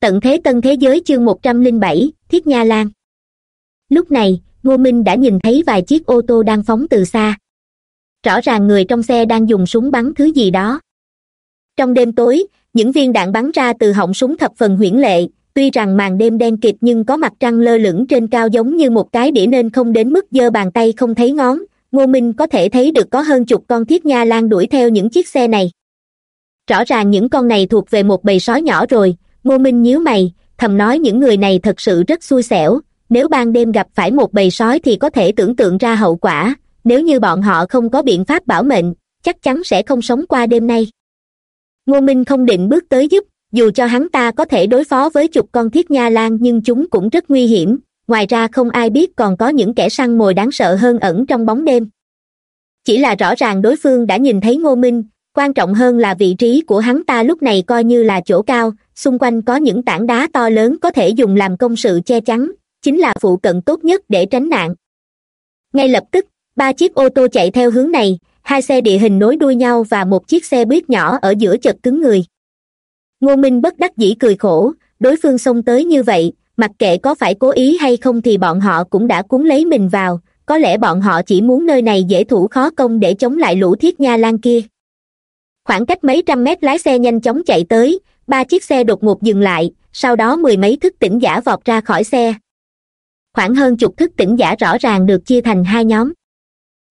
tận thế tân thế giới chương một trăm linh bảy, thiết nha lan. Lúc này, ngô minh đã nhìn thấy vài chiếc ô tô đang phóng từ xa. Rõ ràng người trong xe đang dùng súng bắn thứ gì đó. Trong đêm tối, những viên đạn bắn ra từ họng súng thập phần huyễn lệ. Tuy rằng màn đêm đen kịt nhưng có mặt trăng lơ lửng trên cao giống như một cái đĩa nên không đến mức giơ bàn tay không thấy ngón. Ngô minh có thể thấy được có hơn chục con thiết nha lan đuổi theo những chiếc xe này. Rõ ràng những con này thuộc về một bầy sói nhỏ rồi ngô minh nhíu mày, thầm nói những người này thật sự rất xui xẻo, nếu ban đêm gặp phải một bầy sói thì có thể tưởng tượng ra hậu quả, nếu như bọn họ không có biện pháp bảo mệnh, chắc chắn sẽ không sống qua đêm nay. Ngô minh không định bước tới giúp, dù cho hắn ta có thể đối phó với chục con thiết nha lan nhưng chúng cũng rất nguy hiểm, ngoài ra không ai biết còn có những kẻ săn mồi đáng sợ hơn ẩn trong bóng đêm. Chỉ là rõ ràng đối phương đã nhìn thấy ngô minh quan trọng hơn là vị trí của hắn ta lúc này coi như là chỗ cao, xung quanh có những tảng đá to lớn có thể dùng làm công sự che chắn, chính là phụ cận tốt nhất để tránh nạn. Ngay lập tức, ba chiếc ô tô chạy theo hướng này, hai xe địa hình nối đuôi nhau và một chiếc xe buýt nhỏ ở giữa chật cứng người. Ngô minh bất đắc dĩ cười khổ, đối phương xông tới như vậy, mặc kệ có phải cố ý hay không thì bọn họ cũng đã cuốn lấy mình vào, có lẽ bọn họ chỉ muốn nơi này dễ thủ khó công để chống lại lũ thiết nha lan kia khoảng cách mấy trăm mét lái xe nhanh chóng chạy tới, ba chiếc xe đột ngột dừng lại, sau đó mười mấy thức tỉnh giả vọt ra khỏi xe. Khoảng hơn chục thức tỉnh giả rõ ràng được chia thành hai nhóm.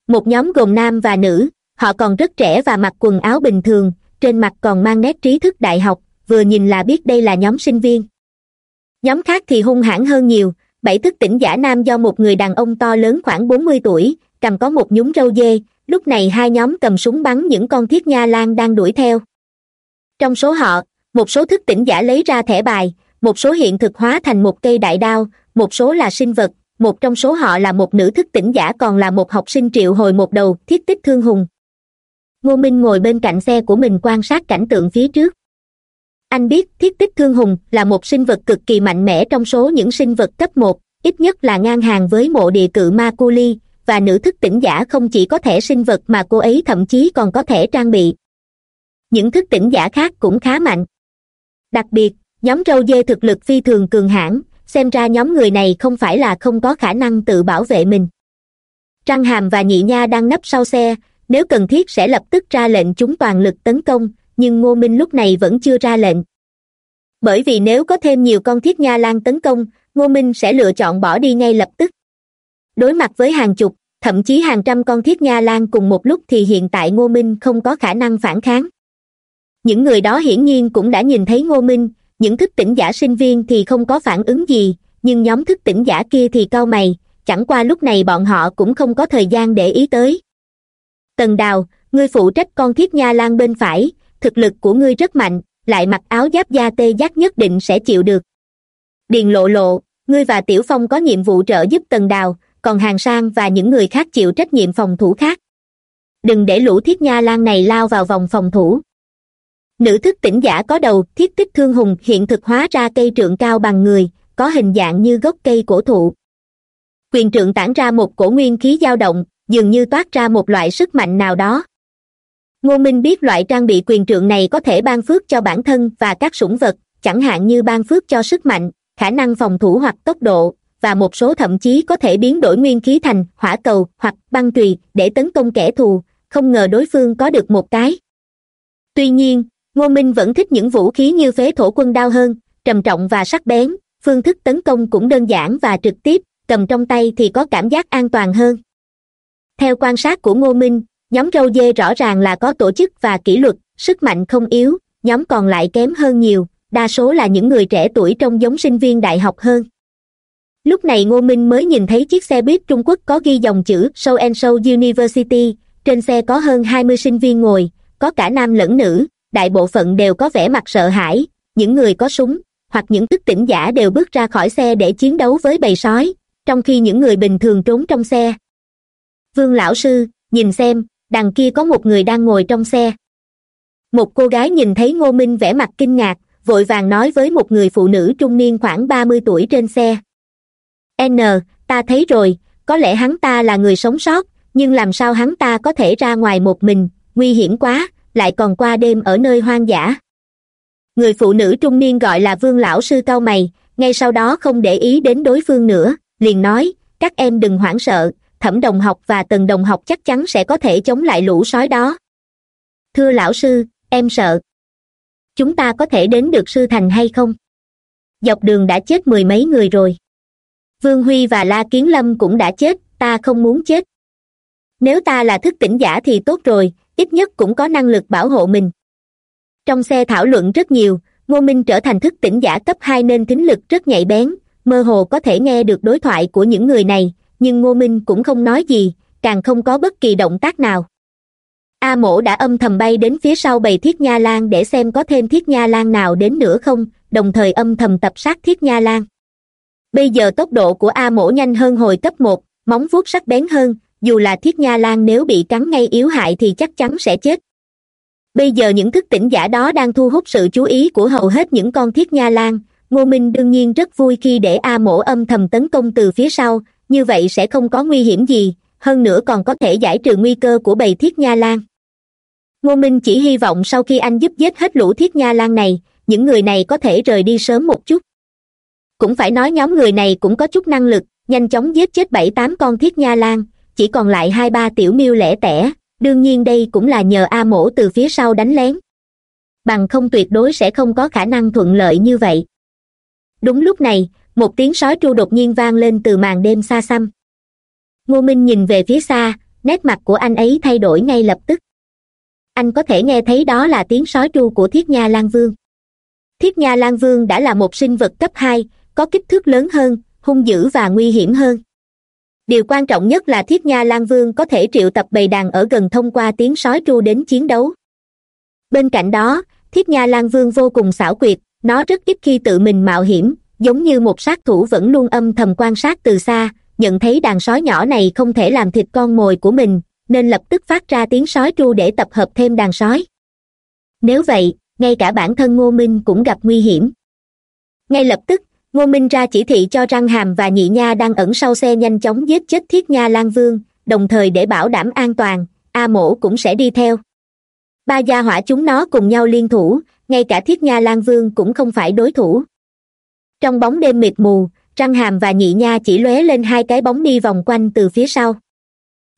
Một nhóm gồm nam và nữ, họ còn rất trẻ và mặc quần áo bình thường, trên mặt còn mang nét trí thức đại học, vừa nhìn là biết đây là nhóm sinh viên. Nhóm khác thì hung hãn hơn nhiều, bảy thức tỉnh giả nam do một người đàn ông to lớn khoảng bốn mươi tuổi, cầm có một nhúng râu dê lúc này hai nhóm cầm súng bắn những con thiết nha lan đang đuổi theo. Trong số họ, một số thức tỉnh giả lấy ra thẻ bài, một số hiện thực hóa thành một cây đại đao, một số là sinh vật, một trong số họ là một nữ thức tỉnh giả còn là một học sinh triệu hồi một đầu thiết tích thương hùng. Ngô minh ngồi bên cạnh xe của mình quan sát cảnh tượng phía trước. Anh biết thiết tích thương hùng là một sinh vật cực kỳ mạnh mẽ trong số những sinh vật cấp một, ít nhất là ngang hàng với mộ địa cự ma cu ly và nữ thức tỉnh giả không chỉ có thể sinh vật mà cô ấy thậm chí còn có thể trang bị. Những thức tỉnh giả khác cũng khá mạnh. Đặc biệt, nhóm râu dê thực lực phi thường cường hãn, xem ra nhóm người này không phải là không có khả năng tự bảo vệ mình. Trăng hàm và nhị nha đang nấp sau xe, nếu cần thiết sẽ lập tức ra lệnh chúng toàn lực tấn công, nhưng ngô minh lúc này vẫn chưa ra lệnh. Bởi vì nếu có thêm nhiều con thiết nha lan tấn công, ngô minh sẽ lựa chọn bỏ đi ngay lập tức. Đối mặt với hàng chục thậm chí hàng trăm con thiết nha lan cùng một lúc thì hiện tại ngô minh không có khả năng phản kháng. Những người đó hiển nhiên cũng đã nhìn thấy ngô minh, những thức tỉnh giả sinh viên thì không có phản ứng gì, nhưng nhóm thức tỉnh giả kia thì cau mày, chẳng qua lúc này bọn họ cũng không có thời gian để ý tới. Tần đào, ngươi phụ trách con thiết nha lan bên phải, thực lực của ngươi rất mạnh, lại mặc áo giáp da tê giác nhất định sẽ chịu được. Điền lộ lộ, ngươi và tiểu phong có nhiệm vụ trợ giúp tần đào còn hàng sang và những người khác chịu trách nhiệm phòng thủ khác. Đừng để lũ thiết nha lan này lao vào vòng phòng thủ. Nữ thức tỉnh giả có đầu, thiết tích thương hùng, hiện thực hóa ra cây trượng cao bằng người, có hình dạng như gốc cây cổ thụ. Quyền trượng tản ra một cổ nguyên khí dao động, dường như toát ra một loại sức mạnh nào đó. Ngô minh biết loại trang bị quyền trượng này có thể ban phước cho bản thân và các sủng vật, chẳng hạn như ban phước cho sức mạnh, khả năng phòng thủ hoặc tốc độ và một số thậm chí có thể biến đổi nguyên khí thành hỏa cầu hoặc băng trùy để tấn công kẻ thù, không ngờ đối phương có được một cái. Tuy nhiên, ngô minh vẫn thích những vũ khí như phế thổ quân đao hơn, trầm trọng và sắc bén, phương thức tấn công cũng đơn giản và trực tiếp, cầm trong tay thì có cảm giác an toàn hơn. Theo quan sát của ngô minh, nhóm râu dê rõ ràng là có tổ chức và kỷ luật, sức mạnh không yếu, nhóm còn lại kém hơn nhiều, đa số là những người trẻ tuổi trông giống sinh viên đại học hơn lúc này ngô minh mới nhìn thấy chiếc xe buýt trung quốc có ghi dòng chữ show and show university. Trên xe có hơn hai mươi sinh viên ngồi, có cả nam lẫn nữ. Đại bộ phận đều có vẻ mặt sợ hãi. Những người có súng, hoặc những thức tỉnh giả đều bước ra khỏi xe để chiến đấu với bầy sói, trong khi những người bình thường trốn trong xe. Vương lão sư, nhìn xem, đằng kia có một người đang ngồi trong xe. Một cô gái nhìn thấy ngô minh vẻ mặt kinh ngạc, vội vàng nói với một người phụ nữ trung niên khoảng ba mươi tuổi trên xe n, ta thấy rồi, có lẽ hắn ta là người sống sót, nhưng làm sao hắn ta có thể ra ngoài một mình, nguy hiểm quá, lại còn qua đêm ở nơi hoang dã. Người phụ nữ trung niên gọi là vương lão sư cao mày, ngay sau đó không để ý đến đối phương nữa, liền nói, các em đừng hoảng sợ, thẩm đồng học và tần đồng học chắc chắn sẽ có thể chống lại lũ sói đó. Thưa lão sư, em sợ. Chúng ta có thể đến được sư thành hay không? Dọc đường đã chết mười mấy người rồi vương huy và la kiến lâm cũng đã chết, ta không muốn chết. Nếu ta là thức tỉnh giả thì tốt rồi, ít nhất cũng có năng lực bảo hộ mình. Trong xe thảo luận rất nhiều, ngô minh trở thành thức tỉnh giả cấp hai nên thính lực rất nhạy bén, mơ hồ có thể nghe được đối thoại của những người này, nhưng ngô minh cũng không nói gì, càng không có bất kỳ động tác nào. A mổ đã âm thầm bay đến phía sau bầy thiết nha lan để xem có thêm thiết nha lan nào đến nữa không, đồng thời âm thầm tập sát thiết nha lan bây giờ tốc độ của a mổ nhanh hơn hồi cấp một, móng vuốt sắc bén hơn, dù là thiết nha lan nếu bị cắn ngay yếu hại thì chắc chắn sẽ chết. Bây giờ những thức tỉnh giả đó đang thu hút sự chú ý của hầu hết những con thiết nha lan, ngô minh đương nhiên rất vui khi để a mổ âm thầm tấn công từ phía sau, như vậy sẽ không có nguy hiểm gì, hơn nữa còn có thể giải trừ nguy cơ của bầy thiết nha lan. Ngô minh chỉ hy vọng sau khi anh giúp giết hết lũ thiết nha lan này, những người này có thể rời đi sớm một chút cũng phải nói nhóm người này cũng có chút năng lực, nhanh chóng giết chết bảy tám con thiết nha lan, chỉ còn lại hai ba tiểu miêu lẻ tẻ. Đương nhiên đây cũng là nhờ a mổ từ phía sau đánh lén. Bằng không tuyệt đối sẽ không có khả năng thuận lợi như vậy. Đúng lúc này, một tiếng sói tru đột nhiên vang lên từ màn đêm xa xăm. Ngô minh nhìn về phía xa, nét mặt của anh ấy thay đổi ngay lập tức. Anh có thể nghe thấy đó là tiếng sói tru của thiết nha lan vương. Thiết nha lan vương đã là một sinh vật cấp hai có kích thước lớn hơn, hung dữ và nguy hiểm hơn. Điều quan trọng nhất là thiết nha lan vương có thể triệu tập bầy đàn ở gần thông qua tiếng sói tru đến chiến đấu. Bên cạnh đó, thiết nha lan vương vô cùng xảo quyệt, nó rất ít khi tự mình mạo hiểm, giống như một sát thủ vẫn luôn âm thầm quan sát từ xa, nhận thấy đàn sói nhỏ này không thể làm thịt con mồi của mình, nên lập tức phát ra tiếng sói tru để tập hợp thêm đàn sói. Nếu vậy, ngay cả bản thân ngô minh cũng gặp nguy hiểm. Ngay lập tức ngô minh ra chỉ thị cho răng hàm và nhị nha đang ẩn sau xe nhanh chóng giết chết thiết nha lan vương, đồng thời để bảo đảm an toàn, a mổ cũng sẽ đi theo. Ba gia hỏa chúng nó cùng nhau liên thủ, ngay cả thiết nha lan vương cũng không phải đối thủ. Trong bóng đêm mịt mù, răng hàm và nhị nha chỉ lóe lên hai cái bóng đi vòng quanh từ phía sau.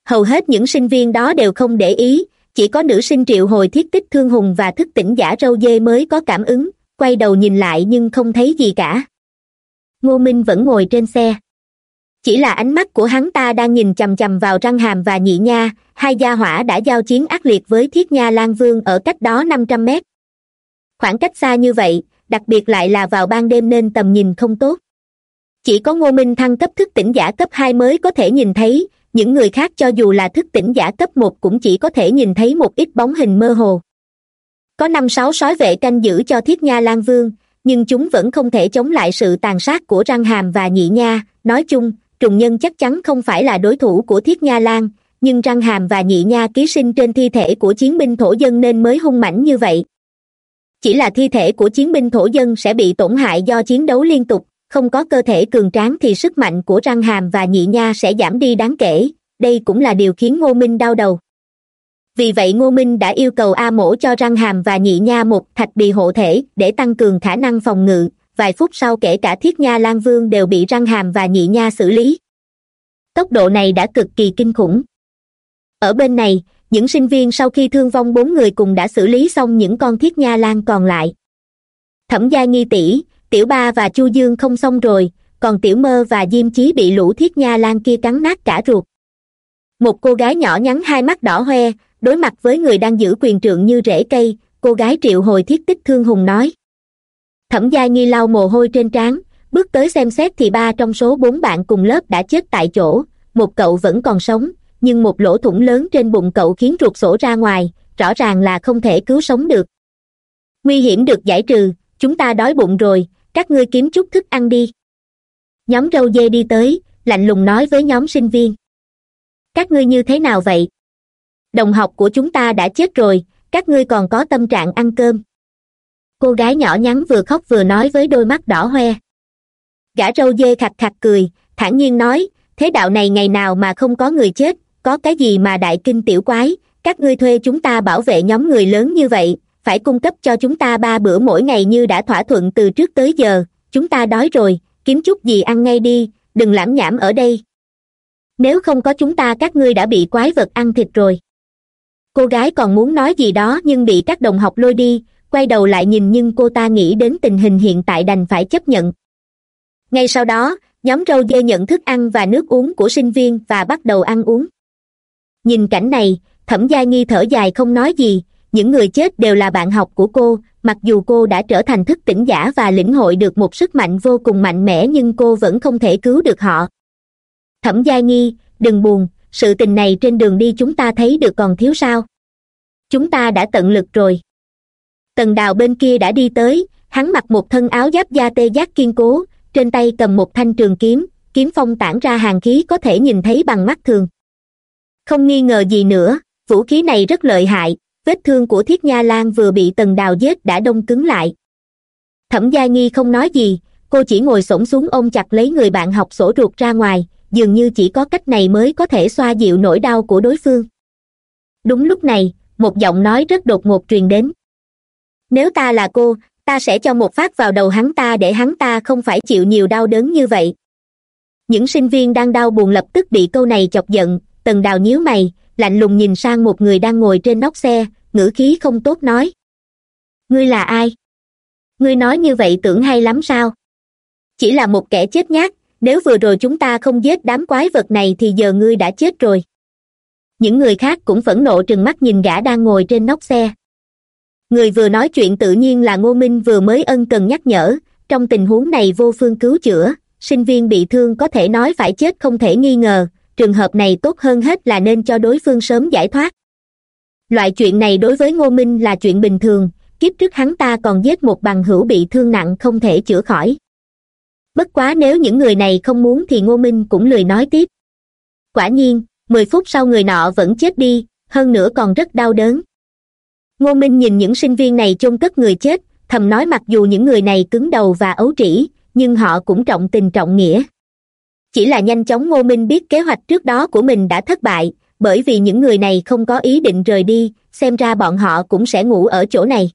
Hầu hết những sinh viên đó đều không để ý, chỉ có nữ sinh triệu hồi thiết tích thương hùng và thức tỉnh giả râu dê mới có cảm ứng, quay đầu nhìn lại nhưng không thấy gì cả ngô minh vẫn ngồi trên xe. Chỉ là ánh mắt của hắn ta đang nhìn chằm chằm vào răng hàm và nhị nha, hai gia hỏa đã giao chiến ác liệt với thiết nha lan vương ở cách đó năm trăm mét. Khoảng cách xa như vậy, đặc biệt lại là vào ban đêm nên tầm nhìn không tốt. Chỉ có ngô minh thăng cấp thức tỉnh giả cấp hai mới có thể nhìn thấy, những người khác cho dù là thức tỉnh giả cấp một cũng chỉ có thể nhìn thấy một ít bóng hình mơ hồ. Có năm sáu sói vệ canh giữ cho thiết nha lan vương nhưng chúng vẫn không thể chống lại sự tàn sát của răng hàm và nhị nha. Nói chung, trùng nhân chắc chắn không phải là đối thủ của thiết nha lan, nhưng răng hàm và nhị nha ký sinh trên thi thể của chiến binh thổ dân nên mới hung mãnh như vậy. Chỉ là thi thể của chiến binh thổ dân sẽ bị tổn hại do chiến đấu liên tục, không có cơ thể cường tráng thì sức mạnh của răng hàm và nhị nha sẽ giảm đi đáng kể. Đây cũng là điều khiến ngô minh đau đầu vì vậy ngô minh đã yêu cầu a mổ cho răng hàm và nhị nha một thạch bì hộ thể để tăng cường khả năng phòng ngự. Vài phút sau kể cả thiết nha lan vương đều bị răng hàm và nhị nha xử lý. Tốc độ này đã cực kỳ kinh khủng. Ở bên này, những sinh viên sau khi thương vong bốn người cùng đã xử lý xong những con thiết nha lan còn lại. Thẩm gia nghi tỷ, tiểu ba và chu dương không xong rồi, còn tiểu mơ và diêm chí bị lũ thiết nha lan kia cắn nát cả ruột. Một cô gái nhỏ nhắn hai mắt đỏ hoe đối mặt với người đang giữ quyền trượng như rễ cây, cô gái triệu hồi thiết tích thương hùng nói. Thẩm gia nghi lau mồ hôi trên trán, bước tới xem xét thì ba trong số bốn bạn cùng lớp đã chết tại chỗ, một cậu vẫn còn sống, nhưng một lỗ thủng lớn trên bụng cậu khiến ruột sổ ra ngoài, rõ ràng là không thể cứu sống được. Nguy hiểm được giải trừ, chúng ta đói bụng rồi, các ngươi kiếm chút thức ăn đi. Nhóm râu dê đi tới, lạnh lùng nói với nhóm sinh viên. Các ngươi như thế nào vậy? Đồng học của chúng ta đã chết rồi, các ngươi còn có tâm trạng ăn cơm. Cô gái nhỏ nhắn vừa khóc vừa nói với đôi mắt đỏ hoe. Gã râu dê khặt khặt cười, thản nhiên nói, thế đạo này ngày nào mà không có người chết, có cái gì mà đại kinh tiểu quái, các ngươi thuê chúng ta bảo vệ nhóm người lớn như vậy, phải cung cấp cho chúng ta ba bữa mỗi ngày như đã thỏa thuận từ trước tới giờ, chúng ta đói rồi, kiếm chút gì ăn ngay đi, đừng lãm nhảm ở đây. Nếu không có chúng ta các ngươi đã bị quái vật ăn thịt rồi cô gái còn muốn nói gì đó nhưng bị các đồng học lôi đi, quay đầu lại nhìn nhưng cô ta nghĩ đến tình hình hiện tại đành phải chấp nhận. Ngay sau đó, nhóm râu dê nhận thức ăn và nước uống của sinh viên và bắt đầu ăn uống. Nhìn cảnh này, thẩm gia nghi thở dài không nói gì, những người chết đều là bạn học của cô, mặc dù cô đã trở thành thức tỉnh giả và lĩnh hội được một sức mạnh vô cùng mạnh mẽ nhưng cô vẫn không thể cứu được họ. Thẩm gia nghi, đừng buồn sự tình này trên đường đi chúng ta thấy được còn thiếu sao? Chúng ta đã tận lực rồi. Tần đào bên kia đã đi tới, hắn mặc một thân áo giáp da tê giác kiên cố, trên tay cầm một thanh trường kiếm kiếm phong tản ra hàng khí có thể nhìn thấy bằng mắt thường. Không nghi ngờ gì nữa, vũ khí này rất lợi hại, vết thương của thiết nha lan vừa bị tần đào giết đã đông cứng lại. Thẩm gia nghi không nói gì, cô chỉ ngồi s xuống ôm chặt lấy người bạn học sổ ruột ra ngoài dường như chỉ có cách này mới có thể xoa dịu nỗi đau của đối phương. Đúng lúc này, một giọng nói rất đột ngột truyền đến. Nếu ta là cô, ta sẽ cho một phát vào đầu hắn ta để hắn ta không phải chịu nhiều đau đớn như vậy. Những sinh viên đang đau buồn lập tức bị câu này chọc giận, tần đào nhíu mày, lạnh lùng nhìn sang một người đang ngồi trên nóc xe, ngữ khí không tốt nói. Ngươi là ai? Ngươi nói như vậy tưởng hay lắm sao? Chỉ là một kẻ chết nhát nếu vừa rồi chúng ta không giết đám quái vật này thì giờ ngươi đã chết rồi. Những người khác cũng phẫn nộ trừng mắt nhìn gã đang ngồi trên nóc xe. Người vừa nói chuyện tự nhiên là ngô minh vừa mới ân cần nhắc nhở, trong tình huống này vô phương cứu chữa, sinh viên bị thương có thể nói phải chết không thể nghi ngờ, trường hợp này tốt hơn hết là nên cho đối phương sớm giải thoát. Loại chuyện này đối với ngô minh là chuyện bình thường, kiếp trước hắn ta còn giết một bằng hữu bị thương nặng không thể chữa khỏi bất quá nếu những người này không muốn thì ngô minh cũng lười nói tiếp. Quả nhiên, mười phút sau người nọ vẫn chết đi, hơn nữa còn rất đau đớn. Ngô minh nhìn những sinh viên này chôn cất người chết, thầm nói mặc dù những người này cứng đầu và ấu trĩ, nhưng họ cũng trọng tình trọng nghĩa. Chỉ là nhanh chóng ngô minh biết kế hoạch trước đó của mình đã thất bại, bởi vì những người này không có ý định rời đi, xem ra bọn họ cũng sẽ ngủ ở chỗ này.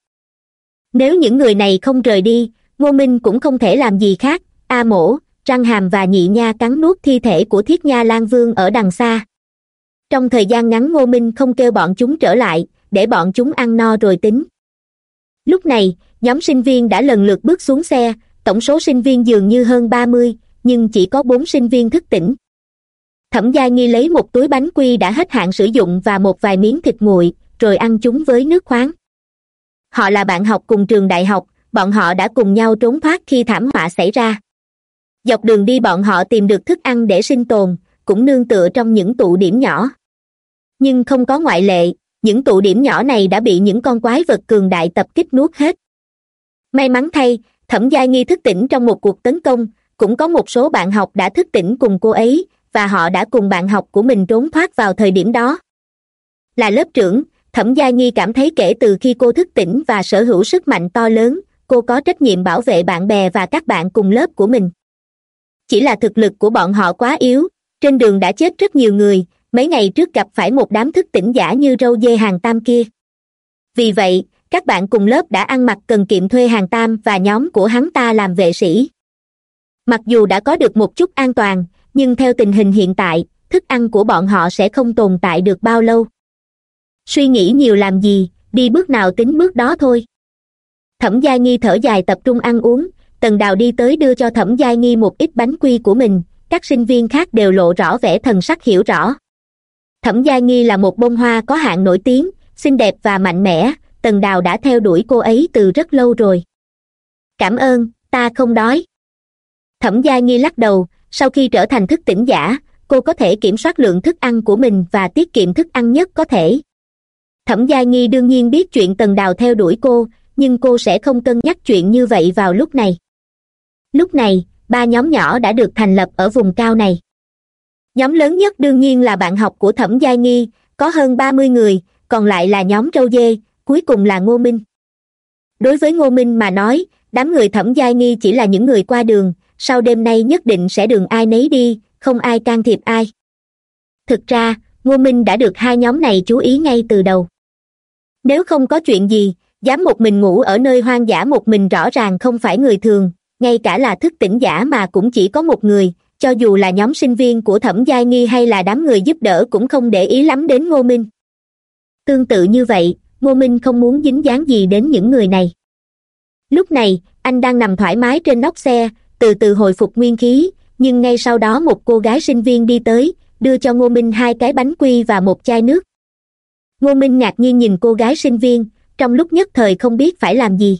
Nếu những người này không rời đi, ngô minh cũng không thể làm gì khác a mổ, răng hàm và nhị nha cắn nuốt thi thể của thiết nha lan vương ở đằng xa. Trong thời gian ngắn ngô minh không kêu bọn chúng trở lại, để bọn chúng ăn no rồi tính. Lúc này, nhóm sinh viên đã lần lượt bước xuống xe, tổng số sinh viên dường như hơn ba mươi, nhưng chỉ có bốn sinh viên thức tỉnh. Thẩm gia nghi lấy một túi bánh quy đã hết hạn sử dụng và một vài miếng thịt nguội, rồi ăn chúng với nước khoáng. Họ là bạn học cùng trường đại học, bọn họ đã cùng nhau trốn thoát khi thảm họa xảy ra dọc đường đi bọn họ tìm được thức ăn để sinh tồn, cũng nương tựa trong những tụ điểm nhỏ. Nhưng không có ngoại lệ, những tụ điểm nhỏ này đã bị những con quái vật cường đại tập kích nuốt hết. May mắn thay, thẩm gia nghi thức tỉnh trong một cuộc tấn công, cũng có một số bạn học đã thức tỉnh cùng cô ấy, và họ đã cùng bạn học của mình trốn thoát vào thời điểm đó. Là lớp trưởng, thẩm gia nghi cảm thấy kể từ khi cô thức tỉnh và sở hữu sức mạnh to lớn, cô có trách nhiệm bảo vệ bạn bè và các bạn cùng lớp của mình chỉ là thực lực của bọn họ quá yếu, trên đường đã chết rất nhiều người, mấy ngày trước gặp phải một đám thức tỉnh giả như râu dê hàng tam kia. Vì vậy, các bạn cùng lớp đã ăn mặc cần kiệm thuê hàng tam và nhóm của hắn ta làm vệ sĩ. Mặc dù đã có được một chút an toàn, nhưng theo tình hình hiện tại, thức ăn của bọn họ sẽ không tồn tại được bao lâu. Suy nghĩ nhiều làm gì, đi bước nào tính bước đó thôi. Thẩm gia nghi thở dài tập trung ăn uống tần đào đi tới đưa cho thẩm gia nghi một ít bánh quy của mình, các sinh viên khác đều lộ rõ vẻ thần sắc hiểu rõ. Thẩm gia nghi là một bông hoa có hạng nổi tiếng, xinh đẹp và mạnh mẽ, tần đào đã theo đuổi cô ấy từ rất lâu rồi. Cảm ơn, ta không đói. Thẩm gia nghi lắc đầu, sau khi trở thành thức tỉnh giả, cô có thể kiểm soát lượng thức ăn của mình và tiết kiệm thức ăn nhất có thể. Thẩm gia nghi đương nhiên biết chuyện tần đào theo đuổi cô, nhưng cô sẽ không cân nhắc chuyện như vậy vào lúc này lúc này, ba nhóm nhỏ đã được thành lập ở vùng cao này. Nhóm lớn nhất đương nhiên là bạn học của thẩm gia nghi, có hơn ba mươi người, còn lại là nhóm trâu dê, cuối cùng là ngô minh. Đối với ngô minh mà nói, đám người thẩm gia nghi chỉ là những người qua đường, sau đêm nay nhất định sẽ đường ai nấy đi, không ai can thiệp ai. Thực ra, ngô minh đã được hai nhóm này chú ý ngay từ đầu. Nếu không có chuyện gì, dám một mình ngủ ở nơi hoang dã một mình rõ ràng không phải người thường ngay cả là thức tỉnh giả mà cũng chỉ có một người, cho dù là nhóm sinh viên của thẩm giai nghi hay là đám người giúp đỡ cũng không để ý lắm đến ngô minh. Tương tự như vậy, ngô minh không muốn dính dáng gì đến những người này. Lúc này, anh đang nằm thoải mái trên nóc xe, từ từ hồi phục nguyên khí, nhưng ngay sau đó một cô gái sinh viên đi tới, đưa cho ngô minh hai cái bánh quy và một chai nước. Ngô minh ngạc nhiên nhìn cô gái sinh viên, trong lúc nhất thời không biết phải làm gì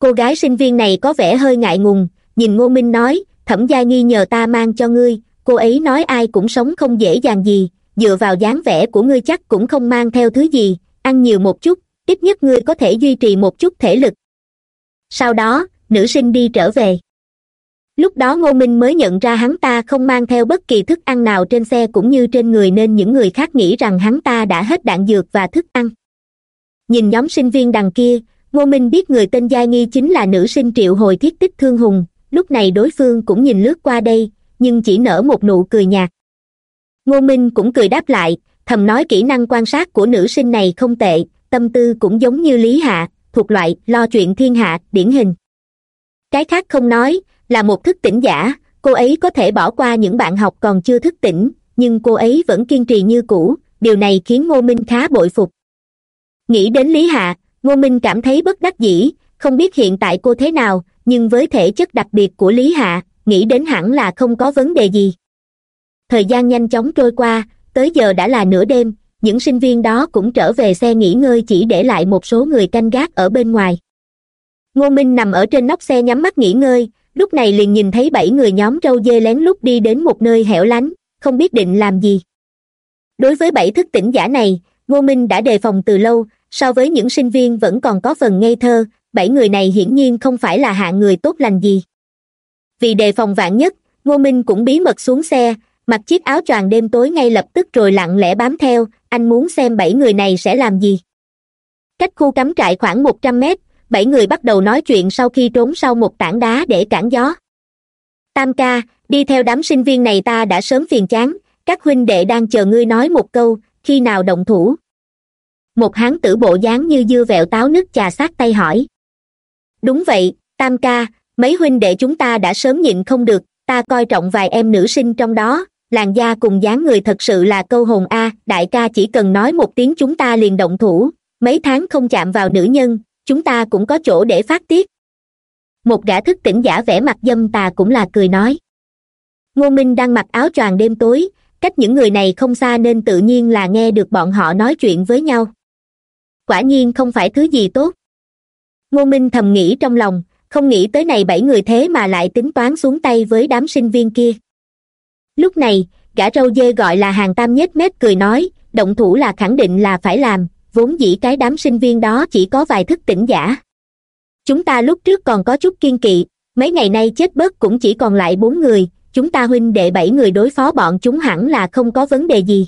cô gái sinh viên này có vẻ hơi ngại ngùng, nhìn ngô minh nói, thẩm gia nghi nhờ ta mang cho ngươi, cô ấy nói ai cũng sống không dễ dàng gì, dựa vào dáng vẻ của ngươi chắc cũng không mang theo thứ gì, ăn nhiều một chút, ít nhất ngươi có thể duy trì một chút thể lực. Sau đó, nữ sinh đi trở về. Lúc đó ngô minh mới nhận ra hắn ta không mang theo bất kỳ thức ăn nào trên xe cũng như trên người nên những người khác nghĩ rằng hắn ta đã hết đạn dược và thức ăn. Nhìn nhóm sinh viên đằng kia ngô minh biết người tên giai nghi chính là nữ sinh triệu hồi thiết tích thương hùng. Lúc này đối phương cũng nhìn lướt qua đây, nhưng chỉ nở một nụ cười nhạt. Ngô minh cũng cười đáp lại, thầm nói kỹ năng quan sát của nữ sinh này không tệ, tâm tư cũng giống như lý hạ, thuộc loại lo chuyện thiên hạ, điển hình. Cái khác không nói, là một thức tỉnh giả, cô ấy có thể bỏ qua những bạn học còn chưa thức tỉnh, nhưng cô ấy vẫn kiên trì như cũ, điều này khiến ngô minh khá bội phục. Nghĩ đến lý hạ ngô minh cảm thấy bất đắc dĩ, không biết hiện tại cô thế nào, nhưng với thể chất đặc biệt của lý hạ, nghĩ đến hẳn là không có vấn đề gì. Thời gian nhanh chóng trôi qua, tới giờ đã là nửa đêm, những sinh viên đó cũng trở về xe nghỉ ngơi chỉ để lại một số người canh gác ở bên ngoài. Ngô minh nằm ở trên nóc xe nhắm mắt nghỉ ngơi, lúc này liền nhìn thấy bảy người nhóm trâu dê lén lút đi đến một nơi hẻo lánh, không biết định làm gì. Đối với bảy thức tỉnh giả này, ngô minh đã đề phòng từ lâu so với những sinh viên vẫn còn có phần ngây thơ, bảy người này hiển nhiên không phải là hạng người tốt lành gì. Vì đề phòng vạn nhất, ngô minh cũng bí mật xuống xe, mặc chiếc áo choàng đêm tối ngay lập tức rồi lặng lẽ bám theo, anh muốn xem bảy người này sẽ làm gì? Cách khu cắm trại khoảng một trăm mét, bảy người bắt đầu nói chuyện sau khi trốn sau một tảng đá để cản gió. Tam ca, đi theo đám sinh viên này ta đã sớm phiền chán, các huynh đệ đang chờ ngươi nói một câu, khi nào động thủ? Một hán tử bộ dáng như dưa vẹo táo nứt trà sát tay hỏi. Đúng vậy, tam ca, mấy huynh đệ chúng ta đã sớm nhịn không được, ta coi trọng vài em nữ sinh trong đó, làn da cùng dáng người thật sự là câu hồn a, đại ca chỉ cần nói một tiếng chúng ta liền động thủ, mấy tháng không chạm vào nữ nhân, chúng ta cũng có chỗ để phát tiết. Một gã thức tỉnh giả vẻ mặt dâm tà cũng là cười nói. Ngô minh đang mặc áo choàng đêm tối, cách những người này không xa nên tự nhiên là nghe được bọn họ nói chuyện với nhau quả nhiên không phải thứ gì tốt. Ngô minh thầm nghĩ trong lòng, không nghĩ tới này bảy người thế mà lại tính toán xuống tay với đám sinh viên kia. Lúc này, gã râu dê gọi là hàng tam nhếch mép cười nói, động thủ là khẳng định là phải làm, vốn dĩ cái đám sinh viên đó chỉ có vài thức tỉnh giả. Chúng ta lúc trước còn có chút kiên kỵ, mấy ngày nay chết bớt cũng chỉ còn lại bốn người, chúng ta huynh đệ bảy người đối phó bọn chúng hẳn là không có vấn đề gì.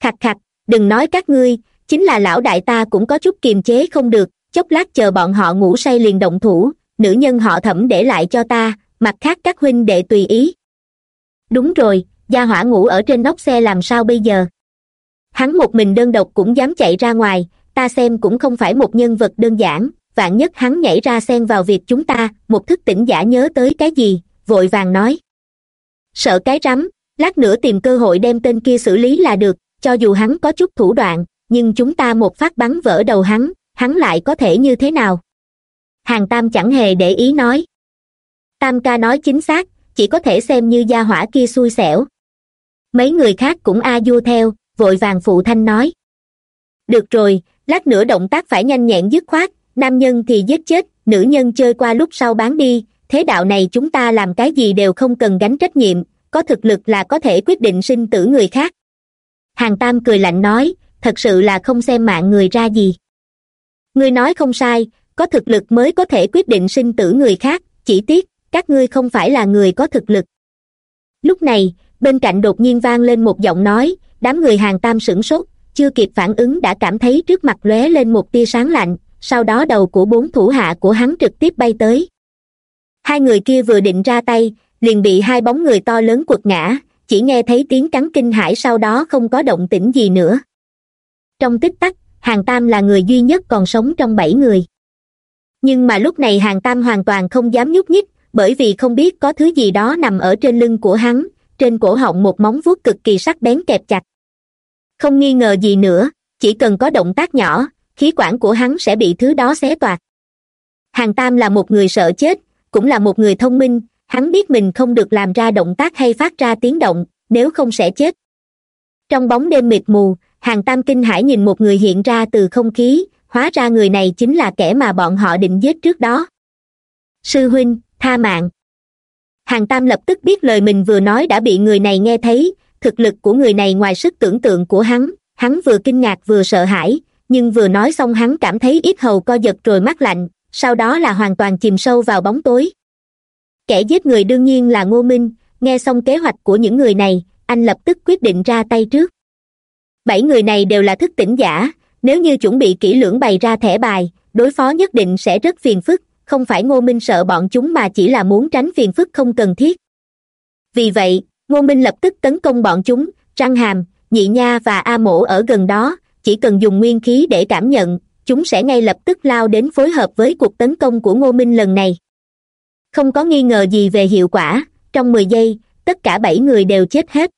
Khạch khạch đừng nói các ngươi chính là lão đại ta cũng có chút kiềm chế không được, chốc lát chờ bọn họ ngủ say liền động thủ, nữ nhân họ thẩm để lại cho ta, mặt khác các huynh đệ tùy ý. Đúng rồi, gia hỏa ngủ ở trên nóc xe làm sao bây giờ? Hắn một mình đơn độc cũng dám chạy ra ngoài, ta xem cũng không phải một nhân vật đơn giản, vạn nhất hắn nhảy ra xen vào việc chúng ta, một thức tỉnh giả nhớ tới cái gì, vội vàng nói. Sợ cái rắm, lát nữa tìm cơ hội đem tên kia xử lý là được, cho dù hắn có chút thủ đoạn nhưng chúng ta một phát bắn vỡ đầu hắn hắn lại có thể như thế nào? Hàng tam chẳng hề để ý nói. Tam ca nói chính xác, chỉ có thể xem như gia hỏa kia xui xẻo. Mấy người khác cũng a du theo, vội vàng phụ thanh nói. Được rồi, lát nữa động tác phải nhanh nhẹn dứt khoát, nam nhân thì giết chết, nữ nhân chơi qua lúc sau bán đi, thế đạo này chúng ta làm cái gì đều không cần gánh trách nhiệm, có thực lực là có thể quyết định sinh tử người khác. Hàng tam cười lạnh nói thật sự là không xem mạng người ra gì. Ngươi nói không sai, có thực lực mới có thể quyết định sinh tử người khác, chỉ tiếc, các ngươi không phải là người có thực lực. Lúc này, bên cạnh đột nhiên vang lên một giọng nói, đám người hàng tam sửng sốt, chưa kịp phản ứng đã cảm thấy trước mặt lóe lên một tia sáng lạnh, sau đó đầu của bốn thủ hạ của hắn trực tiếp bay tới. Hai người kia vừa định ra tay, liền bị hai bóng người to lớn quật ngã, chỉ nghe thấy tiếng cắn kinh hãi sau đó không có động tĩnh gì nữa trong tích tắc, hàng tam là người duy nhất còn sống trong bảy người. Nhưng mà lúc này hàng tam hoàn toàn không dám nhúc nhích, bởi vì không biết có thứ gì đó nằm ở trên lưng của hắn, trên cổ họng một móng vuốt cực kỳ sắc bén kẹp chặt. Không nghi ngờ gì nữa, chỉ cần có động tác nhỏ, khí quản của hắn sẽ bị thứ đó xé toạc. Hàng tam là một người sợ chết, cũng là một người thông minh, hắn biết mình không được làm ra động tác hay phát ra tiếng động, nếu không sẽ chết. Trong bóng đêm mịt mù hàng tam kinh hãi nhìn một người hiện ra từ không khí, hóa ra người này chính là kẻ mà bọn họ định giết trước đó. Sư huynh, tha mạng. Hàng tam lập tức biết lời mình vừa nói đã bị người này nghe thấy, thực lực của người này ngoài sức tưởng tượng của hắn hắn vừa kinh ngạc vừa sợ hãi, nhưng vừa nói xong hắn cảm thấy ít hầu co giật rồi mắt lạnh, sau đó là hoàn toàn chìm sâu vào bóng tối. Kẻ giết người đương nhiên là ngô minh, nghe xong kế hoạch của những người này, anh lập tức quyết định ra tay trước bảy người này đều là thức tỉnh giả. Nếu như chuẩn bị kỹ lưỡng bày ra thẻ bài, đối phó nhất định sẽ rất phiền phức. Không phải ngô minh sợ bọn chúng mà chỉ là muốn tránh phiền phức không cần thiết. Vì vậy, ngô minh lập tức tấn công bọn chúng. Răng hàm, nhị nha và a mổ ở gần đó. Chỉ cần dùng nguyên khí để cảm nhận, chúng sẽ ngay lập tức lao đến phối hợp với cuộc tấn công của ngô minh lần này. Không có nghi ngờ gì về hiệu quả. Trong mười giây, tất cả bảy người đều chết hết.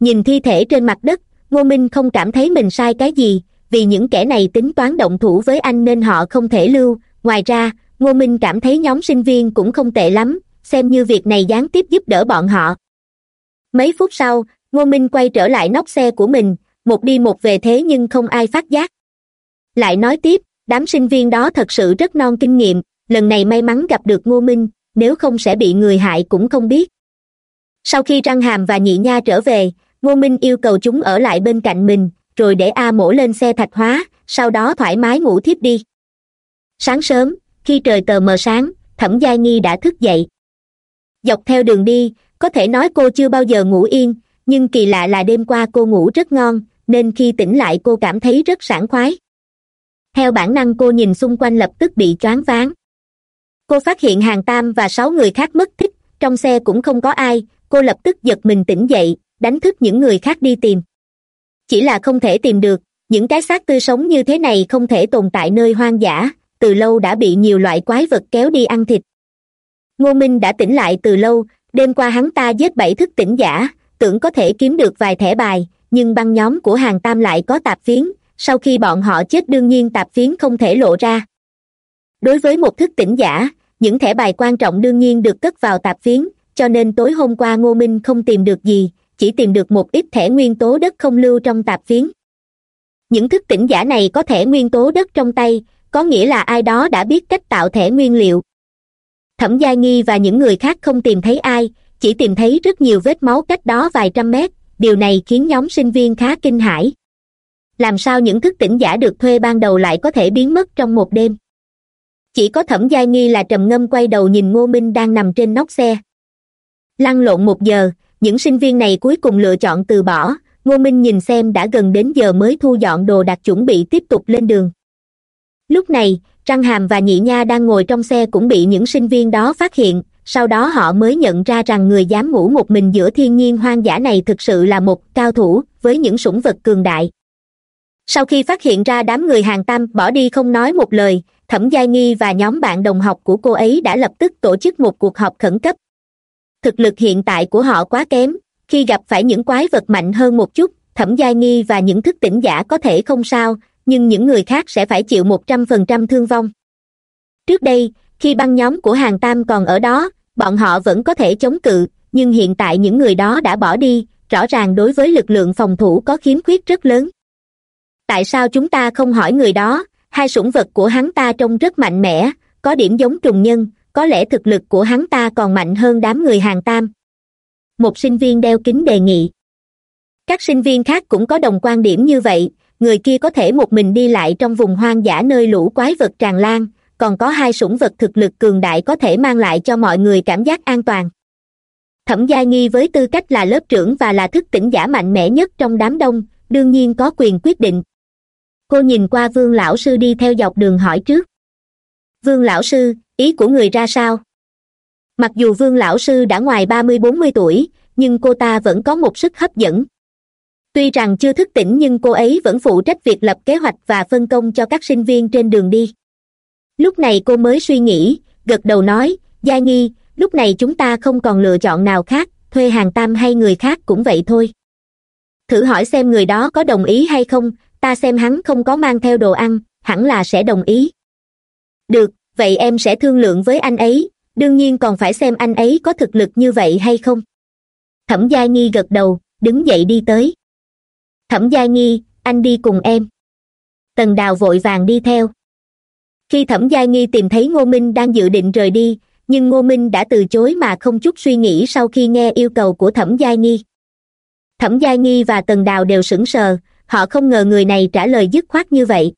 Nhìn thi thể trên mặt đất ngô minh không cảm thấy mình sai cái gì, vì những kẻ này tính toán động thủ với anh nên họ không thể lưu. Ngoài ra, ngô minh cảm thấy nhóm sinh viên cũng không tệ lắm, xem như việc này gián tiếp giúp đỡ bọn họ. Mấy phút sau, ngô minh quay trở lại nóc xe của mình, một đi một về thế nhưng không ai phát giác. Lại nói tiếp, đám sinh viên đó thật sự rất non kinh nghiệm, lần này may mắn gặp được ngô minh, nếu không sẽ bị người hại cũng không biết. Sau khi răng hàm và nhị nha trở về ngô minh yêu cầu chúng ở lại bên cạnh mình, rồi để a mổ lên xe thạch hóa, sau đó thoải mái ngủ thiếp đi. Sáng sớm, khi trời tờ mờ sáng, thẩm giai nghi đã thức dậy. Dọc theo đường đi, có thể nói cô chưa bao giờ ngủ yên, nhưng kỳ lạ là đêm qua cô ngủ rất ngon, nên khi tỉnh lại cô cảm thấy rất sảng khoái. Theo bản năng cô nhìn xung quanh lập tức bị choáng váng. Cô phát hiện hàng tam và sáu người khác mất tích, trong xe cũng không có ai, cô lập tức giật mình tỉnh dậy đánh thức những người khác đi tìm. Chỉ là không thể tìm được, những cái xác tươi sống như thế này không thể tồn tại nơi hoang dã, từ lâu đã bị nhiều loại quái vật kéo đi ăn thịt. Ngô minh đã tỉnh lại từ lâu, đêm qua hắn ta giết bảy thức tỉnh giả, tưởng có thể kiếm được vài thẻ bài, nhưng băng nhóm của hàng tam lại có tạp phiến, sau khi bọn họ chết đương nhiên tạp phiến không thể lộ ra. Đối với một thức tỉnh giả, những thẻ bài quan trọng đương nhiên được cất vào tạp phiến, cho nên tối hôm qua ngô minh không tìm được gì chỉ tìm được một ít thẻ nguyên tố đất không lưu trong tạp phiến. Những thức tỉnh giả này có thẻ nguyên tố đất trong tay, có nghĩa là ai đó đã biết cách tạo thẻ nguyên liệu. Thẩm gia nghi và những người khác không tìm thấy ai, chỉ tìm thấy rất nhiều vết máu cách đó vài trăm mét, điều này khiến nhóm sinh viên khá kinh hãi. Làm sao những thức tỉnh giả được thuê ban đầu lại có thể biến mất trong một đêm? Chỉ có thẩm gia nghi là trầm ngâm quay đầu nhìn ngô minh đang nằm trên nóc xe. Lăn lộn một giờ những sinh viên này cuối cùng lựa chọn từ bỏ. Ngô minh nhìn xem đã gần đến giờ mới thu dọn đồ đạc chuẩn bị tiếp tục lên đường. Lúc này, trăng hàm và nhị nha đang ngồi trong xe cũng bị những sinh viên đó phát hiện. Sau đó họ mới nhận ra rằng người dám ngủ một mình giữa thiên nhiên hoang dã này thực sự là một cao thủ với những sủng vật cường đại. Sau khi phát hiện ra đám người hàng tam bỏ đi không nói một lời, thẩm giai nghi và nhóm bạn đồng học của cô ấy đã lập tức tổ chức một cuộc họp khẩn cấp thực lực hiện tại của họ quá kém, khi gặp phải những quái vật mạnh hơn một chút, thẩm giai nghi và những thức tỉnh giả có thể không sao, nhưng những người khác sẽ phải chịu một trăm phần trăm thương vong. Trước đây, khi băng nhóm của hàng tam còn ở đó, bọn họ vẫn có thể chống cự, nhưng hiện tại những người đó đã bỏ đi, rõ ràng đối với lực lượng phòng thủ có khiếm khuyết rất lớn. Tại sao chúng ta không hỏi người đó, hai sủng vật của hắn ta trông rất mạnh mẽ, có điểm giống trùng nhân có lẽ thực lực của hắn ta còn mạnh hơn đám người hàng tam. Một sinh viên đeo kính đề nghị. Các sinh viên khác cũng có đồng quan điểm như vậy, người kia có thể một mình đi lại trong vùng hoang dã nơi lũ quái vật tràn lan, còn có hai sủng vật thực lực cường đại có thể mang lại cho mọi người cảm giác an toàn. Thẩm gia nghi với tư cách là lớp trưởng và là thức tỉnh giả mạnh mẽ nhất trong đám đông, đương nhiên có quyền quyết định. Cô nhìn qua vương lão sư đi theo dọc đường hỏi trước. Vương lão sư ý của người ra sao? Mặc dù vương lão sư đã ngoài ba mươi bốn mươi tuổi, nhưng cô ta vẫn có một sức hấp dẫn. Tuy rằng chưa thức tỉnh nhưng cô ấy vẫn phụ trách việc lập kế hoạch và phân công cho các sinh viên trên đường đi. Lúc này cô mới suy nghĩ, gật đầu nói gia nghi lúc này chúng ta không còn lựa chọn nào khác, thuê hàng tam hay người khác cũng vậy thôi. Thử hỏi xem người đó có đồng ý hay không, ta xem hắn không có mang theo đồ ăn, hẳn là sẽ đồng ý. Được vậy em sẽ thương lượng với anh ấy, đương nhiên còn phải xem anh ấy có thực lực như vậy hay không. Thẩm gia nghi gật đầu, đứng dậy đi tới. Thẩm gia nghi, anh đi cùng em. Tần đào vội vàng đi theo. Khi thẩm gia nghi tìm thấy ngô minh đang dự định rời đi, nhưng ngô minh đã từ chối mà không chút suy nghĩ sau khi nghe yêu cầu của thẩm gia nghi. Thẩm gia nghi và tần đào đều sững sờ, họ không ngờ người này trả lời dứt khoát như vậy.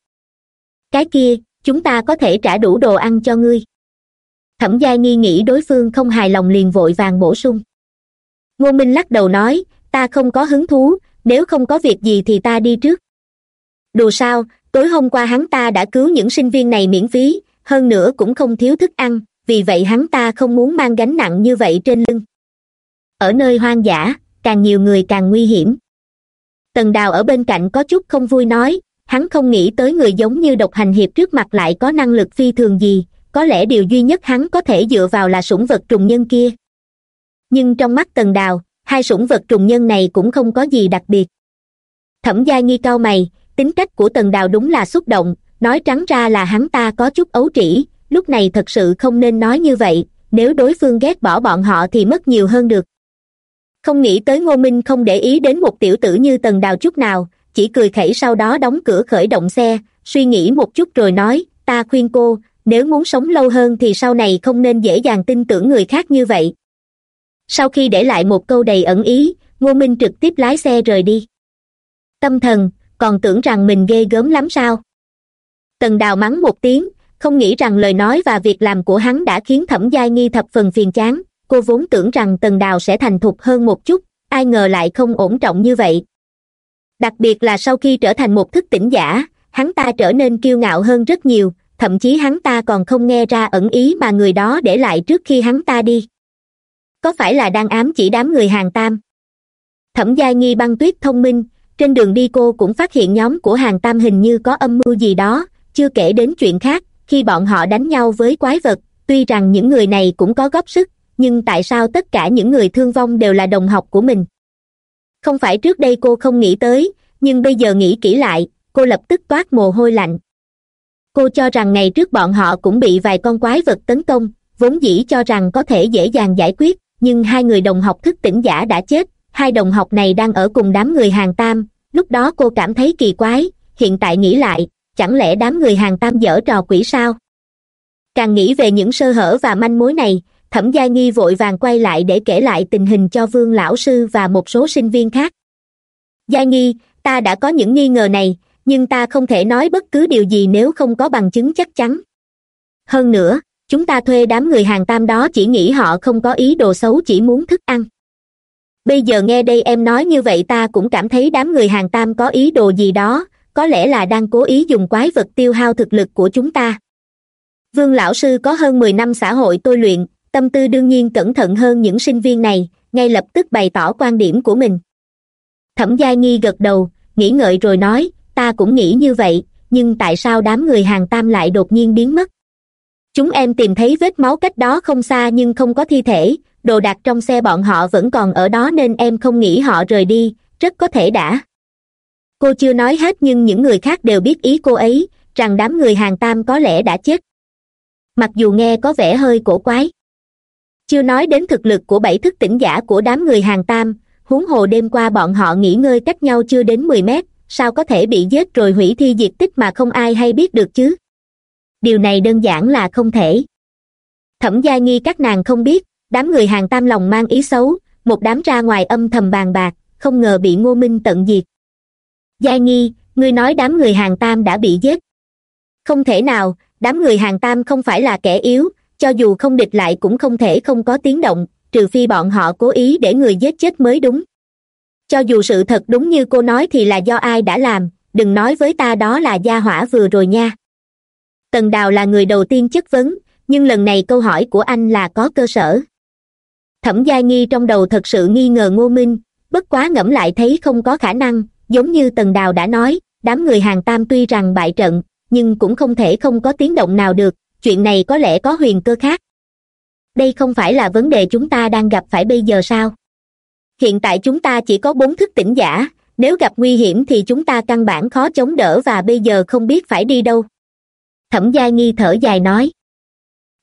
Cái kia chúng ta có thể trả đủ đồ ăn cho ngươi. Thẩm Giai nghi nghĩ đối phương không hài lòng liền vội vàng bổ sung. Ngô minh lắc đầu nói, ta không có hứng thú, nếu không có việc gì thì ta đi trước. Đồ sao, tối hôm qua hắn ta đã cứu những sinh viên này miễn phí, hơn nữa cũng không thiếu thức ăn, vì vậy hắn ta không muốn mang gánh nặng như vậy trên lưng. Ở nơi hoang dã, càng nhiều người càng nguy hiểm. Tần đào ở bên cạnh có chút không vui nói hắn không nghĩ tới người giống như độc hành hiệp trước mặt lại có năng lực phi thường gì, có lẽ điều duy nhất hắn có thể dựa vào là sủng vật trùng nhân kia. Nhưng trong mắt tần đào, hai sủng vật trùng nhân này cũng không có gì đặc biệt. Thẩm gia nghi cao mày, tính cách của tần đào đúng là xúc động, nói trắng ra là hắn ta có chút ấu trĩ, lúc này thật sự không nên nói như vậy, nếu đối phương ghét bỏ bọn họ thì mất nhiều hơn được. Không nghĩ tới ngô minh không để ý đến một tiểu tử như tần đào chút nào chỉ cười khẩy sau đó đóng cửa khởi động xe, suy nghĩ một chút rồi nói, ta khuyên cô, nếu muốn sống lâu hơn thì sau này không nên dễ dàng tin tưởng người khác như vậy. Sau khi để lại một câu đầy ẩn ý, ngô minh trực tiếp lái xe rời đi. Tâm thần, còn tưởng rằng mình ghê gớm lắm sao? Tần đào mắng một tiếng, không nghĩ rằng lời nói và việc làm của hắn đã khiến thẩm giai nghi thập phần phiền chán. Cô vốn tưởng rằng tần đào sẽ thành thục hơn một chút, ai ngờ lại không ổn trọng như vậy đặc biệt là sau khi trở thành một thức tỉnh giả, hắn ta trở nên kiêu ngạo hơn rất nhiều, thậm chí hắn ta còn không nghe ra ẩn ý mà người đó để lại trước khi hắn ta đi. Có phải là đang ám chỉ đám người hàng tam? Thẩm giai nghi băng tuyết thông minh, trên đường đi cô cũng phát hiện nhóm của hàng tam hình như có âm mưu gì đó, chưa kể đến chuyện khác, khi bọn họ đánh nhau với quái vật, tuy rằng những người này cũng có góp sức, nhưng tại sao tất cả những người thương vong đều là đồng học của mình? Không phải trước đây cô không nghĩ tới, nhưng bây giờ nghĩ kỹ lại, cô lập tức toát mồ hôi lạnh. Cô cho rằng ngày trước bọn họ cũng bị vài con quái vật tấn công, vốn dĩ cho rằng có thể dễ dàng giải quyết, nhưng hai người đồng học thức tỉnh giả đã chết, hai đồng học này đang ở cùng đám người hàng tam, lúc đó cô cảm thấy kỳ quái, hiện tại nghĩ lại, chẳng lẽ đám người hàng tam dở trò quỷ sao? Càng nghĩ về những sơ hở và manh mối này thẩm gia nghi vội vàng quay lại để kể lại tình hình cho vương lão sư và một số sinh viên khác. Gia nghi, ta đã có những nghi ngờ này, nhưng ta không thể nói bất cứ điều gì nếu không có bằng chứng chắc chắn. Hơn nữa, chúng ta thuê đám người hàng tam đó chỉ nghĩ họ không có ý đồ xấu chỉ muốn thức ăn. Bây giờ nghe đây em nói như vậy ta cũng cảm thấy đám người hàng tam có ý đồ gì đó, có lẽ là đang cố ý dùng quái vật tiêu hao thực lực của chúng ta. Vương lão sư có hơn mười năm xã hội tôi luyện tâm tư đương nhiên cẩn thận hơn những sinh viên này, ngay lập tức bày tỏ quan điểm của mình. Thẩm giai nghi gật đầu, nghĩ ngợi rồi nói, ta cũng nghĩ như vậy, nhưng tại sao đám người hàng tam lại đột nhiên biến mất? Chúng em tìm thấy vết máu cách đó không xa nhưng không có thi thể, đồ đạc trong xe bọn họ vẫn còn ở đó nên em không nghĩ họ rời đi, rất có thể đã. Cô chưa nói hết nhưng những người khác đều biết ý cô ấy, rằng đám người hàng tam có lẽ đã chết. Mặc dù nghe có vẻ hơi cổ quái chưa nói đến thực lực của bảy thức tỉnh giả của đám người hàng tam, huống hồ đêm qua bọn họ nghỉ ngơi cách nhau chưa đến mười mét, sao có thể bị giết rồi hủy thi diệt tích mà không ai hay biết được chứ? Điều này đơn giản là không thể. Thẩm gia nghi các nàng không biết, đám người hàng tam lòng mang ý xấu, một đám ra ngoài âm thầm bàn bạc, không ngờ bị ngô minh tận diệt. Gia nghi, ngươi nói đám người hàng tam đã bị giết. Không thể nào, đám người hàng tam không phải là kẻ yếu cho dù không địch lại cũng không thể không có tiếng động, trừ phi bọn họ cố ý để người giết chết mới đúng. Cho dù sự thật đúng như cô nói thì là do ai đã làm, đừng nói với ta đó là gia hỏa vừa rồi nha. Tần đào là người đầu tiên chất vấn, nhưng lần này câu hỏi của anh là có cơ sở. Thẩm gia nghi trong đầu thật sự nghi ngờ ngô minh, bất quá ngẫm lại thấy không có khả năng, giống như tần đào đã nói, đám người hàng tam tuy rằng bại trận, nhưng cũng không thể không có tiếng động nào được chuyện này có lẽ có huyền cơ khác. Đây không phải là vấn đề chúng ta đang gặp phải bây giờ sao? Hiện tại chúng ta chỉ có bốn thức tỉnh giả, nếu gặp nguy hiểm thì chúng ta căn bản khó chống đỡ và bây giờ không biết phải đi đâu. Thẩm gia nghi thở dài nói.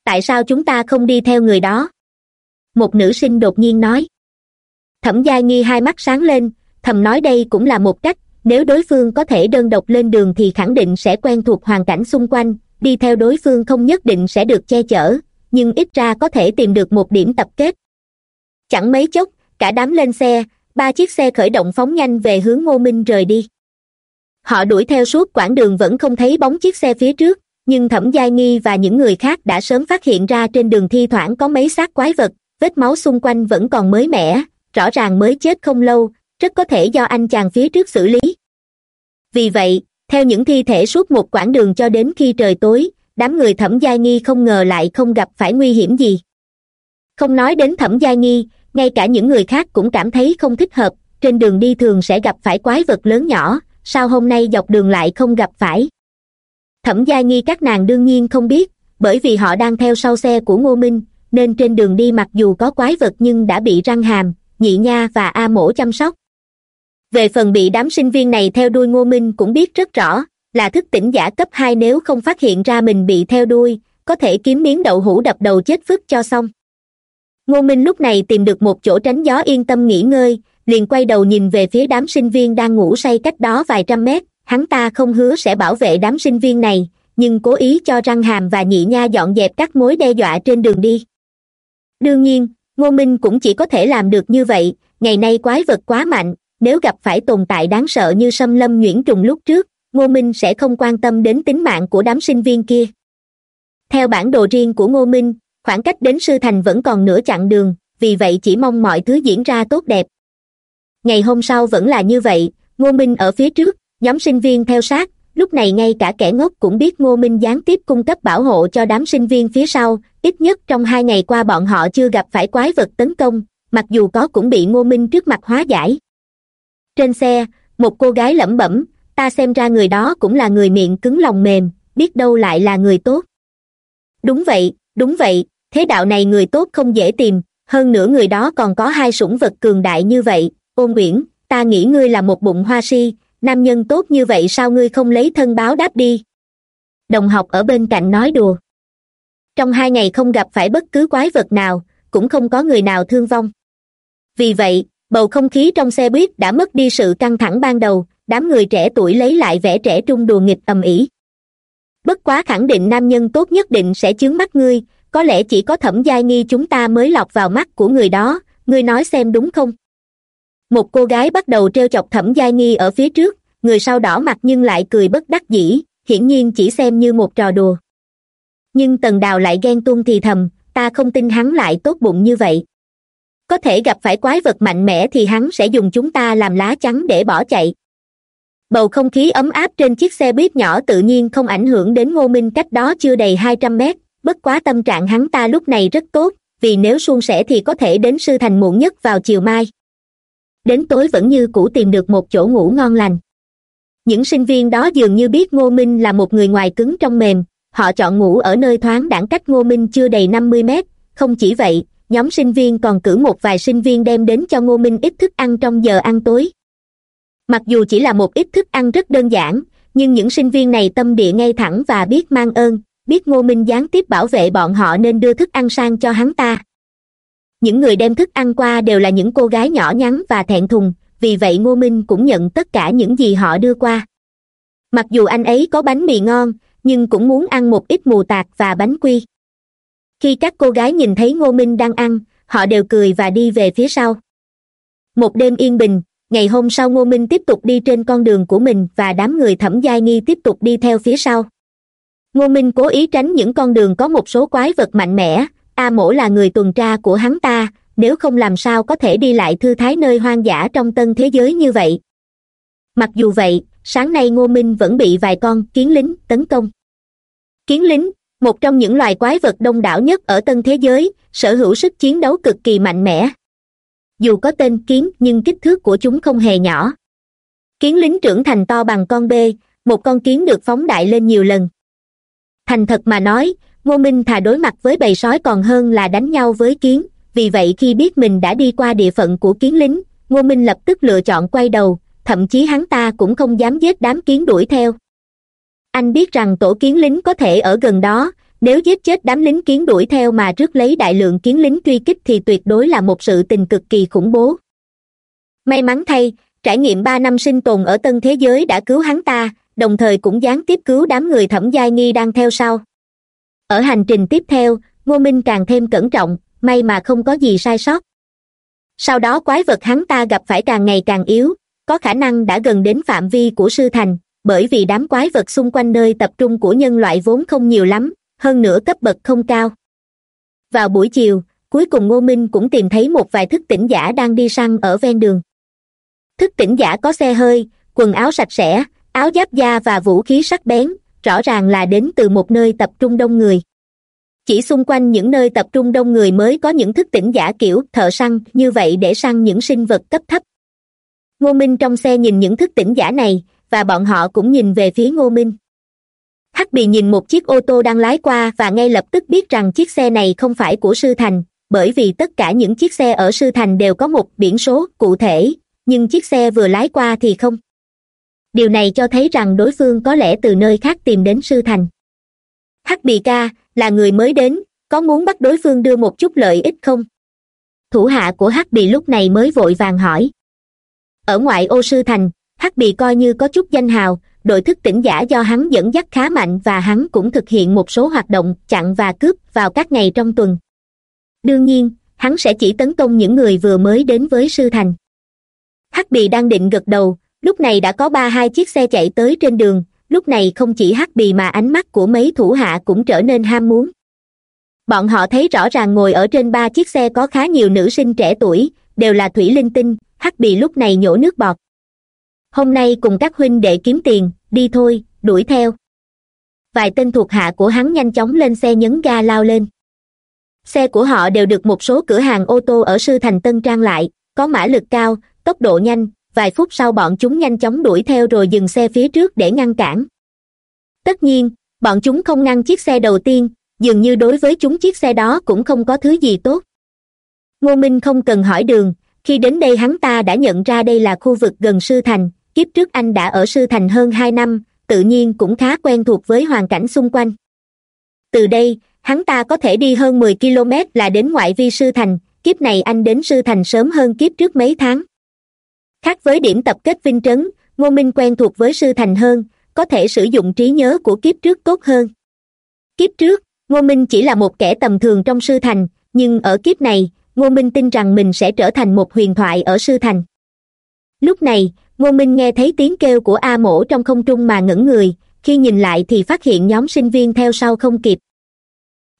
Tại sao chúng ta không đi theo người đó? Một nữ sinh đột nhiên nói. Thẩm gia nghi hai mắt sáng lên, thầm nói đây cũng là một cách, nếu đối phương có thể đơn độc lên đường thì khẳng định sẽ quen thuộc hoàn cảnh xung quanh đi theo đối phương không nhất định sẽ được che chở, nhưng ít ra có thể tìm được một điểm tập kết. Chẳng mấy chốc, cả đám lên xe, ba chiếc xe khởi động phóng nhanh về hướng ngô minh rời đi. Họ đuổi theo suốt quãng đường vẫn không thấy bóng chiếc xe phía trước, nhưng thẩm giai nghi và những người khác đã sớm phát hiện ra trên đường thi thoảng có mấy xác quái vật, vết máu xung quanh vẫn còn mới mẻ, rõ ràng mới chết không lâu, rất có thể do anh chàng phía trước xử lý. Vì vậy theo những thi thể suốt một quãng đường cho đến khi trời tối, đám người thẩm gia nghi không ngờ lại không gặp phải nguy hiểm gì. Không nói đến thẩm gia nghi, ngay cả những người khác cũng cảm thấy không thích hợp, trên đường đi thường sẽ gặp phải quái vật lớn nhỏ, sao hôm nay dọc đường lại không gặp phải? Thẩm gia nghi các nàng đương nhiên không biết, bởi vì họ đang theo sau xe của ngô minh, nên trên đường đi mặc dù có quái vật nhưng đã bị răng hàm, nhị nha và a mổ chăm sóc về phần bị đám sinh viên này theo đuôi ngô minh cũng biết rất rõ, là thức tỉnh giả cấp hai nếu không phát hiện ra mình bị theo đuôi, có thể kiếm miếng đậu hũ đập đầu chết phức cho xong. Ngô minh lúc này tìm được một chỗ tránh gió yên tâm nghỉ ngơi, liền quay đầu nhìn về phía đám sinh viên đang ngủ say cách đó vài trăm mét, hắn ta không hứa sẽ bảo vệ đám sinh viên này, nhưng cố ý cho răng hàm và nhị nha dọn dẹp các mối đe dọa trên đường đi. Đương nhiên, ngô minh cũng chỉ có thể làm được như vậy, ngày nay quái vật quá mạnh nếu gặp phải tồn tại đáng sợ như xâm lâm nhuyễn trùng lúc trước, ngô minh sẽ không quan tâm đến tính mạng của đám sinh viên kia. Theo bản đồ riêng của ngô minh, khoảng cách đến sư thành vẫn còn nửa chặng đường, vì vậy chỉ mong mọi thứ diễn ra tốt đẹp. Ngày hôm sau vẫn là như vậy, ngô minh ở phía trước, nhóm sinh viên theo sát, lúc này ngay cả kẻ ngốc cũng biết ngô minh gián tiếp cung cấp bảo hộ cho đám sinh viên phía sau, ít nhất trong hai ngày qua bọn họ chưa gặp phải quái vật tấn công, mặc dù có cũng bị ngô minh trước mặt hóa giải trên xe, một cô gái lẩm bẩm, ta xem ra người đó cũng là người miệng cứng lòng mềm, biết đâu lại là người tốt. Đúng vậy đúng vậy, thế đạo này người tốt không dễ tìm, hơn nữa người đó còn có hai sủng vật cường đại như vậy. Ôn uyển ta nghĩ ngươi là một bụng hoa si, nam nhân tốt như vậy sao ngươi không lấy thân báo đáp đi? Đồng học ở bên cạnh nói đùa. Trong hai ngày không gặp phải bất cứ quái vật nào, cũng không có người nào thương vong. Vì vậy bầu không khí trong xe buýt đã mất đi sự căng thẳng ban đầu, đám người trẻ tuổi lấy lại vẻ trẻ trung đùa nghịch ầm ĩ. Bất quá khẳng định nam nhân tốt nhất định sẽ chướng mắt ngươi, có lẽ chỉ có thẩm giai nghi chúng ta mới lọt vào mắt của người đó, ngươi nói xem đúng không? Một cô gái bắt đầu trêu chọc thẩm giai nghi ở phía trước, người sau đỏ mặt nhưng lại cười bất đắc dĩ, hiển nhiên chỉ xem như một trò đùa. Nhưng tần đào lại ghen tuông thì thầm, ta không tin hắn lại tốt bụng như vậy có thể gặp phải quái vật mạnh mẽ thì hắn sẽ dùng chúng ta làm lá chắn để bỏ chạy. Bầu không khí ấm áp trên chiếc xe buýt nhỏ tự nhiên không ảnh hưởng đến ngô minh cách đó chưa đầy hai trăm mét, bất quá tâm trạng hắn ta lúc này rất tốt, vì nếu suôn sẻ thì có thể đến sư thành muộn nhất vào chiều mai. Đến tối vẫn như cũ tìm được một chỗ ngủ ngon lành. Những sinh viên đó dường như biết ngô minh là một người ngoài cứng trong mềm, họ chọn ngủ ở nơi thoáng đẳng cách ngô minh chưa đầy năm mươi mét, không chỉ vậy nhóm sinh viên còn cử một vài sinh viên đem đến cho ngô minh ít thức ăn trong giờ ăn tối. Mặc dù chỉ là một ít thức ăn rất đơn giản, nhưng những sinh viên này tâm địa ngay thẳng và biết mang ơn, biết ngô minh gián tiếp bảo vệ bọn họ nên đưa thức ăn sang cho hắn ta. Những người đem thức ăn qua đều là những cô gái nhỏ nhắn và thẹn thùng, vì vậy ngô minh cũng nhận tất cả những gì họ đưa qua. Mặc dù anh ấy có bánh mì ngon, nhưng cũng muốn ăn một ít mù tạt và bánh quy khi các cô gái nhìn thấy ngô minh đang ăn, họ đều cười và đi về phía sau. Một đêm yên bình, ngày hôm sau ngô minh tiếp tục đi trên con đường của mình và đám người thẩm giai nghi tiếp tục đi theo phía sau. Ngô minh cố ý tránh những con đường có một số quái vật mạnh mẽ, a mổ là người tuần tra của hắn ta, nếu không làm sao có thể đi lại thư thái nơi hoang dã trong tân thế giới như vậy. Mặc dù vậy, sáng nay ngô minh vẫn bị vài con kiến lính tấn công. Kiến lính một trong những loài quái vật đông đảo nhất ở tân thế giới, sở hữu sức chiến đấu cực kỳ mạnh mẽ. Dù có tên kiến, nhưng kích thước của chúng không hề nhỏ. Kiến lính trưởng thành to bằng con bê, một con kiến được phóng đại lên nhiều lần. Thành thật mà nói, ngô minh thà đối mặt với bầy sói còn hơn là đánh nhau với kiến, vì vậy khi biết mình đã đi qua địa phận của kiến lính, ngô minh lập tức lựa chọn quay đầu, thậm chí hắn ta cũng không dám giết đám kiến đuổi theo anh biết rằng tổ kiến lính có thể ở gần đó, nếu giết chết đám lính kiến đuổi theo mà rước lấy đại lượng kiến lính truy kích thì tuyệt đối là một sự tình cực kỳ khủng bố. May mắn thay, trải nghiệm ba năm sinh tồn ở tân thế giới đã cứu hắn ta, đồng thời cũng gián tiếp cứu đám người thẩm giai nghi đang theo sau. Ở hành trình tiếp theo, ngô minh càng thêm cẩn trọng, may mà không có gì sai sót. Sau đó quái vật hắn ta gặp phải càng ngày càng yếu, có khả năng đã gần đến phạm vi của sư thành bởi vì đám quái vật xung quanh nơi tập trung của nhân loại vốn không nhiều lắm, hơn nữa cấp bậc không cao. Vào buổi chiều, cuối cùng ngô minh cũng tìm thấy một vài thức tỉnh giả đang đi săn ở ven đường. Thức tỉnh giả có xe hơi, quần áo sạch sẽ, áo giáp da và vũ khí sắc bén, rõ ràng là đến từ một nơi tập trung đông người. Chỉ xung quanh những nơi tập trung đông người mới có những thức tỉnh giả kiểu thợ săn, như vậy để săn những sinh vật cấp thấp. Ngô minh trong xe nhìn những thức tỉnh giả này và bọn họ cũng nhìn về phía ngô minh. Hắc bì nhìn một chiếc ô tô đang lái qua và ngay lập tức biết rằng chiếc xe này không phải của sư thành, bởi vì tất cả những chiếc xe ở sư thành đều có một biển số cụ thể, nhưng chiếc xe vừa lái qua thì không. Điều này cho thấy rằng đối phương có lẽ từ nơi khác tìm đến sư thành. Hắc bì ca, là người mới đến, có muốn bắt đối phương đưa một chút lợi ích không? Thủ hạ của hắc bì lúc này mới vội vàng hỏi. Ở ngoại ô sư thành hắc bì coi như có chút danh hào, đội thức tỉnh giả do hắn dẫn dắt khá mạnh và hắn cũng thực hiện một số hoạt động chặn và cướp vào các ngày trong tuần. Đương nhiên, hắn sẽ chỉ tấn công những người vừa mới đến với sư thành. Hắc bì đang định gật đầu, lúc này đã có ba hai chiếc xe chạy tới trên đường, lúc này không chỉ hắc bì mà ánh mắt của mấy thủ hạ cũng trở nên ham muốn. Bọn họ thấy rõ ràng ngồi ở trên ba chiếc xe có khá nhiều nữ sinh trẻ tuổi, đều là thủy linh tinh, hắc bì lúc này nhổ nước bọt hôm nay cùng các huynh đệ kiếm tiền, đi thôi, đuổi theo. Vài tên thuộc hạ của hắn nhanh chóng lên xe nhấn ga lao lên. Xe của họ đều được một số cửa hàng ô tô ở sư thành tân trang lại, có mã lực cao, tốc độ nhanh, vài phút sau bọn chúng nhanh chóng đuổi theo rồi dừng xe phía trước để ngăn cản. Tất nhiên, bọn chúng không ngăn chiếc xe đầu tiên, dường như đối với chúng chiếc xe đó cũng không có thứ gì tốt. Ngô minh không cần hỏi đường, khi đến đây hắn ta đã nhận ra đây là khu vực gần sư thành kiếp trước anh đã ở sư thành hơn hai năm, tự nhiên cũng khá quen thuộc với hoàn cảnh xung quanh. Từ đây, hắn ta có thể đi hơn mười km là đến ngoại vi sư thành, kiếp này anh đến sư thành sớm hơn kiếp trước mấy tháng. Khác với điểm tập kết vinh trấn, ngô minh quen thuộc với sư thành hơn, có thể sử dụng trí nhớ của kiếp trước tốt hơn. Kiếp trước, ngô minh chỉ là một kẻ tầm thường trong sư thành, nhưng ở kiếp này, ngô minh tin rằng mình sẽ trở thành một huyền thoại ở sư thành. Lúc này ngô minh nghe thấy tiếng kêu của a mổ trong không trung mà ngẩng người, khi nhìn lại thì phát hiện nhóm sinh viên theo sau không kịp.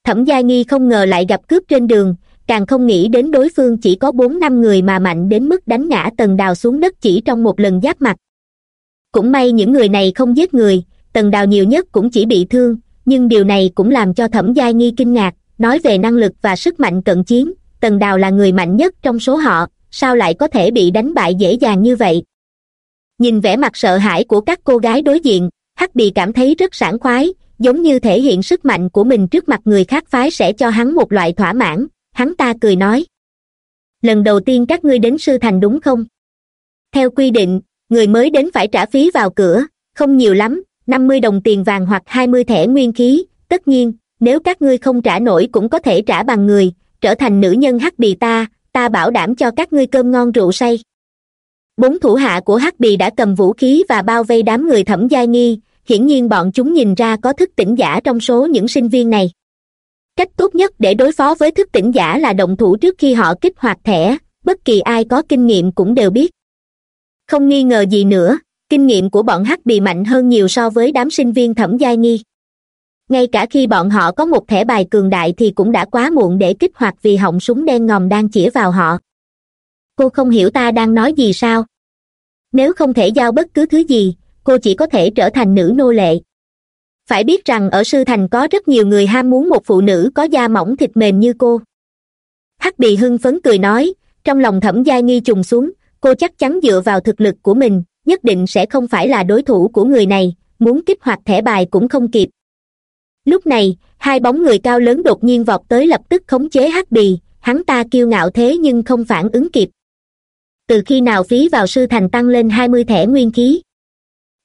Thẩm gia nghi không ngờ lại gặp cướp trên đường, càng không nghĩ đến đối phương chỉ có bốn năm người mà mạnh đến mức đánh ngã tần đào xuống đất chỉ trong một lần giáp mặt. Cũng may những người này không giết người tần đào nhiều nhất cũng chỉ bị thương, nhưng điều này cũng làm cho thẩm gia nghi kinh ngạc, nói về năng lực và sức mạnh cận chiến tần đào là người mạnh nhất trong số họ, sao lại có thể bị đánh bại dễ dàng như vậy? Nhìn vẻ mặt sợ hãi của các cô gái đối diện, hắc bì cảm thấy rất sảng khoái, giống như thể hiện sức mạnh của mình trước mặt người khác phái sẽ cho hắn một loại thỏa mãn, hắn ta cười nói. Lần đầu tiên các ngươi đến sư thành đúng không? Theo quy định, người mới đến phải trả phí vào cửa, không nhiều lắm, năm mươi đồng tiền vàng hoặc hai mươi thẻ nguyên khí, tất nhiên, nếu các ngươi không trả nổi cũng có thể trả bằng người, trở thành nữ nhân hắc bì ta ta bảo đảm cho các ngươi cơm ngon rượu say bốn thủ hạ của hắc bì đã cầm vũ khí và bao vây đám người thẩm giai nghi. Hiển nhiên bọn chúng nhìn ra có thức tỉnh giả trong số những sinh viên này. Cách tốt nhất để đối phó với thức tỉnh giả là động thủ trước khi họ kích hoạt thẻ. Bất kỳ ai có kinh nghiệm cũng đều biết. Không nghi ngờ gì nữa, kinh nghiệm của bọn hắc bì mạnh hơn nhiều so với đám sinh viên thẩm giai nghi. Ngay cả khi bọn họ có một thẻ bài cường đại thì cũng đã quá muộn để kích hoạt vì họng súng đen ngòm đang chĩa vào họ cô không hiểu ta đang nói gì sao? Nếu không thể giao bất cứ thứ gì, cô chỉ có thể trở thành nữ nô lệ. Phải biết rằng ở sư thành có rất nhiều người ham muốn một phụ nữ có da mỏng thịt mềm như cô. Hắc bì hưng phấn cười nói, trong lòng thẩm giai nghi trùng xuống, cô chắc chắn dựa vào thực lực của mình, nhất định sẽ không phải là đối thủ của người này, muốn kích hoạt thẻ bài cũng không kịp. Lúc này, hai bóng người cao lớn đột nhiên vọt tới lập tức khống chế hắc bì, hắn ta kiêu ngạo thế nhưng không phản ứng kịp từ khi nào phí vào sư thành tăng lên hai mươi thẻ nguyên khí?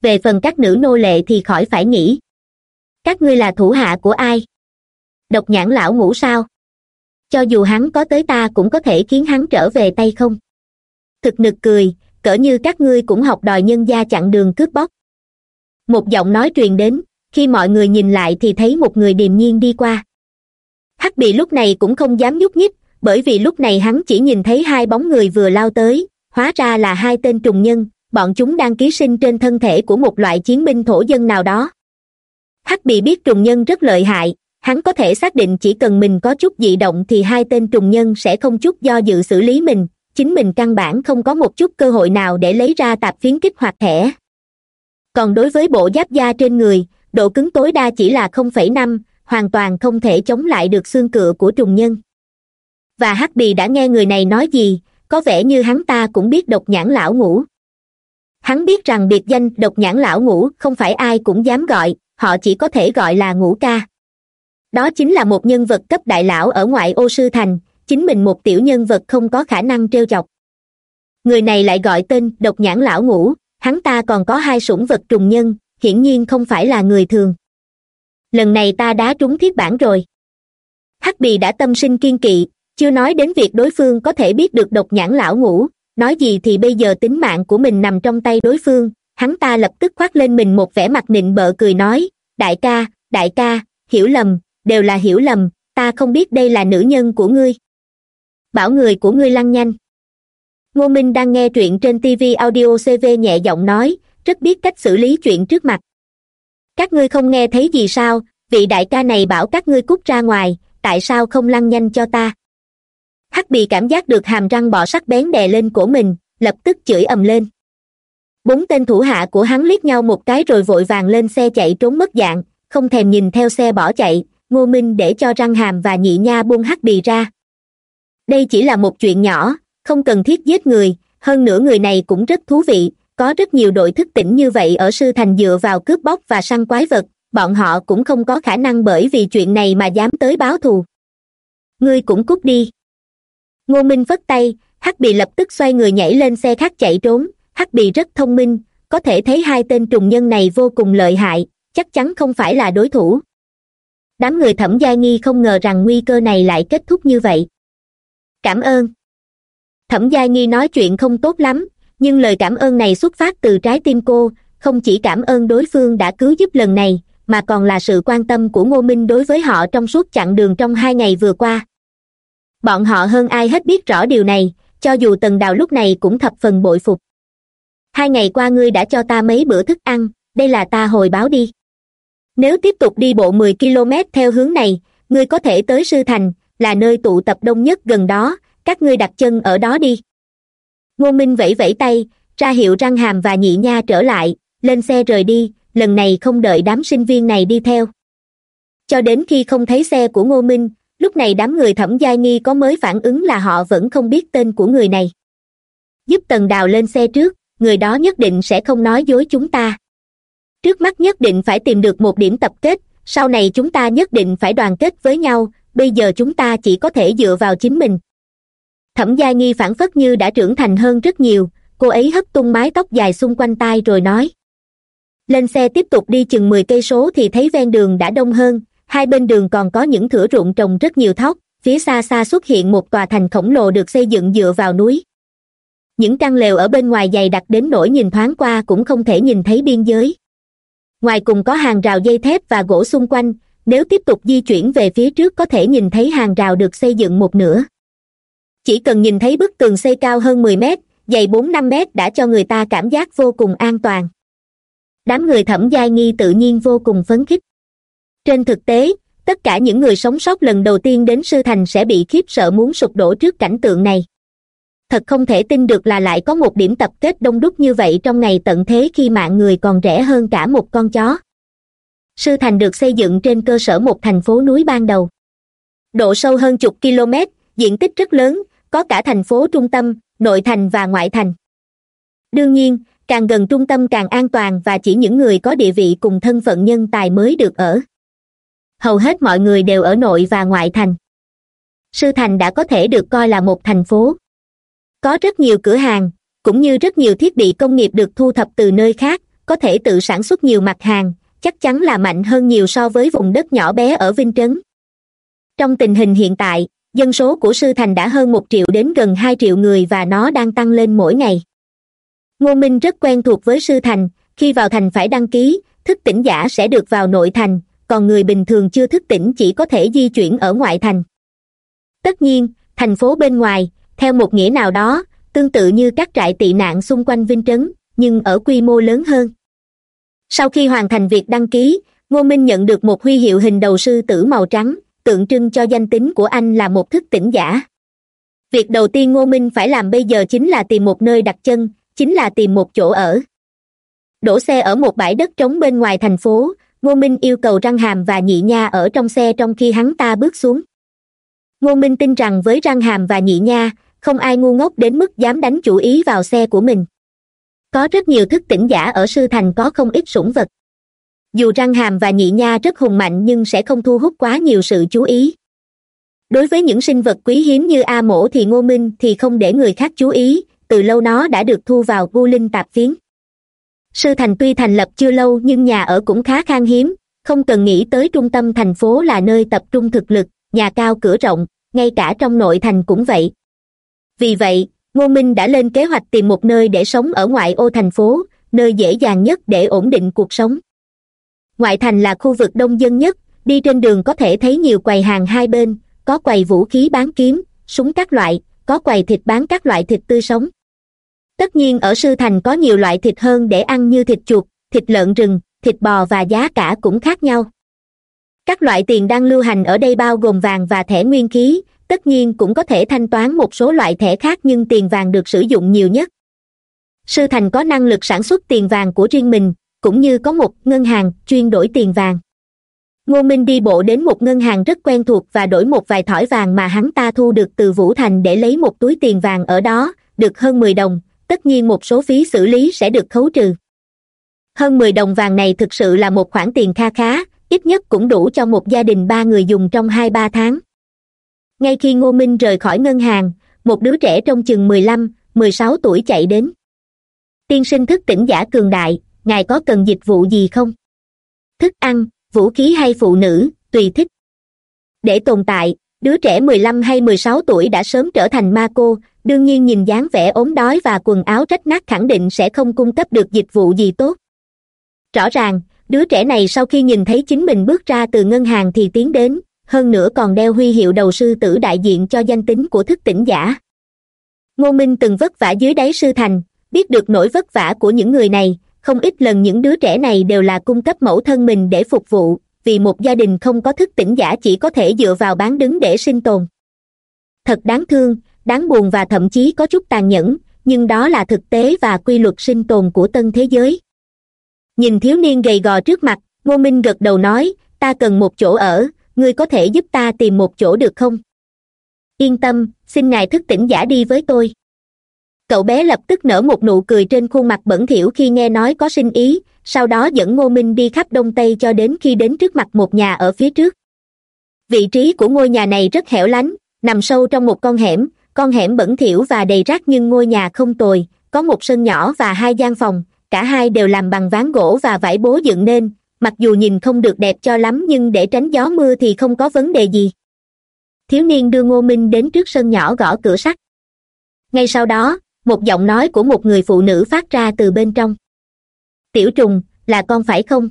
Về phần các nữ nô lệ thì khỏi phải nghĩ. Các ngươi là thủ hạ của ai? Độc nhãn lão ngủ sao? Cho dù hắn có tới ta cũng có thể khiến hắn trở về tay không? Thực nực cười, cỡ như các ngươi cũng học đòi nhân gia chặn đường cướp bóc. Một giọng nói truyền đến, khi mọi người nhìn lại thì thấy một người điềm nhiên đi qua. Hắc bị lúc này cũng không dám nhúc nhích, bởi vì lúc này hắn chỉ nhìn thấy hai bóng người vừa lao tới hóa ra là hai tên trùng nhân, bọn chúng đang ký sinh trên thân thể của một loại chiến binh thổ dân nào đó. Hắc bị biết trùng nhân rất lợi hại, hắn có thể xác định chỉ cần mình có chút dị động thì hai tên trùng nhân sẽ không chút do dự xử lý mình, chính mình căn bản không có một chút cơ hội nào để lấy ra tạp phiến kích hoạt thẻ. Còn đối với bộ giáp da trên người, độ cứng tối đa chỉ là không phẩy năm, hoàn toàn không thể chống lại được xương cựa của trùng nhân. Và hắc bì đã nghe người này nói gì có vẻ như hắn ta cũng biết độc nhãn lão ngũ. Hắn biết rằng biệt danh độc nhãn lão ngũ không phải ai cũng dám gọi, họ chỉ có thể gọi là ngũ ca. Đó chính là một nhân vật cấp đại lão ở ngoại ô sư thành, chính mình một tiểu nhân vật không có khả năng trêu chọc. Người này lại gọi tên độc nhãn lão ngũ, hắn ta còn có hai sủng vật trùng nhân, hiển nhiên không phải là người thường. Lần này ta đá trúng thiết bản rồi. Hắc bì đã tâm sinh kiên kỵ chưa nói đến việc đối phương có thể biết được độc nhãn lão ngủ nói gì thì bây giờ tính mạng của mình nằm trong tay đối phương. Hắn ta lập tức khoác lên mình một vẻ mặt nịnh bợ cười nói, đại ca đại ca, hiểu lầm, đều là hiểu lầm, ta không biết đây là nữ nhân của ngươi. Bảo người của ngươi lăn nhanh. Ngô minh đang nghe truyện trên tv audio cv nhẹ giọng nói, rất biết cách xử lý chuyện trước mặt. Các ngươi không nghe thấy gì sao? Vị đại ca này bảo các ngươi cút ra ngoài, tại sao không lăn nhanh cho ta? Hắc bì cảm giác được hàm răng bọ sắc bén đè lên cổ mình, lập tức chửi ầm lên. Bốn tên thủ hạ của hắn liếc nhau một cái rồi vội vàng lên xe chạy trốn mất dạng, không thèm nhìn theo xe bỏ chạy, ngô minh để cho răng hàm và nhị nha buông hắc bì ra. Đây chỉ là một chuyện nhỏ, không cần thiết giết người, hơn nữa người này cũng rất thú vị, có rất nhiều đội thức tỉnh như vậy ở sư thành dựa vào cướp bóc và săn quái vật, bọn họ cũng không có khả năng bởi vì chuyện này mà dám tới báo thù. Ngươi cũng cút đi ngô minh phất tay, hắc bì lập tức xoay người nhảy lên xe khác chạy trốn. Hắc bì rất thông minh, có thể thấy hai tên trùng nhân này vô cùng lợi hại, chắc chắn không phải là đối thủ. Đám người thẩm gia nghi không ngờ rằng nguy cơ này lại kết thúc như vậy. Cảm ơn. Thẩm gia nghi nói chuyện không tốt lắm, nhưng lời cảm ơn này xuất phát từ trái tim cô, không chỉ cảm ơn đối phương đã cứu giúp lần này, mà còn là sự quan tâm của ngô minh đối với họ trong suốt chặng đường trong hai ngày vừa qua bọn họ hơn ai hết biết rõ điều này, cho dù tần đào lúc này cũng thập phần bội phục. Hai ngày qua ngươi đã cho ta mấy bữa thức ăn, đây là ta hồi báo đi. Nếu tiếp tục đi bộ mười km theo hướng này, ngươi có thể tới sư thành, là nơi tụ tập đông nhất gần đó, các ngươi đặt chân ở đó đi. Ngô minh vẫy vẫy tay, ra hiệu răng hàm và nhị nha trở lại, lên xe rời đi, lần này không đợi đám sinh viên này đi theo. Cho đến khi không thấy xe của ngô minh lúc này đám người thẩm giai nghi có mới phản ứng là họ vẫn không biết tên của người này. Giúp tần đào lên xe trước, người đó nhất định sẽ không nói dối chúng ta. Trước mắt nhất định phải tìm được một điểm tập kết, sau này chúng ta nhất định phải đoàn kết với nhau, bây giờ chúng ta chỉ có thể dựa vào chính mình. Thẩm gia nghi phản phất như đã trưởng thành hơn rất nhiều, cô ấy hất tung mái tóc dài xung quanh tai rồi nói. Lên xe tiếp tục đi chừng mười cây số thì thấy ven đường đã đông hơn hai bên đường còn có những thửa ruộng trồng rất nhiều thóc, phía xa xa xuất hiện một tòa thành khổng lồ được xây dựng dựa vào núi. Những căn lều ở bên ngoài dày đặc đến nỗi nhìn thoáng qua cũng không thể nhìn thấy biên giới. Ngoài cùng có hàng rào dây thép và gỗ xung quanh, nếu tiếp tục di chuyển về phía trước có thể nhìn thấy hàng rào được xây dựng một nửa. Chỉ cần nhìn thấy bức tường xây cao hơn mười mét, dày bốn năm mét đã cho người ta cảm giác vô cùng an toàn. Đám người thẩm giai nghi tự nhiên vô cùng phấn khích trên thực tế, tất cả những người sống sót lần đầu tiên đến sư thành sẽ bị khiếp sợ muốn sụp đổ trước cảnh tượng này. Thật không thể tin được là lại có một điểm tập kết đông đúc như vậy trong ngày tận thế khi mạng người còn rẻ hơn cả một con chó. Sư thành được xây dựng trên cơ sở một thành phố núi ban đầu. Độ sâu hơn chục km, diện tích rất lớn, có cả thành phố trung tâm, nội thành và ngoại thành. Đương nhiên, càng gần trung tâm càng an toàn và chỉ những người có địa vị cùng thân phận nhân tài mới được ở hầu hết mọi người đều ở nội và ngoại thành. Sư thành đã có thể được coi là một thành phố. Có rất nhiều cửa hàng, cũng như rất nhiều thiết bị công nghiệp được thu thập từ nơi khác, có thể tự sản xuất nhiều mặt hàng, chắc chắn là mạnh hơn nhiều so với vùng đất nhỏ bé ở vinh trấn. Trong tình hình hiện tại, dân số của sư thành đã hơn một triệu đến gần hai triệu người và nó đang tăng lên mỗi ngày. Ngô minh rất quen thuộc với sư thành, khi vào thành phải đăng ký, thức tỉnh giả sẽ được vào nội thành còn người bình thường chưa thức tỉnh chỉ có thể di chuyển ở ngoại thành. Tất nhiên, thành phố bên ngoài, theo một nghĩa nào đó, tương tự như các trại tị nạn xung quanh vinh trấn, nhưng ở quy mô lớn hơn. Sau khi hoàn thành việc đăng ký, ngô minh nhận được một huy hiệu hình đầu sư tử màu trắng, tượng trưng cho danh tính của anh là một thức tỉnh giả. Việc đầu tiên ngô minh phải làm bây giờ chính là tìm một nơi đặt chân, chính là tìm một chỗ ở. Đổ xe ở một bãi đất trống bên ngoài thành phố ngô minh yêu cầu răng hàm và nhị nha ở trong xe trong khi hắn ta bước xuống. Ngô minh tin rằng với răng hàm và nhị nha, không ai ngu ngốc đến mức dám đánh chủ ý vào xe của mình. Có rất nhiều thức tỉnh giả ở sư thành có không ít sủng vật. Dù răng hàm và nhị nha rất hùng mạnh nhưng sẽ không thu hút quá nhiều sự chú ý. Đối với những sinh vật quý hiếm như a mổ thì ngô minh thì không để người khác chú ý, từ lâu nó đã được thu vào gu linh tạp phiến sư thành tuy thành lập chưa lâu nhưng nhà ở cũng khá khan hiếm, không cần nghĩ tới trung tâm thành phố là nơi tập trung thực lực, nhà cao cửa rộng, ngay cả trong nội thành cũng vậy. Vì vậy, ngô minh đã lên kế hoạch tìm một nơi để sống ở ngoại ô thành phố, nơi dễ dàng nhất để ổn định cuộc sống. Ngoại thành là khu vực đông dân nhất, đi trên đường có thể thấy nhiều quầy hàng hai bên, có quầy vũ khí bán kiếm, súng các loại, có quầy thịt bán các loại thịt tươi sống tất nhiên ở sư thành có nhiều loại thịt hơn để ăn như thịt chuột, thịt lợn rừng, thịt bò và giá cả cũng khác nhau. Các loại tiền đang lưu hành ở đây bao gồm vàng và thẻ nguyên khí, tất nhiên cũng có thể thanh toán một số loại thẻ khác nhưng tiền vàng được sử dụng nhiều nhất. Sư thành có năng lực sản xuất tiền vàng của riêng mình, cũng như có một ngân hàng chuyên đổi tiền vàng. Ngô minh đi bộ đến một ngân hàng rất quen thuộc và đổi một vài thỏi vàng mà hắn ta thu được từ vũ thành để lấy một túi tiền vàng ở đó, được hơn mười đồng tất nhiên một số phí xử lý sẽ được khấu trừ. Hơn mười đồng vàng này thực sự là một khoản tiền kha khá, ít nhất cũng đủ cho một gia đình ba người dùng trong hai ba tháng. Ngay khi ngô minh rời khỏi ngân hàng, một đứa trẻ trong chừng mười lăm, mười sáu tuổi chạy đến. Tiên sinh thức tỉnh giả cường đại, ngài có cần dịch vụ gì không? Thức ăn, vũ khí hay phụ nữ, tùy thích. Để tồn tại, đứa trẻ mười lăm hay mười sáu tuổi đã sớm trở thành ma cô đương nhiên nhìn dáng vẻ ốm đói và quần áo rách nát khẳng định sẽ không cung cấp được dịch vụ gì tốt. Rõ ràng, đứa trẻ này sau khi nhìn thấy chính mình bước ra từ ngân hàng thì tiến đến, hơn nữa còn đeo huy hiệu đầu sư tử đại diện cho danh tính của thức tỉnh giả. Ngô minh từng vất vả dưới đáy sư thành, biết được nỗi vất vả của những người này, không ít lần những đứa trẻ này đều là cung cấp mẫu thân mình để phục vụ, vì một gia đình không có thức tỉnh giả chỉ có thể dựa vào bán đứng để sinh tồn. Thật đáng thương đáng buồn và thậm chí có chút tàn nhẫn, nhưng đó là thực tế và quy luật sinh tồn của tân thế giới. Nhìn thiếu niên gầy gò trước mặt, ngô minh gật đầu nói, ta cần một chỗ ở, ngươi có thể giúp ta tìm một chỗ được không? Yên tâm, xin ngài thức tỉnh giả đi với tôi. Cậu bé lập tức nở một nụ cười trên khuôn mặt bẩn thỉu khi nghe nói có sinh ý, sau đó dẫn ngô minh đi khắp đông tây cho đến khi đến trước mặt một nhà ở phía trước. Vị trí của ngôi nhà này rất hẻo lánh, nằm sâu trong một con hẻm con hẻm bẩn thỉu và đầy rác nhưng ngôi nhà không tồi, có một sân nhỏ và hai gian phòng, cả hai đều làm bằng ván gỗ và vải bố dựng nên, mặc dù nhìn không được đẹp cho lắm nhưng để tránh gió mưa thì không có vấn đề gì. Thiếu niên đưa ngô minh đến trước sân nhỏ gõ cửa sắt. Ngay sau đó, một giọng nói của một người phụ nữ phát ra từ bên trong. Tiểu trùng, là con phải không?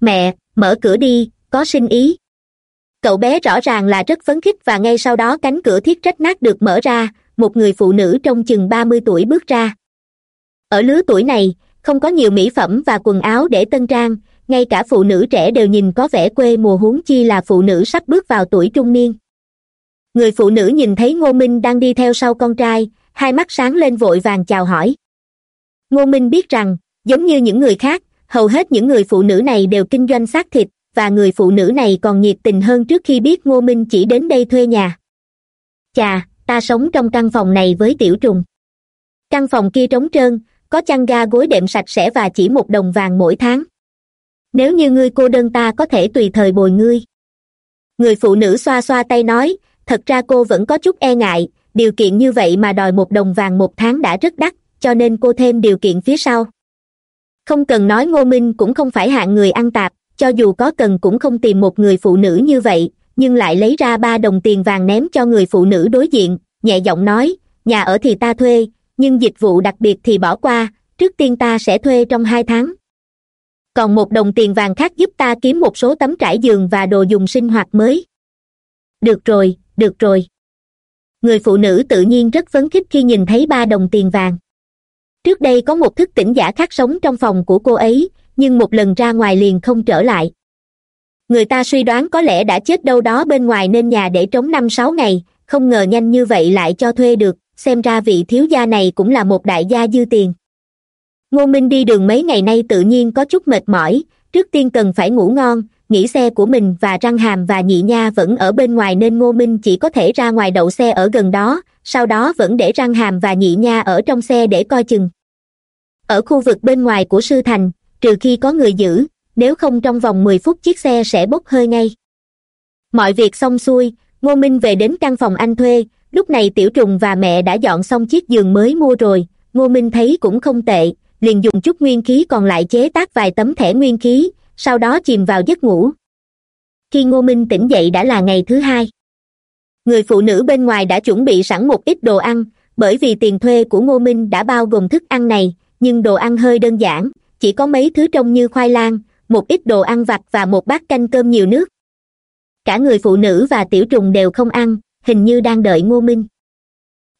Mẹ, mở cửa đi, có sinh ý cậu bé rõ ràng là rất phấn khích và ngay sau đó cánh cửa thiết trách nát được mở ra, một người phụ nữ trong chừng ba mươi tuổi bước ra. Ở lứa tuổi này, không có nhiều mỹ phẩm và quần áo để tân trang, ngay cả phụ nữ trẻ đều nhìn có vẻ quê mùa huống chi là phụ nữ sắp bước vào tuổi trung niên. Người phụ nữ nhìn thấy ngô minh đang đi theo sau con trai, hai mắt sáng lên vội vàng chào hỏi. Ngô minh biết rằng, giống như những người khác, hầu hết những người phụ nữ này đều kinh doanh xác thịt và người phụ nữ này còn nhiệt tình hơn trước khi biết ngô minh chỉ đến đây thuê nhà. Chà, ta sống trong căn phòng này với tiểu trùng. Căn phòng kia trống trơn, có chăn ga gối đệm sạch sẽ và chỉ một đồng vàng mỗi tháng. Nếu như ngươi cô đơn ta có thể tùy thời bồi ngươi. Người phụ nữ xoa xoa tay nói, thật ra cô vẫn có chút e ngại, điều kiện như vậy mà đòi một đồng vàng một tháng đã rất đắt, cho nên cô thêm điều kiện phía sau. Không cần nói ngô minh cũng không phải hạng người ăn tạp cho dù có cần cũng không tìm một người phụ nữ như vậy, nhưng lại lấy ra ba đồng tiền vàng ném cho người phụ nữ đối diện, nhẹ giọng nói, nhà ở thì ta thuê, nhưng dịch vụ đặc biệt thì bỏ qua, trước tiên ta sẽ thuê trong hai tháng. Còn một đồng tiền vàng khác giúp ta kiếm một số tấm trải giường và đồ dùng sinh hoạt mới. Được rồi được rồi. Người phụ nữ tự nhiên rất phấn khích khi nhìn thấy ba đồng tiền vàng. Trước đây có một thức tỉnh giả khác sống trong phòng của cô ấy nhưng một lần ra ngoài liền không trở lại. Người ta suy đoán có lẽ đã chết đâu đó bên ngoài nên nhà để trống năm sáu ngày, không ngờ nhanh như vậy lại cho thuê được, xem ra vị thiếu gia này cũng là một đại gia dư tiền. Ngô minh đi đường mấy ngày nay tự nhiên có chút mệt mỏi, trước tiên cần phải ngủ ngon nghĩ xe của mình và răng hàm và nhị nha vẫn ở bên ngoài nên ngô minh chỉ có thể ra ngoài đậu xe ở gần đó, sau đó vẫn để răng hàm và nhị nha ở trong xe để coi chừng. Ở khu vực bên ngoài của sư thành trừ khi có người giữ, nếu không trong vòng mười phút chiếc xe sẽ bốc hơi ngay. Mọi việc xong xuôi, ngô minh về đến căn phòng anh thuê, lúc này tiểu trùng và mẹ đã dọn xong chiếc giường mới mua rồi, ngô minh thấy cũng không tệ, liền dùng chút nguyên khí còn lại chế tác vài tấm thẻ nguyên khí, sau đó chìm vào giấc ngủ. Khi ngô minh tỉnh dậy đã là ngày thứ hai. Người phụ nữ bên ngoài đã chuẩn bị sẵn một ít đồ ăn, bởi vì tiền thuê của ngô minh đã bao gồm thức ăn này, nhưng đồ ăn hơi đơn giản chỉ có mấy thứ trông như khoai lang, một ít đồ ăn vặt và một bát canh cơm nhiều nước. Cả người phụ nữ và tiểu trùng đều không ăn, hình như đang đợi ngô minh.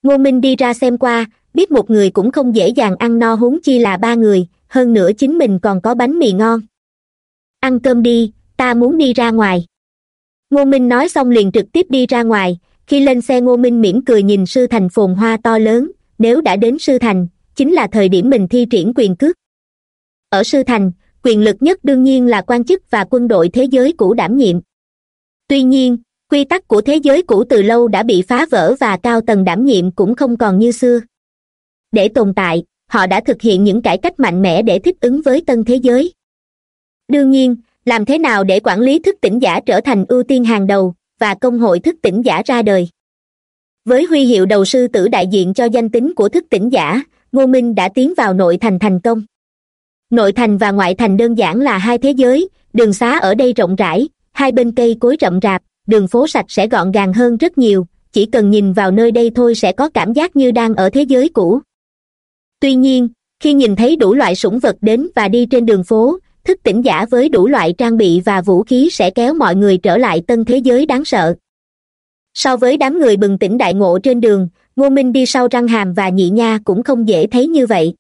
Ngô minh đi ra xem qua, biết một người cũng không dễ dàng ăn no huống chi là ba người, hơn nữa chính mình còn có bánh mì ngon. Ăn cơm đi, ta muốn đi ra ngoài. Ngô minh nói xong liền trực tiếp đi ra ngoài, khi lên xe ngô minh mỉm cười nhìn sư thành phồn hoa to lớn, nếu đã đến sư thành, chính là thời điểm mình thi triển quyền cước ở sư thành, quyền lực nhất đương nhiên là quan chức và quân đội thế giới cũ đảm nhiệm. Tuy nhiên, quy tắc của thế giới cũ từ lâu đã bị phá vỡ và cao tầng đảm nhiệm cũng không còn như xưa. Để tồn tại, họ đã thực hiện những cải cách mạnh mẽ để thích ứng với tân thế giới. Đương nhiên, làm thế nào để quản lý thức tỉnh giả trở thành ưu tiên hàng đầu và công hội thức tỉnh giả ra đời? Với huy hiệu đầu sư tử đại diện cho danh tính của thức tỉnh giả, ngô minh đã tiến vào nội thành thành công nội thành và ngoại thành đơn giản là hai thế giới, đường xá ở đây rộng rãi, hai bên cây cối rậm rạp, đường phố sạch sẽ gọn gàng hơn rất nhiều, chỉ cần nhìn vào nơi đây thôi sẽ có cảm giác như đang ở thế giới cũ. Tuy nhiên, khi nhìn thấy đủ loại sủng vật đến và đi trên đường phố, thức tỉnh giả với đủ loại trang bị và vũ khí sẽ kéo mọi người trở lại tân thế giới đáng sợ. So với đám người bừng tỉnh đại ngộ trên đường, ngô minh đi sau răng hàm và nhị nha cũng không dễ thấy như vậy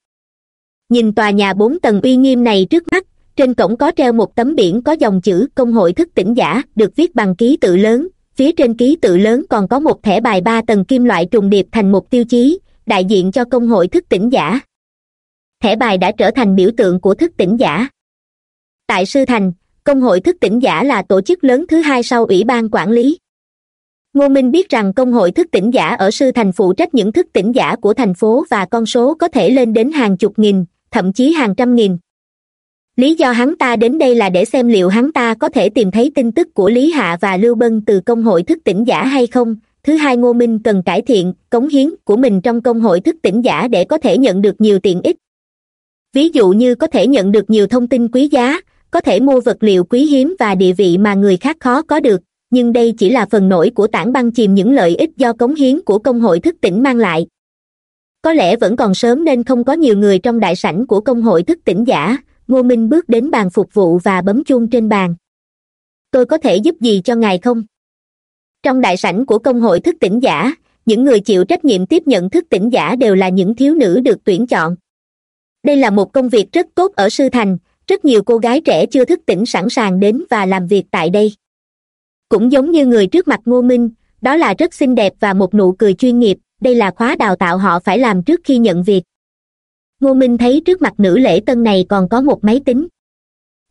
nhìn tòa nhà bốn tầng uy nghiêm này trước mắt, trên cổng có treo một tấm biển có dòng chữ công hội thức tỉnh giả, được viết bằng ký tự lớn. Phía trên ký tự lớn còn có một thẻ bài ba tầng kim loại trùng điệp thành một tiêu chí, đại diện cho công hội thức tỉnh giả. Thẻ bài đã trở thành biểu tượng của thức tỉnh giả. Tại sư thành, công hội thức tỉnh giả là tổ chức lớn thứ hai sau ủy ban quản lý. Ngô minh biết rằng công hội thức tỉnh giả ở sư thành phụ trách những thức tỉnh giả của thành phố và con số có thể lên đến hàng chục nghìn thậm chí hàng trăm nghìn. Lý do hắn ta đến đây là để xem liệu hắn ta có thể tìm thấy tin tức của lý hạ và lưu bân từ công hội thức tỉnh giả hay không. Thứ hai, ngô minh cần cải thiện, cống hiến của mình trong công hội thức tỉnh giả để có thể nhận được nhiều tiện ích. Ví dụ như có thể nhận được nhiều thông tin quý giá, có thể mua vật liệu quý hiếm và địa vị mà người khác khó có được. Nhưng đây chỉ là phần nổi của tảng băng chìm những lợi ích do cống hiến của công hội thức tỉnh mang lại có lẽ vẫn còn sớm nên không có nhiều người trong đại sảnh của công hội thức tỉnh giả. Ngô minh bước đến bàn phục vụ và bấm chuông trên bàn. Tôi có thể giúp gì cho ngài không? Trong đại sảnh của công hội thức tỉnh giả, những người chịu trách nhiệm tiếp nhận thức tỉnh giả đều là những thiếu nữ được tuyển chọn. Đây là một công việc rất tốt ở sư thành, rất nhiều cô gái trẻ chưa thức tỉnh sẵn sàng đến và làm việc tại đây. Cũng giống như người trước mặt ngô minh, đó là rất xinh đẹp và một nụ cười chuyên nghiệp đây là khóa đào tạo họ phải làm trước khi nhận việc. Ngô minh thấy trước mặt nữ lễ tân này còn có một máy tính.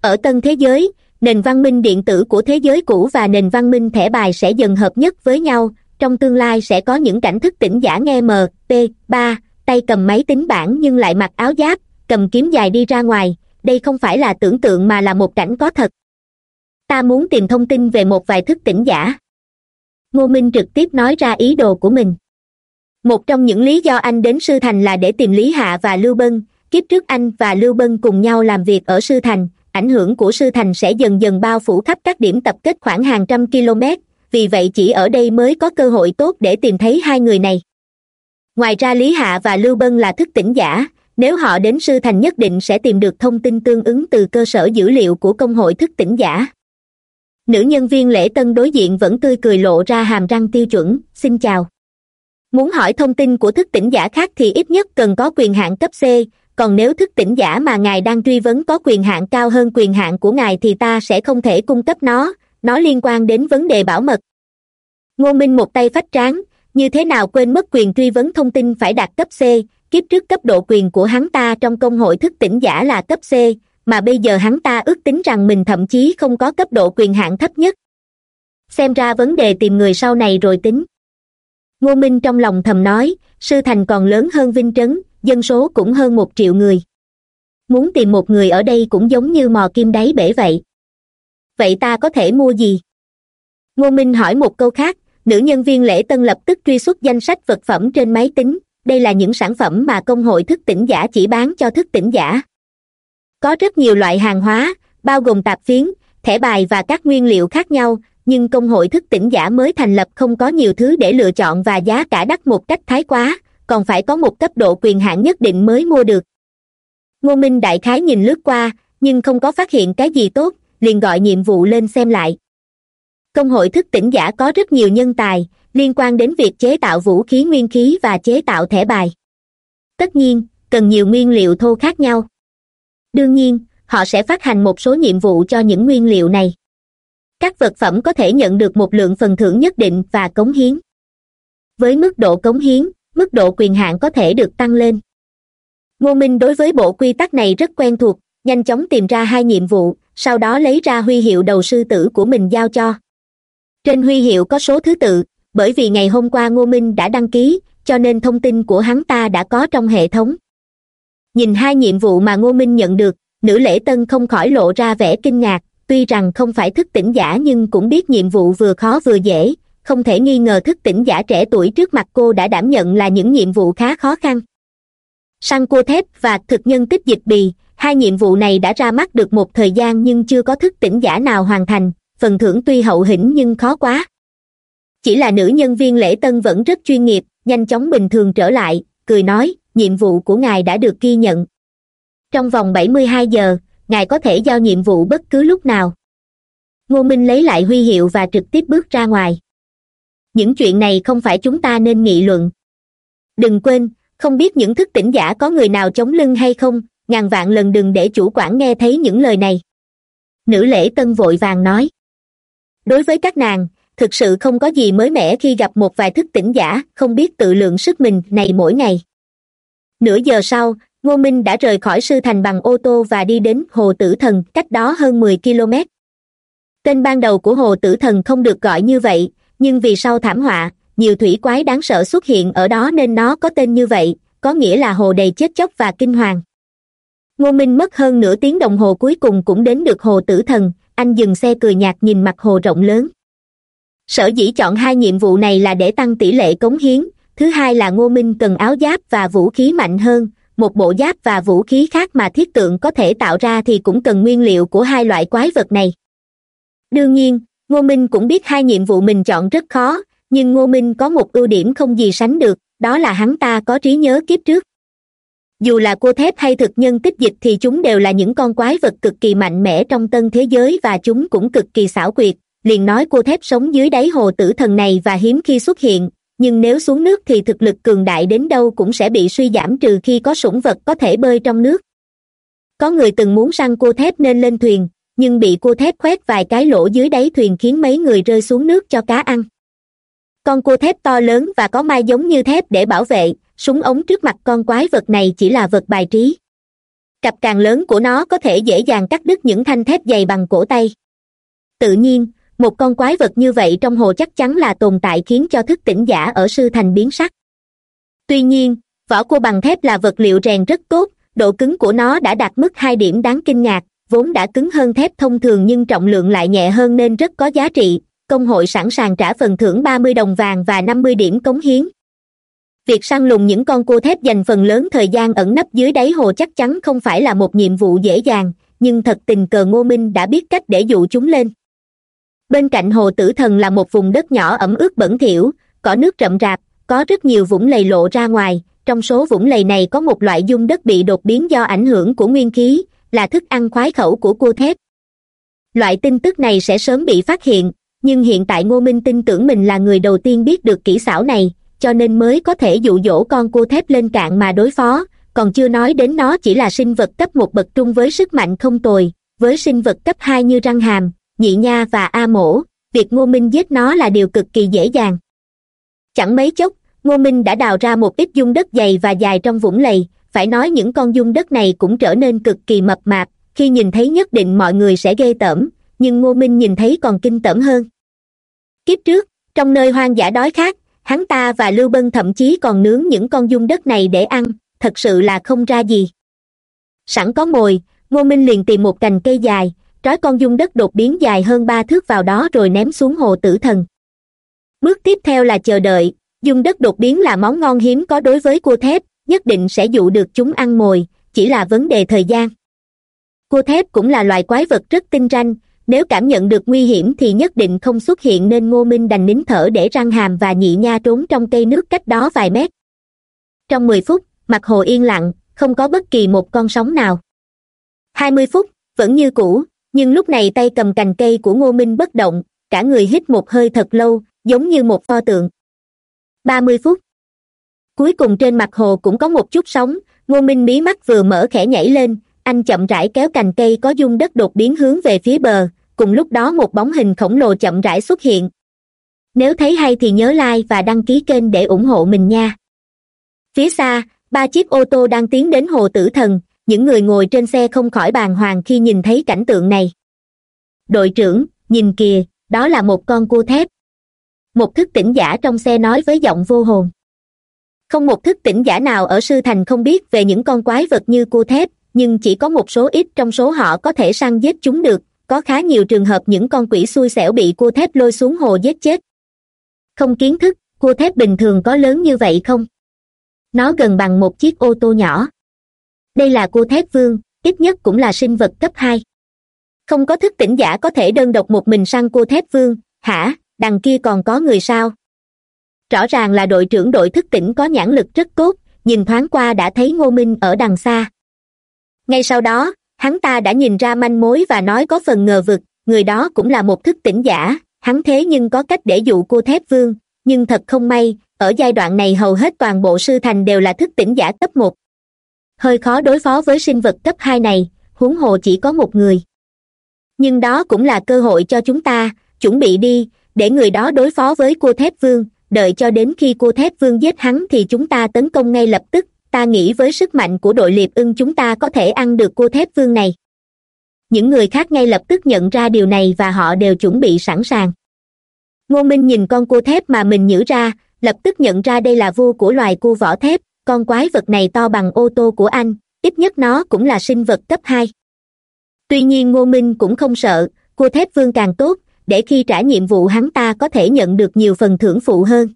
Ở tân thế giới, nền văn minh điện tử của thế giới cũ và nền văn minh thẻ bài sẽ dần hợp nhất với nhau. Trong tương lai sẽ có những cảnh thức tỉnh giả nghe mờ p ba, tay cầm máy tính bảng nhưng lại mặc áo giáp, cầm kiếm dài đi ra ngoài. Đây không phải là tưởng tượng mà là một cảnh có thật. Ta muốn tìm thông tin về một vài thức tỉnh giả. Ngô minh trực tiếp nói ra ý đồ của mình một trong những lý do anh đến sư thành là để tìm lý hạ và lưu bân, kiếp trước anh và lưu bân cùng nhau làm việc ở sư thành. Ảnh hưởng của sư thành sẽ dần dần bao phủ khắp các điểm tập kết khoảng hàng trăm km, vì vậy chỉ ở đây mới có cơ hội tốt để tìm thấy hai người này. Ngoài ra lý hạ và lưu bân là thức tỉnh giả, nếu họ đến sư thành nhất định sẽ tìm được thông tin tương ứng từ cơ sở dữ liệu của công hội thức tỉnh giả. Nữ nhân viên lễ tân đối diện vẫn tươi cười lộ ra hàm răng tiêu chuẩn, xin chào muốn hỏi thông tin của thức tỉnh giả khác thì ít nhất cần có quyền hạn cấp c. Còn nếu thức tỉnh giả mà ngài đang truy vấn có quyền hạn cao hơn quyền hạn của ngài thì ta sẽ không thể cung cấp nó. Nó liên quan đến vấn đề bảo mật. Ngô minh một tay phách tráng. Như thế nào quên mất quyền truy vấn thông tin phải đạt cấp c? Kiếp trước cấp độ quyền của hắn ta trong công hội thức tỉnh giả là cấp c, mà bây giờ hắn ta ước tính rằng mình thậm chí không có cấp độ quyền hạn thấp nhất. Xem ra vấn đề tìm người sau này rồi tính ngô minh trong lòng thầm nói, sư thành còn lớn hơn vinh trấn, dân số cũng hơn một triệu người. Muốn tìm một người ở đây cũng giống như mò kim đáy bể vậy. Vậy ta có thể mua gì? Ngô minh hỏi một câu khác, nữ nhân viên lễ tân lập tức truy xuất danh sách vật phẩm trên máy tính, đây là những sản phẩm mà công hội thức tỉnh giả chỉ bán cho thức tỉnh giả. Có rất nhiều loại hàng hóa, bao gồm tạp phiến, thẻ bài và các nguyên liệu khác nhau nhưng công hội thức tỉnh giả mới thành lập không có nhiều thứ để lựa chọn và giá cả đắt một cách thái quá, còn phải có một cấp độ quyền hạn nhất định mới mua được. Ngô minh đại khái nhìn lướt qua, nhưng không có phát hiện cái gì tốt, liền gọi nhiệm vụ lên xem lại. Công hội thức tỉnh giả có rất nhiều nhân tài, liên quan đến việc chế tạo vũ khí nguyên khí và chế tạo thẻ bài. Tất nhiên, cần nhiều nguyên liệu thô khác nhau. Đương nhiên, họ sẽ phát hành một số nhiệm vụ cho những nguyên liệu này các vật phẩm có thể nhận được một lượng phần thưởng nhất định và cống hiến. Với mức độ cống hiến, mức độ quyền hạn có thể được tăng lên. Ngô minh đối với bộ quy tắc này rất quen thuộc, nhanh chóng tìm ra hai nhiệm vụ, sau đó lấy ra huy hiệu đầu sư tử của mình giao cho. Trên huy hiệu có số thứ tự, bởi vì ngày hôm qua ngô minh đã đăng ký, cho nên thông tin của hắn ta đã có trong hệ thống. Nhìn hai nhiệm vụ mà ngô minh nhận được, nữ lễ tân không khỏi lộ ra vẻ kinh ngạc tuy rằng không phải thức tỉnh giả nhưng cũng biết nhiệm vụ vừa khó vừa dễ. Không thể nghi ngờ thức tỉnh giả trẻ tuổi trước mặt cô đã đảm nhận là những nhiệm vụ khá khó khăn. Săn cua thép và thực nhân tích dịch bì, hai nhiệm vụ này đã ra mắt được một thời gian nhưng chưa có thức tỉnh giả nào hoàn thành. Phần thưởng tuy hậu hĩnh nhưng khó quá. Chỉ là nữ nhân viên lễ tân vẫn rất chuyên nghiệp, nhanh chóng bình thường trở lại, cười nói, nhiệm vụ của ngài đã được ghi nhận. Trong vòng bảy mươi hai giờ ngài có thể giao nhiệm vụ bất cứ lúc nào. Ngô minh lấy lại huy hiệu và trực tiếp bước ra ngoài. Những chuyện này không phải chúng ta nên nghị luận. Đừng quên, không biết những thức tỉnh giả có người nào chống lưng hay không, ngàn vạn lần đừng để chủ quản nghe thấy những lời này. Nữ lễ tân vội vàng nói. Đối với các nàng, thực sự không có gì mới mẻ khi gặp một vài thức tỉnh giả, không biết tự lượng sức mình này mỗi ngày. Nửa giờ sau ngô minh đã rời khỏi sư thành bằng ô tô và đi đến hồ tử thần, cách đó hơn mười km tên ban đầu của hồ tử thần không được gọi như vậy, nhưng vì sau thảm họa, nhiều thủy quái đáng sợ xuất hiện ở đó nên nó có tên như vậy, có nghĩa là hồ đầy chết chóc và kinh hoàng. Ngô minh mất hơn nửa tiếng đồng hồ cuối cùng cũng đến được hồ tử thần, anh dừng xe cười nhạt nhìn mặt hồ rộng lớn. Sở dĩ chọn hai nhiệm vụ này là để tăng tỷ lệ cống hiến, thứ hai là ngô minh cần áo giáp và vũ khí mạnh hơn một bộ giáp và vũ khí khác mà thiết tượng có thể tạo ra thì cũng cần nguyên liệu của hai loại quái vật này. Đương nhiên, ngô minh cũng biết hai nhiệm vụ mình chọn rất khó, nhưng ngô minh có một ưu điểm không gì sánh được, đó là hắn ta có trí nhớ kiếp trước. Dù là cô thép hay thực nhân tích dịch thì chúng đều là những con quái vật cực kỳ mạnh mẽ trong tân thế giới và chúng cũng cực kỳ xảo quyệt. Liền nói cô thép sống dưới đáy hồ tử thần này và hiếm khi xuất hiện nhưng nếu xuống nước thì thực lực cường đại đến đâu cũng sẽ bị suy giảm trừ khi có sủng vật có thể bơi trong nước. Có người từng muốn săn cua thép nên lên thuyền, nhưng bị cua thép khoét vài cái lỗ dưới đáy thuyền khiến mấy người rơi xuống nước cho cá ăn. Con cua thép to lớn và có mai giống như thép để bảo vệ, súng ống trước mặt con quái vật này chỉ là vật bài trí. Cặp càng lớn của nó có thể dễ dàng cắt đứt những thanh thép dày bằng cổ tay. Tự nhiên một con quái vật như vậy trong hồ chắc chắn là tồn tại khiến cho thức tỉnh giả ở sư thành biến sắc. Tuy nhiên, vỏ cua bằng thép là vật liệu rèn rất tốt, độ cứng của nó đã đạt mức hai điểm đáng kinh ngạc, vốn đã cứng hơn thép thông thường nhưng trọng lượng lại nhẹ hơn nên rất có giá trị, công hội sẵn sàng trả phần thưởng ba mươi đồng vàng và năm mươi điểm cống hiến. Việc săn lùng những con cua thép dành phần lớn thời gian ẩn nấp dưới đáy hồ chắc chắn không phải là một nhiệm vụ dễ dàng, nhưng thật tình cờ ngô minh đã biết cách để dụ chúng lên bên cạnh hồ tử thần là một vùng đất nhỏ ẩm ướt bẩn thỉu, cỏ nước rậm rạp, có rất nhiều vũng lầy lộ ra ngoài. Trong số vũng lầy này có một loại dung đất bị đột biến do ảnh hưởng của nguyên khí, là thức ăn khoái khẩu của cua thép. Loại tin tức này sẽ sớm bị phát hiện, nhưng hiện tại ngô minh tin tưởng mình là người đầu tiên biết được kỹ xảo này, cho nên mới có thể dụ dỗ con cua thép lên cạn mà đối phó. Còn chưa nói đến nó chỉ là sinh vật cấp một bậc trung với sức mạnh không tồi, với sinh vật cấp hai như răng hàm nhị nha và a mổ, việc ngô minh giết nó là điều cực kỳ dễ dàng. Chẳng mấy chốc, ngô minh đã đào ra một ít dung đất dày và dài trong vũng lầy, phải nói những con dung đất này cũng trở nên cực kỳ mập mạp, khi nhìn thấy nhất định mọi người sẽ ghê tởm, nhưng ngô minh nhìn thấy còn kinh tởm hơn. Kiếp trước, trong nơi hoang dã đói khát, hắn ta và lưu bân thậm chí còn nướng những con dung đất này để ăn, thật sự là không ra gì. Sẵn có mồi, ngô minh liền tìm một cành cây dài trói con dung đất đột biến dài hơn ba thước vào đó rồi ném xuống hồ tử thần. Bước tiếp theo là chờ đợi, dung đất đột biến là món ngon hiếm có đối với cua thép, nhất định sẽ dụ được chúng ăn mồi, chỉ là vấn đề thời gian. Cua thép cũng là loài quái vật rất tinh ranh, nếu cảm nhận được nguy hiểm thì nhất định không xuất hiện nên ngô minh đành nín thở để răng hàm và nhị nha trốn trong cây nước cách đó vài mét. Trong mười phút, mặt hồ yên lặng, không có bất kỳ một con sóng nào. Hai mươi phút, vẫn như cũ nhưng lúc này tay cầm cành cây của ngô minh bất động, cả người hít một hơi thật lâu, giống như một pho tượng. Ba mươi phút. Cuối cùng trên mặt hồ cũng có một chút sóng, ngô minh mí mắt vừa mở khẽ nhảy lên, anh chậm rãi kéo cành cây có dung đất đột biến hướng về phía bờ, cùng lúc đó một bóng hình khổng lồ chậm rãi xuất hiện. Nếu thấy hay thì nhớ like và đăng ký kênh để ủng hộ mình nha. Phía xa, ba chiếc ô tô đang tiến đến hồ tử thần những người ngồi trên xe không khỏi bàng hoàng khi nhìn thấy cảnh tượng này. Đội trưởng, nhìn kìa, đó là một con cua thép. Một thức tỉnh giả trong xe nói với giọng vô hồn. Không một thức tỉnh giả nào ở sư thành không biết về những con quái vật như cua thép, nhưng chỉ có một số ít trong số họ có thể săn giết chúng được, có khá nhiều trường hợp những con quỷ xui xẻo bị cua thép lôi xuống hồ giết chết. Không kiến thức, cua thép bình thường có lớn như vậy không? Nó gần bằng một chiếc ô tô nhỏ đây là cua thép vương, ít nhất cũng là sinh vật cấp hai. Không có thức tỉnh giả có thể đơn độc một mình săn cua thép vương, hả? Đằng kia còn có người sao? Rõ ràng là đội trưởng đội thức tỉnh có nhãn lực rất tốt, nhìn thoáng qua đã thấy ngô minh ở đằng xa. Ngay sau đó, hắn ta đã nhìn ra manh mối và nói có phần ngờ vực, người đó cũng là một thức tỉnh giả, hắn thế nhưng có cách để dụ cô thép vương, nhưng thật không may, ở giai đoạn này hầu hết toàn bộ sư thành đều là thức tỉnh giả cấp một hơi khó đối phó với sinh vật cấp hai này, huống hồ chỉ có một người. Nhưng đó cũng là cơ hội cho chúng ta, chuẩn bị đi, để người đó đối phó với cô thép vương, đợi cho đến khi cô thép vương giết hắn thì chúng ta tấn công ngay lập tức, ta nghĩ với sức mạnh của đội liệp ưng chúng ta có thể ăn được cô thép vương này. Những người khác ngay lập tức nhận ra điều này và họ đều chuẩn bị sẵn sàng. Ngô minh nhìn con cua thép mà mình nhử ra, lập tức nhận ra đây là vua của loài cua vỏ thép con quái vật này to bằng ô tô của anh, ít nhất nó cũng là sinh vật cấp hai. Tuy nhiên ngô minh cũng không sợ, cua thép vương càng tốt, để khi trả nhiệm vụ hắn ta có thể nhận được nhiều phần thưởng phụ hơn.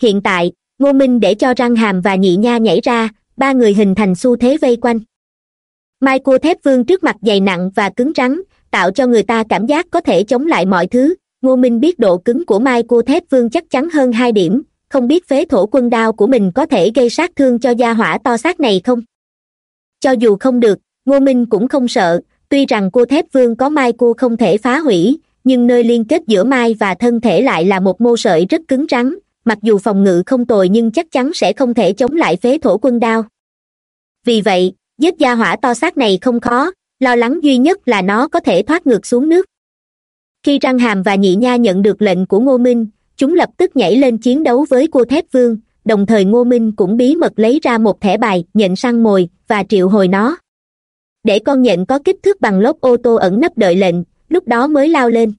Hiện tại, ngô minh để cho răng hàm và nhị nha nhảy ra, ba người hình thành xu thế vây quanh. Mai cua thép vương trước mặt dày nặng và cứng rắn, tạo cho người ta cảm giác có thể chống lại mọi thứ. Ngô minh biết độ cứng của mai cua thép vương chắc chắn hơn hai điểm không biết phế thổ quân đao của mình có thể gây sát thương cho gia hỏa to xác này không? Cho dù không được, ngô minh cũng không sợ. Tuy rằng cô thép vương có mai cô không thể phá hủy, nhưng nơi liên kết giữa mai và thân thể lại là một mô sợi rất cứng rắn. Mặc dù phòng ngự không tồi nhưng chắc chắn sẽ không thể chống lại phế thổ quân đao. Vì vậy, giết gia hỏa to xác này không khó. Lo lắng duy nhất là nó có thể thoát ngược xuống nước. Khi răng hàm và nhị nha nhận được lệnh của ngô minh chúng lập tức nhảy lên chiến đấu với cô thép vương, đồng thời ngô minh cũng bí mật lấy ra một thẻ bài, nhện săn mồi, và triệu hồi nó. Để con nhện có kích thước bằng lốp ô tô ẩn nấp đợi lệnh, lúc đó mới lao lên.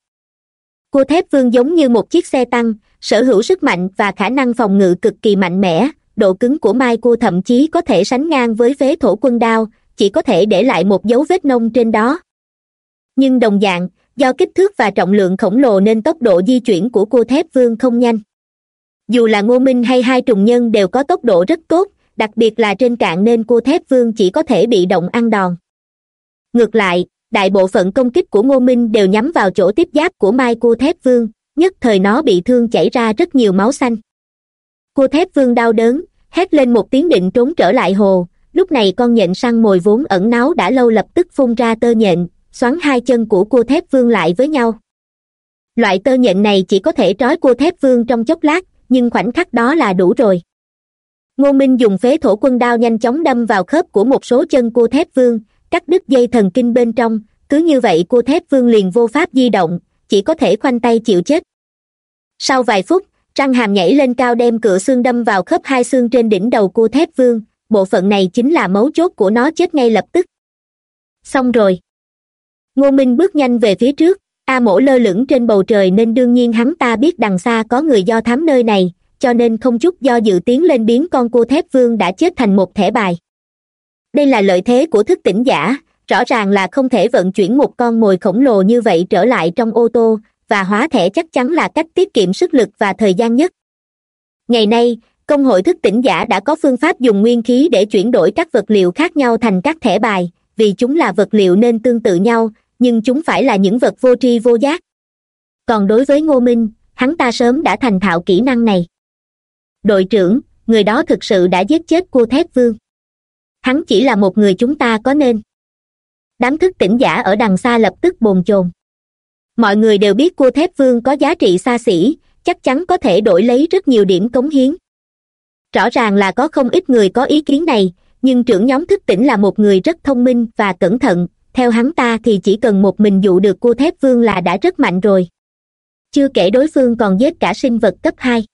Cô thép vương giống như một chiếc xe tăng, sở hữu sức mạnh và khả năng phòng ngự cực kỳ mạnh mẽ, độ cứng của mai cô thậm chí có thể sánh ngang với phế thổ quân đao, chỉ có thể để lại một dấu vết nông trên đó. Nhưng đồng dạng do kích thước và trọng lượng khổng lồ nên tốc độ di chuyển của cô thép vương không nhanh. Dù là ngô minh hay hai trùng nhân đều có tốc độ rất tốt, đặc biệt là trên cạn nên cô thép vương chỉ có thể bị động ăn đòn. Ngược lại, đại bộ phận công kích của ngô minh đều nhắm vào chỗ tiếp giáp của mai cô thép vương, nhất thời nó bị thương chảy ra rất nhiều máu xanh. Cô thép vương đau đớn, hét lên một tiếng định trốn trở lại hồ, lúc này con nhện săn mồi vốn ẩn náu đã lâu lập tức phun ra tơ nhện xoắn hai chân của cô thép vương lại với nhau. Loại tơ nhện này chỉ có thể trói cô thép vương trong chốc lát, nhưng khoảnh khắc đó là đủ rồi. Ngô minh dùng phế thổ quân đao nhanh chóng đâm vào khớp của một số chân cô thép vương, cắt đứt dây thần kinh bên trong, cứ như vậy cô thép vương liền vô pháp di động, chỉ có thể khoanh tay chịu chết. Sau vài phút răng hàm nhảy lên cao đem cựa xương đâm vào khớp hai xương trên đỉnh đầu cô thép vương, bộ phận này chính là mấu chốt của nó chết ngay lập tức. Xong rồi ngô minh bước nhanh về phía trước, a mổ lơ lửng trên bầu trời nên đương nhiên hắn ta biết đằng xa có người do thám nơi này, cho nên không chút do dự tiến lên biến con cua thép vương đã chết thành một thẻ bài. Đây là lợi thế của thức tỉnh giả, rõ ràng là không thể vận chuyển một con mồi khổng lồ như vậy trở lại trong ô tô, và hóa thẻ chắc chắn là cách tiết kiệm sức lực và thời gian nhất. Ngày nay, công hội thức tỉnh giả đã có phương pháp dùng nguyên khí để chuyển đổi các vật liệu khác nhau thành các thẻ bài, vì chúng là vật liệu nên tương tự nhau nhưng chúng phải là những vật vô tri vô giác. Còn đối với ngô minh, hắn ta sớm đã thành thạo kỹ năng này. Đội trưởng, người đó thực sự đã giết chết cô thép vương. Hắn chỉ là một người chúng ta có nên. Đám thức tỉnh giả ở đằng xa lập tức bồn chồn. Mọi người đều biết cô thép vương có giá trị xa xỉ, chắc chắn có thể đổi lấy rất nhiều điểm cống hiến. Rõ ràng là có không ít người có ý kiến này, nhưng trưởng nhóm thức tỉnh là một người rất thông minh và cẩn thận theo hắn ta thì chỉ cần một mình dụ được cô thép vương là đã rất mạnh rồi. Chưa kể đối phương còn giết cả sinh vật cấp hai.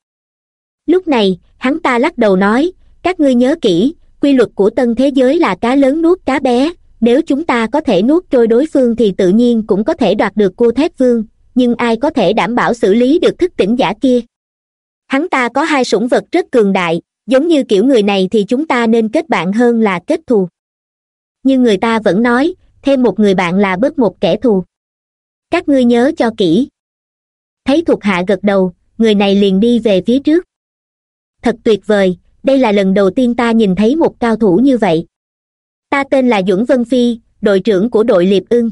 Lúc này, hắn ta lắc đầu nói, các ngươi nhớ kỹ, quy luật của tân thế giới là cá lớn nuốt cá bé. Nếu chúng ta có thể nuốt trôi đối phương thì tự nhiên cũng có thể đoạt được cô thép vương, nhưng ai có thể đảm bảo xử lý được thức tỉnh giả kia? Hắn ta có hai sủng vật rất cường đại, giống như kiểu người này thì chúng ta nên kết bạn hơn là kết thù. Nhưng người ta vẫn nói thêm một người bạn là bớt một kẻ thù. Các ngươi nhớ cho kỹ. Thấy thuộc hạ gật đầu, người này liền đi về phía trước. Thật tuyệt vời, đây là lần đầu tiên ta nhìn thấy một cao thủ như vậy. Ta tên là duẩn vân phi, đội trưởng của đội liệp ưng.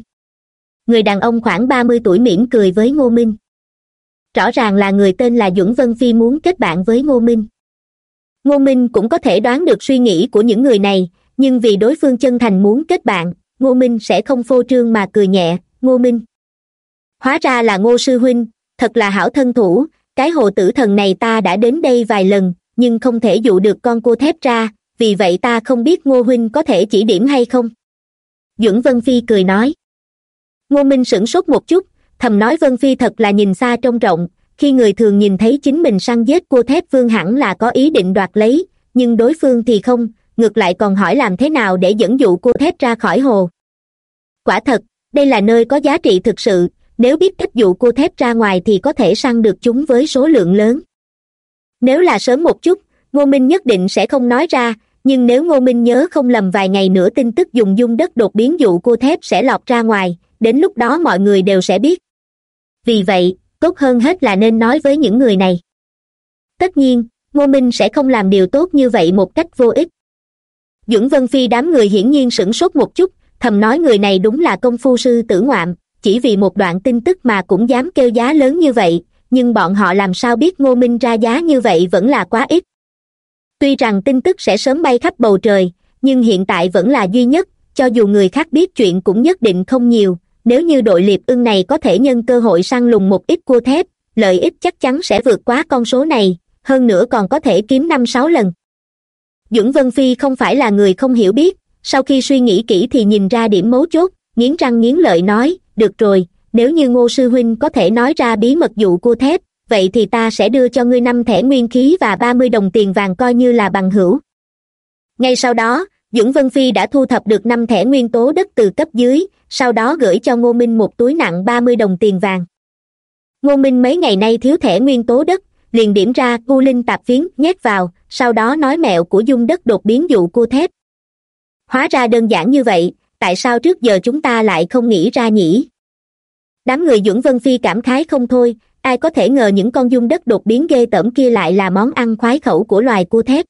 Người đàn ông khoảng ba mươi tuổi mỉm cười với ngô minh. Rõ ràng là người tên là duẩn vân phi muốn kết bạn với ngô minh. Ngô minh cũng có thể đoán được suy nghĩ của những người này, nhưng vì đối phương chân thành muốn kết bạn ngô minh sẽ không phô trương mà cười nhẹ, ngô minh. Hóa ra là ngô sư huynh, thật là hảo thân thủ, cái hồ tử thần này ta đã đến đây vài lần, nhưng không thể dụ được con cô thép ra, vì vậy ta không biết ngô huynh có thể chỉ điểm hay không. Dưỡng vân phi cười nói. Ngô minh sửng sốt một chút, thầm nói vân phi thật là nhìn xa trông rộng, khi người thường nhìn thấy chính mình săn giết cô thép vương hẳn là có ý định đoạt lấy, nhưng đối phương thì không ngược lại còn hỏi làm thế nào để dẫn dụ cô thép ra khỏi hồ. Quả thật, đây là nơi có giá trị thực sự, nếu biết cách dụ cô thép ra ngoài thì có thể săn được chúng với số lượng lớn. Nếu là sớm một chút, ngô minh nhất định sẽ không nói ra, nhưng nếu ngô minh nhớ không lầm vài ngày nữa tin tức dùng dung đất đột biến dụ cô thép sẽ lọt ra ngoài, đến lúc đó mọi người đều sẽ biết. Vì vậy, tốt hơn hết là nên nói với những người này. Tất nhiên, ngô minh sẽ không làm điều tốt như vậy một cách vô ích dưỡng vân phi đám người hiển nhiên sửng sốt một chút, thầm nói người này đúng là công phu sư tử ngoạm, chỉ vì một đoạn tin tức mà cũng dám kêu giá lớn như vậy, nhưng bọn họ làm sao biết ngô minh ra giá như vậy vẫn là quá ít. Tuy rằng tin tức sẽ sớm bay khắp bầu trời, nhưng hiện tại vẫn là duy nhất, cho dù người khác biết chuyện cũng nhất định không nhiều, nếu như đội liệp ưng này có thể nhân cơ hội săn lùng một ít cua thép, lợi ích chắc chắn sẽ vượt quá con số này, hơn nữa còn có thể kiếm năm sáu lần dưỡng vân phi không phải là người không hiểu biết. Sau khi suy nghĩ kỹ thì nhìn ra điểm mấu chốt, nghiến răng nghiến lợi nói, được rồi, nếu như ngô sư huynh có thể nói ra bí mật dụ cua thép, vậy thì ta sẽ đưa cho ngươi năm thẻ nguyên khí và ba mươi đồng tiền vàng coi như là bằng hữu. Ngay sau đó dưỡng vân phi đã thu thập được năm thẻ nguyên tố đất từ cấp dưới, sau đó gửi cho ngô minh một túi nặng ba mươi đồng tiền vàng. Ngô minh mấy ngày nay thiếu thẻ nguyên tố đất, liền điểm ra u linh tạp phiến nhét vào sau đó nói mẹo của dung đất đột biến dụ cua thép. Hóa ra đơn giản như vậy, tại sao trước giờ chúng ta lại không nghĩ ra nhỉ? Đám người dưỡng vân phi cảm khái không thôi, ai có thể ngờ những con dung đất đột biến ghê tởm kia lại là món ăn khoái khẩu của loài cua thép.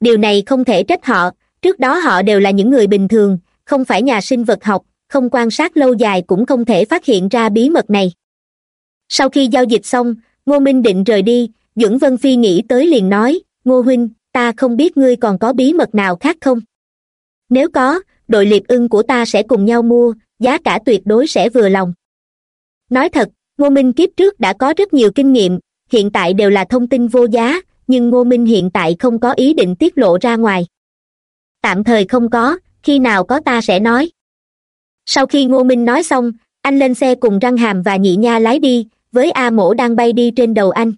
Điều này không thể trách họ, trước đó họ đều là những người bình thường, không phải nhà sinh vật học, không quan sát lâu dài cũng không thể phát hiện ra bí mật này. Sau khi giao dịch xong, ngô minh định rời đi dưỡng vân phi nghĩ tới liền nói ngô huynh, ta không biết ngươi còn có bí mật nào khác không? Nếu có, đội liệp ưng của ta sẽ cùng nhau mua, giá cả tuyệt đối sẽ vừa lòng. Nói thật, ngô minh kiếp trước đã có rất nhiều kinh nghiệm, hiện tại đều là thông tin vô giá, nhưng ngô minh hiện tại không có ý định tiết lộ ra ngoài. Tạm thời không có, khi nào có ta sẽ nói. Sau khi ngô minh nói xong, anh lên xe cùng răng hàm và nhị nha lái đi, với a mổ đang bay đi trên đầu anh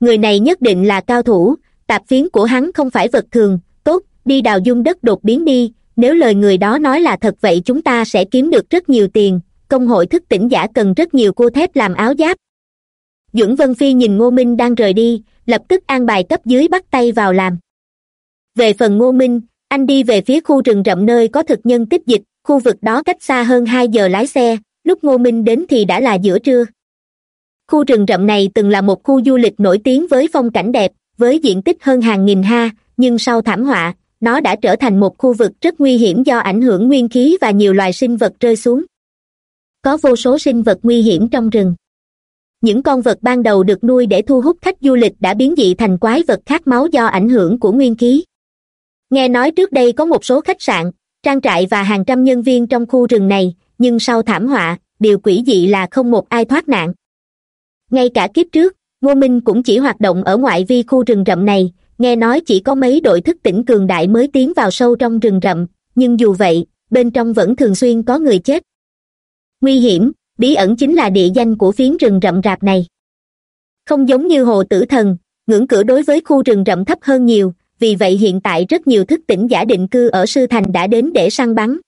người này nhất định là cao thủ, tạp phiến của hắn không phải vật thường, tốt, đi đào dung đất đột biến đi, nếu lời người đó nói là thật vậy chúng ta sẽ kiếm được rất nhiều tiền, công hội thức tỉnh giả cần rất nhiều cô thép làm áo giáp. Dưỡng vân phi nhìn ngô minh đang rời đi, lập tức an bài cấp dưới bắt tay vào làm. Về phần ngô minh, anh đi về phía khu rừng rậm nơi có thực nhân tích dịch, khu vực đó cách xa hơn hai giờ lái xe, lúc ngô minh đến thì đã là giữa trưa khu rừng rậm này từng là một khu du lịch nổi tiếng với phong cảnh đẹp, với diện tích hơn hàng nghìn ha, nhưng sau thảm họa, nó đã trở thành một khu vực rất nguy hiểm do ảnh hưởng nguyên khí và nhiều loài sinh vật rơi xuống. Có vô số sinh vật nguy hiểm trong rừng. Những con vật ban đầu được nuôi để thu hút khách du lịch đã biến dị thành quái vật khát máu do ảnh hưởng của nguyên khí. Nghe nói trước đây có một số khách sạn, trang trại và hàng trăm nhân viên trong khu rừng này, nhưng sau thảm họa, điều quỷ dị là không một ai thoát nạn ngay cả kiếp trước, ngô minh cũng chỉ hoạt động ở ngoại vi khu rừng rậm này, nghe nói chỉ có mấy đội thức tỉnh cường đại mới tiến vào sâu trong rừng rậm, nhưng dù vậy, bên trong vẫn thường xuyên có người chết. Nguy hiểm, bí ẩn chính là địa danh của phiến rừng rậm rạp này. Không giống như hồ tử thần, ngưỡng cửa đối với khu rừng rậm thấp hơn nhiều, vì vậy hiện tại rất nhiều thức tỉnh giả định cư ở sư thành đã đến để săn bắn.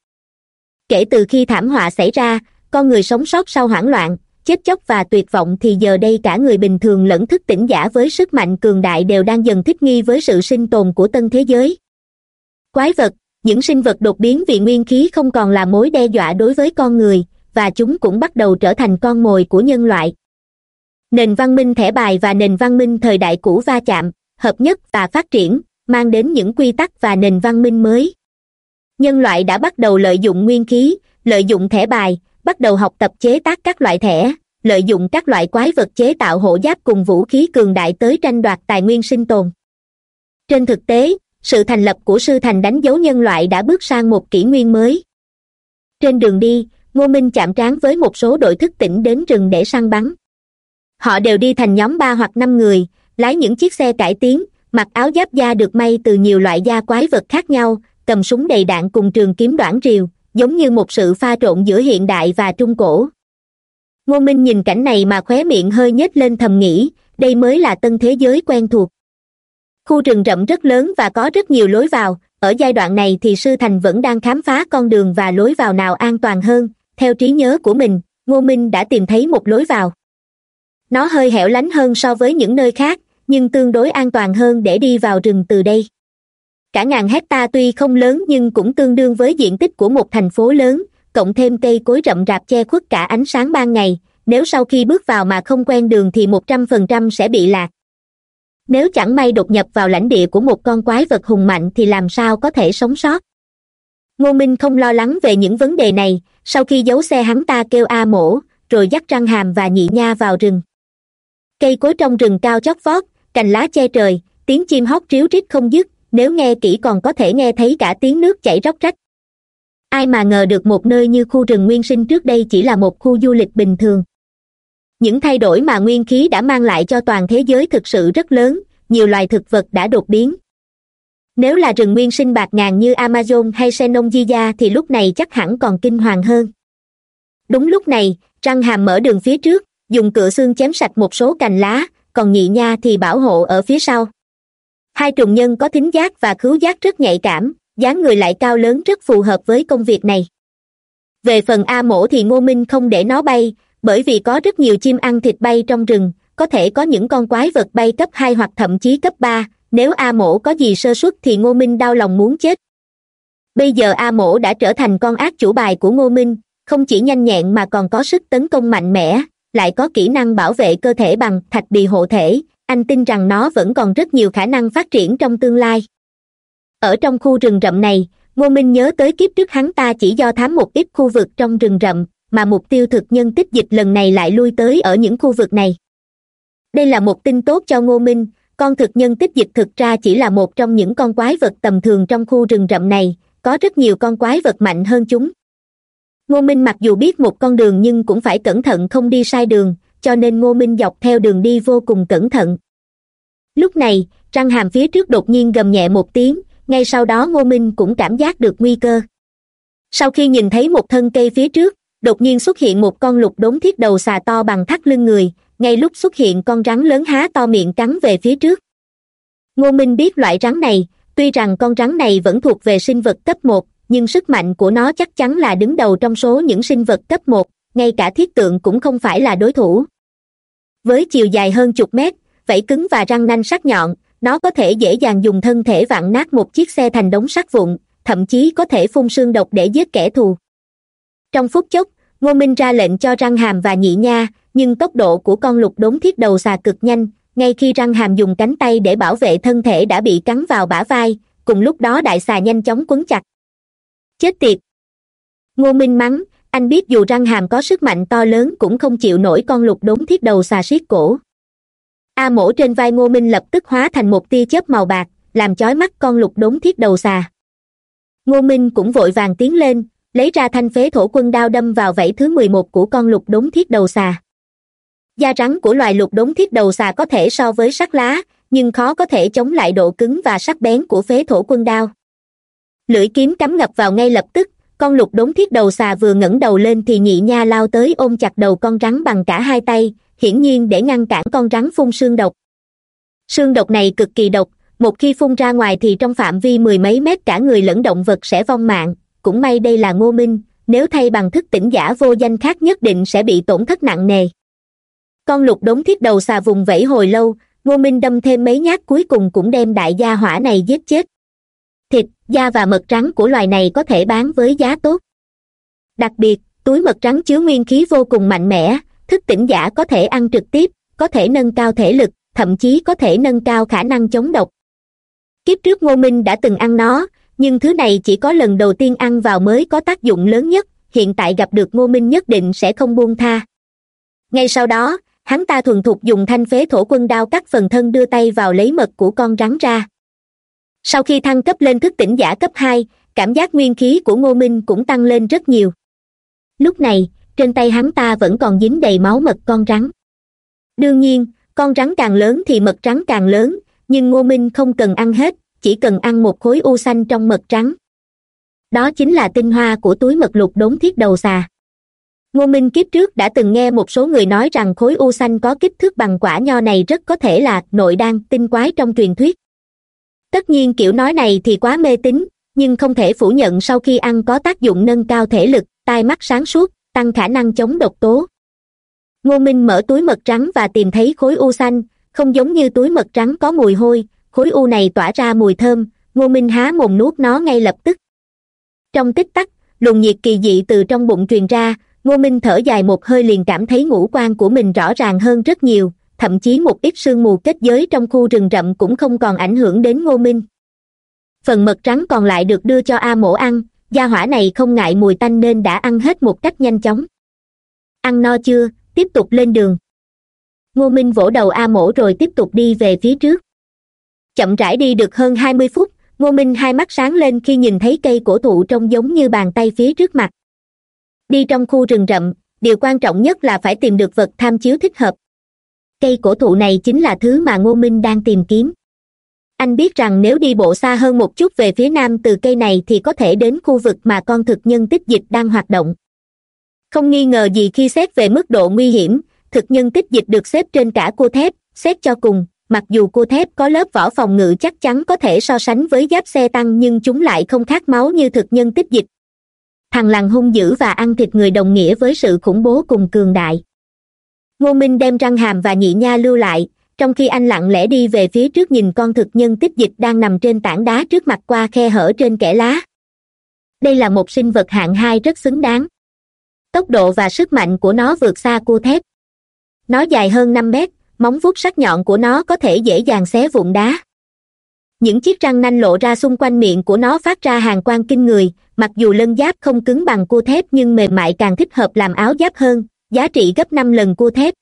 Kể từ khi thảm họa xảy ra, con người sống sót sau hoảng loạn chết chóc và tuyệt vọng thì giờ đây cả người bình thường lẫn thức tỉnh giả với sức mạnh cường đại đều đang dần thích nghi với sự sinh tồn của tân thế giới. Quái vật, những sinh vật đột biến vì nguyên khí không còn là mối đe dọa đối với con người, và chúng cũng bắt đầu trở thành con mồi của nhân loại. Nền văn minh thẻ bài và nền văn minh thời đại cũ va chạm, hợp nhất và phát triển, mang đến những quy tắc và nền văn minh mới. Nhân loại đã bắt đầu lợi dụng nguyên khí, lợi dụng thẻ bài bắt đầu học tập chế tác các loại thẻ, lợi dụng các loại quái vật chế tạo hộ giáp cùng vũ khí cường đại tới tranh đoạt tài nguyên sinh tồn. Trên thực tế, sự thành lập của sư thành đánh dấu nhân loại đã bước sang một kỷ nguyên mới. Trên đường đi, ngô minh chạm trán với một số đội thức tỉnh đến rừng để săn bắn. Họ đều đi thành nhóm ba hoặc năm người, lái những chiếc xe cải tiến, mặc áo giáp da được may từ nhiều loại da quái vật khác nhau, cầm súng đầy đạn cùng trường kiếm đoản rìu giống như một sự pha trộn giữa hiện đại và trung cổ. Ngô minh nhìn cảnh này mà khóe miệng hơi nhếch lên thầm nghĩ, đây mới là tân thế giới quen thuộc. Khu rừng rậm rất lớn và có rất nhiều lối vào, ở giai đoạn này thì sư thành vẫn đang khám phá con đường và lối vào nào an toàn hơn, theo trí nhớ của mình, ngô minh đã tìm thấy một lối vào. Nó hơi hẻo lánh hơn so với những nơi khác, nhưng tương đối an toàn hơn để đi vào rừng từ đây cả ngàn hecta tuy không lớn nhưng cũng tương đương với diện tích của một thành phố lớn, cộng thêm cây cối rậm rạp che khuất cả ánh sáng ban ngày, nếu sau khi bước vào mà không quen đường thì một trăm phần trăm sẽ bị lạc. Nếu chẳng may đột nhập vào lãnh địa của một con quái vật hùng mạnh thì làm sao có thể sống sót? Ngô minh không lo lắng về những vấn đề này, sau khi giấu xe hắn ta kêu a mổ, rồi dắt răng hàm và nhị nha vào rừng. Cây cối trong rừng cao chót vót, cành lá che trời, tiếng chim hót ríu rít không dứt nếu nghe kỹ còn có thể nghe thấy cả tiếng nước chảy róc rách. Ai mà ngờ được một nơi như khu rừng nguyên sinh trước đây chỉ là một khu du lịch bình thường. Những thay đổi mà nguyên khí đã mang lại cho toàn thế giới thực sự rất lớn, nhiều loài thực vật đã đột biến. Nếu là rừng nguyên sinh bạc ngàn như amazon hay senonjia thì lúc này chắc hẳn còn kinh hoàng hơn. Đúng lúc này, răng hàm mở đường phía trước, dùng cựa xương chém sạch một số cành lá, còn nhị nha thì bảo hộ ở phía sau hai trùng nhân có thính giác và khứu giác rất nhạy cảm, dáng người lại cao lớn rất phù hợp với công việc này. Về phần a mổ thì ngô minh không để nó bay, bởi vì có rất nhiều chim ăn thịt bay trong rừng, có thể có những con quái vật bay cấp hai hoặc thậm chí cấp ba, nếu a mổ có gì sơ suất thì ngô minh đau lòng muốn chết. Bây giờ a mổ đã trở thành con ác chủ bài của ngô minh, không chỉ nhanh nhẹn mà còn có sức tấn công mạnh mẽ, lại có kỹ năng bảo vệ cơ thể bằng thạch bì hộ thể anh tin rằng nó vẫn còn rất nhiều khả năng phát triển trong tương lai. Ở trong khu rừng rậm này, ngô minh nhớ tới kiếp trước hắn ta chỉ do thám một ít khu vực trong rừng rậm, mà mục tiêu thực nhân tích dịch lần này lại lui tới ở những khu vực này. Đây là một tin tốt cho ngô minh, con thực nhân tích dịch thực ra chỉ là một trong những con quái vật tầm thường trong khu rừng rậm này, có rất nhiều con quái vật mạnh hơn chúng. Ngô minh mặc dù biết một con đường nhưng cũng phải cẩn thận không đi sai đường cho nên ngô minh dọc theo đường đi vô cùng cẩn thận. Lúc này răng hàm phía trước đột nhiên gầm nhẹ một tiếng, ngay sau đó ngô minh cũng cảm giác được nguy cơ. Sau khi nhìn thấy một thân cây phía trước, đột nhiên xuất hiện một con lục đốn thiết đầu xà to bằng thắt lưng người, ngay lúc xuất hiện con rắn lớn há to miệng cắn về phía trước. Ngô minh biết loại rắn này, tuy rằng con rắn này vẫn thuộc về sinh vật cấp một, nhưng sức mạnh của nó chắc chắn là đứng đầu trong số những sinh vật cấp một ngay cả thiết tượng cũng không phải là đối thủ. Với chiều dài hơn chục mét vảy cứng và răng nanh sắc nhọn, nó có thể dễ dàng dùng thân thể vặn nát một chiếc xe thành đống sắt vụn, thậm chí có thể phun xương độc để giết kẻ thù. Trong phút chốc, ngô minh ra lệnh cho răng hàm và nhị nha, nhưng tốc độ của con lục đốn thiết đầu xà cực nhanh, ngay khi răng hàm dùng cánh tay để bảo vệ thân thể đã bị cắn vào bả vai, cùng lúc đó đại xà nhanh chóng quấn chặt. Chết tiệt! Ngô minh mắng anh biết dù răng hàm có sức mạnh to lớn cũng không chịu nổi con lục đốn thiết đầu xà siết cổ. A mổ trên vai ngô minh lập tức hóa thành một tia chớp màu bạc, làm chói mắt con lục đốn thiết đầu xà. Ngô minh cũng vội vàng tiến lên, lấy ra thanh phế thổ quân đao đâm vào vảy thứ mười một của con lục đốn thiết đầu xà. Da rắn của loài lục đốn thiết đầu xà có thể so với sắt lá, nhưng khó có thể chống lại độ cứng và sắc bén của phế thổ quân đao. Lưỡi kiếm cắm ngập vào ngay lập tức con lục đốn thiết đầu xà vừa ngẩng đầu lên thì nhị nha lao tới ôm chặt đầu con rắn bằng cả hai tay, hiển nhiên để ngăn cản con rắn phun xương độc. Xương độc này cực kỳ độc, một khi phun ra ngoài thì trong phạm vi mười mấy mét cả người lẫn động vật sẽ vong mạng. Cũng may đây là ngô minh, nếu thay bằng thức tỉnh giả vô danh khác nhất định sẽ bị tổn thất nặng nề. Con lục đốn thiết đầu xà vùng vẫy hồi lâu, ngô minh đâm thêm mấy nhát cuối cùng cũng đem đại gia hỏa này giết chết da và mật trắng của loài này có thể bán với giá tốt. Đặc biệt, túi mật trắng chứa nguyên khí vô cùng mạnh mẽ, thức tỉnh giả có thể ăn trực tiếp, có thể nâng cao thể lực, thậm chí có thể nâng cao khả năng chống độc. Kiếp trước ngô minh đã từng ăn nó, nhưng thứ này chỉ có lần đầu tiên ăn vào mới có tác dụng lớn nhất, hiện tại gặp được ngô minh nhất định sẽ không buông tha. Ngay sau đó, hắn ta thuần thục dùng thanh phế thổ quân đao cắt phần thân đưa tay vào lấy mật của con rắn ra sau khi thăng cấp lên thức tỉnh giả cấp hai, cảm giác nguyên khí của ngô minh cũng tăng lên rất nhiều. Lúc này, trên tay hắn ta vẫn còn dính đầy máu mật con rắn. Đương nhiên, con rắn càng lớn thì mật trắng càng lớn, nhưng ngô minh không cần ăn hết, chỉ cần ăn một khối u xanh trong mật trắng đó chính là tinh hoa của túi mật lục đốn thiết đầu xà. Ngô minh kiếp trước đã từng nghe một số người nói rằng khối u xanh có kích thước bằng quả nho này rất có thể là nội đan tinh quái trong truyền thuyết tất nhiên kiểu nói này thì quá mê tín, nhưng không thể phủ nhận sau khi ăn có tác dụng nâng cao thể lực, tai mắt sáng suốt, tăng khả năng chống độc tố. Ngô minh mở túi mật trắng và tìm thấy khối u xanh, không giống như túi mật trắng có mùi hôi, khối u này tỏa ra mùi thơm, ngô minh há mồm nuốt nó ngay lập tức. Trong tích tắc, luồng nhiệt kỳ dị từ trong bụng truyền ra, ngô minh thở dài một hơi liền cảm thấy ngũ quan của mình rõ ràng hơn rất nhiều thậm chí một ít sương mù kết giới trong khu rừng rậm cũng không còn ảnh hưởng đến ngô minh. Phần mật trắng còn lại được đưa cho a mổ ăn, gia hỏa này không ngại mùi tanh nên đã ăn hết một cách nhanh chóng. Ăn no chưa? Tiếp tục lên đường. Ngô minh vỗ đầu a mổ rồi tiếp tục đi về phía trước. Chậm rãi đi được hơn hai mươi phút, ngô minh hai mắt sáng lên khi nhìn thấy cây cổ thụ trông giống như bàn tay phía trước mặt. Đi trong khu rừng rậm, điều quan trọng nhất là phải tìm được vật tham chiếu thích hợp cây cổ thụ này chính là thứ mà ngô minh đang tìm kiếm. Anh biết rằng nếu đi bộ xa hơn một chút về phía nam từ cây này thì có thể đến khu vực mà con thực nhân tích dịch đang hoạt động. Không nghi ngờ gì khi xét về mức độ nguy hiểm, thực nhân tích dịch được xếp trên cả cua thép, xét cho cùng, mặc dù cua thép có lớp vỏ phòng ngự chắc chắn có thể so sánh với giáp xe tăng nhưng chúng lại không khát máu như thực nhân tích dịch. Thằng lằn hung dữ và ăn thịt người đồng nghĩa với sự khủng bố cùng cường đại ngô minh đem răng hàm và nhị nha lưu lại, trong khi anh lặng lẽ đi về phía trước nhìn con thực nhân tích dịch đang nằm trên tảng đá trước mặt qua khe hở trên kẽ lá. Đây là một sinh vật hạng hai rất xứng đáng. Tốc độ và sức mạnh của nó vượt xa cua thép. Nó dài hơn năm mét, móng vuốt sắc nhọn của nó có thể dễ dàng xé vụn đá. Những chiếc răng nanh lộ ra xung quanh miệng của nó phát ra hàng quang kinh người, mặc dù lân giáp không cứng bằng cua thép nhưng mềm mại càng thích hợp làm áo giáp hơn giá trị gấp năm lần cua thép.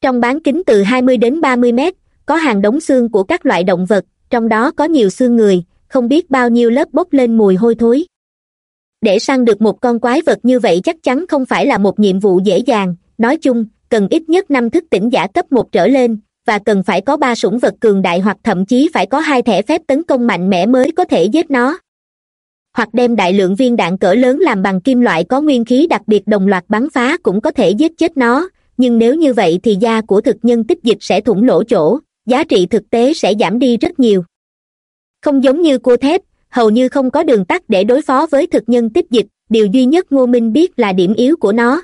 Trong bán kính từ 20 đến 30 mét, có hàng đống xương của các loại động vật, trong đó có nhiều xương người, không biết bao nhiêu lớp bốc lên mùi hôi thối. Để săn được một con quái vật như vậy chắc chắn không phải là một nhiệm vụ dễ dàng, nói chung, cần ít nhất năm thức tỉnh giả cấp một trở lên, và cần phải có ba sủng vật cường đại hoặc thậm chí phải có hai thẻ phép tấn công mạnh mẽ mới có thể giết nó hoặc đem đại lượng viên đạn cỡ lớn làm bằng kim loại có nguyên khí đặc biệt đồng loạt bắn phá cũng có thể giết chết nó. Nhưng nếu như vậy thì da của thực nhân tích dịch sẽ thủng lỗ chỗ, giá trị thực tế sẽ giảm đi rất nhiều. Không giống như cua thép, hầu như không có đường tắt để đối phó với thực nhân tích dịch, điều duy nhất ngô minh biết là điểm yếu của nó.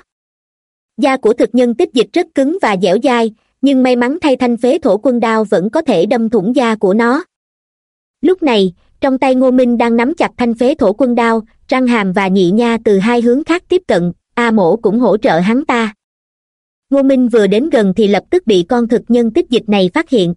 Da của thực nhân tích dịch rất cứng và dẻo dai, nhưng may mắn thay thanh phế thổ quân đao vẫn có thể đâm thủng da của nó. Lúc này trong tay ngô minh đang nắm chặt thanh phế thổ quân đao răng hàm và nhị nha từ hai hướng khác tiếp cận, a mổ cũng hỗ trợ hắn ta. Ngô minh vừa đến gần thì lập tức bị con thực nhân tích dịch này phát hiện.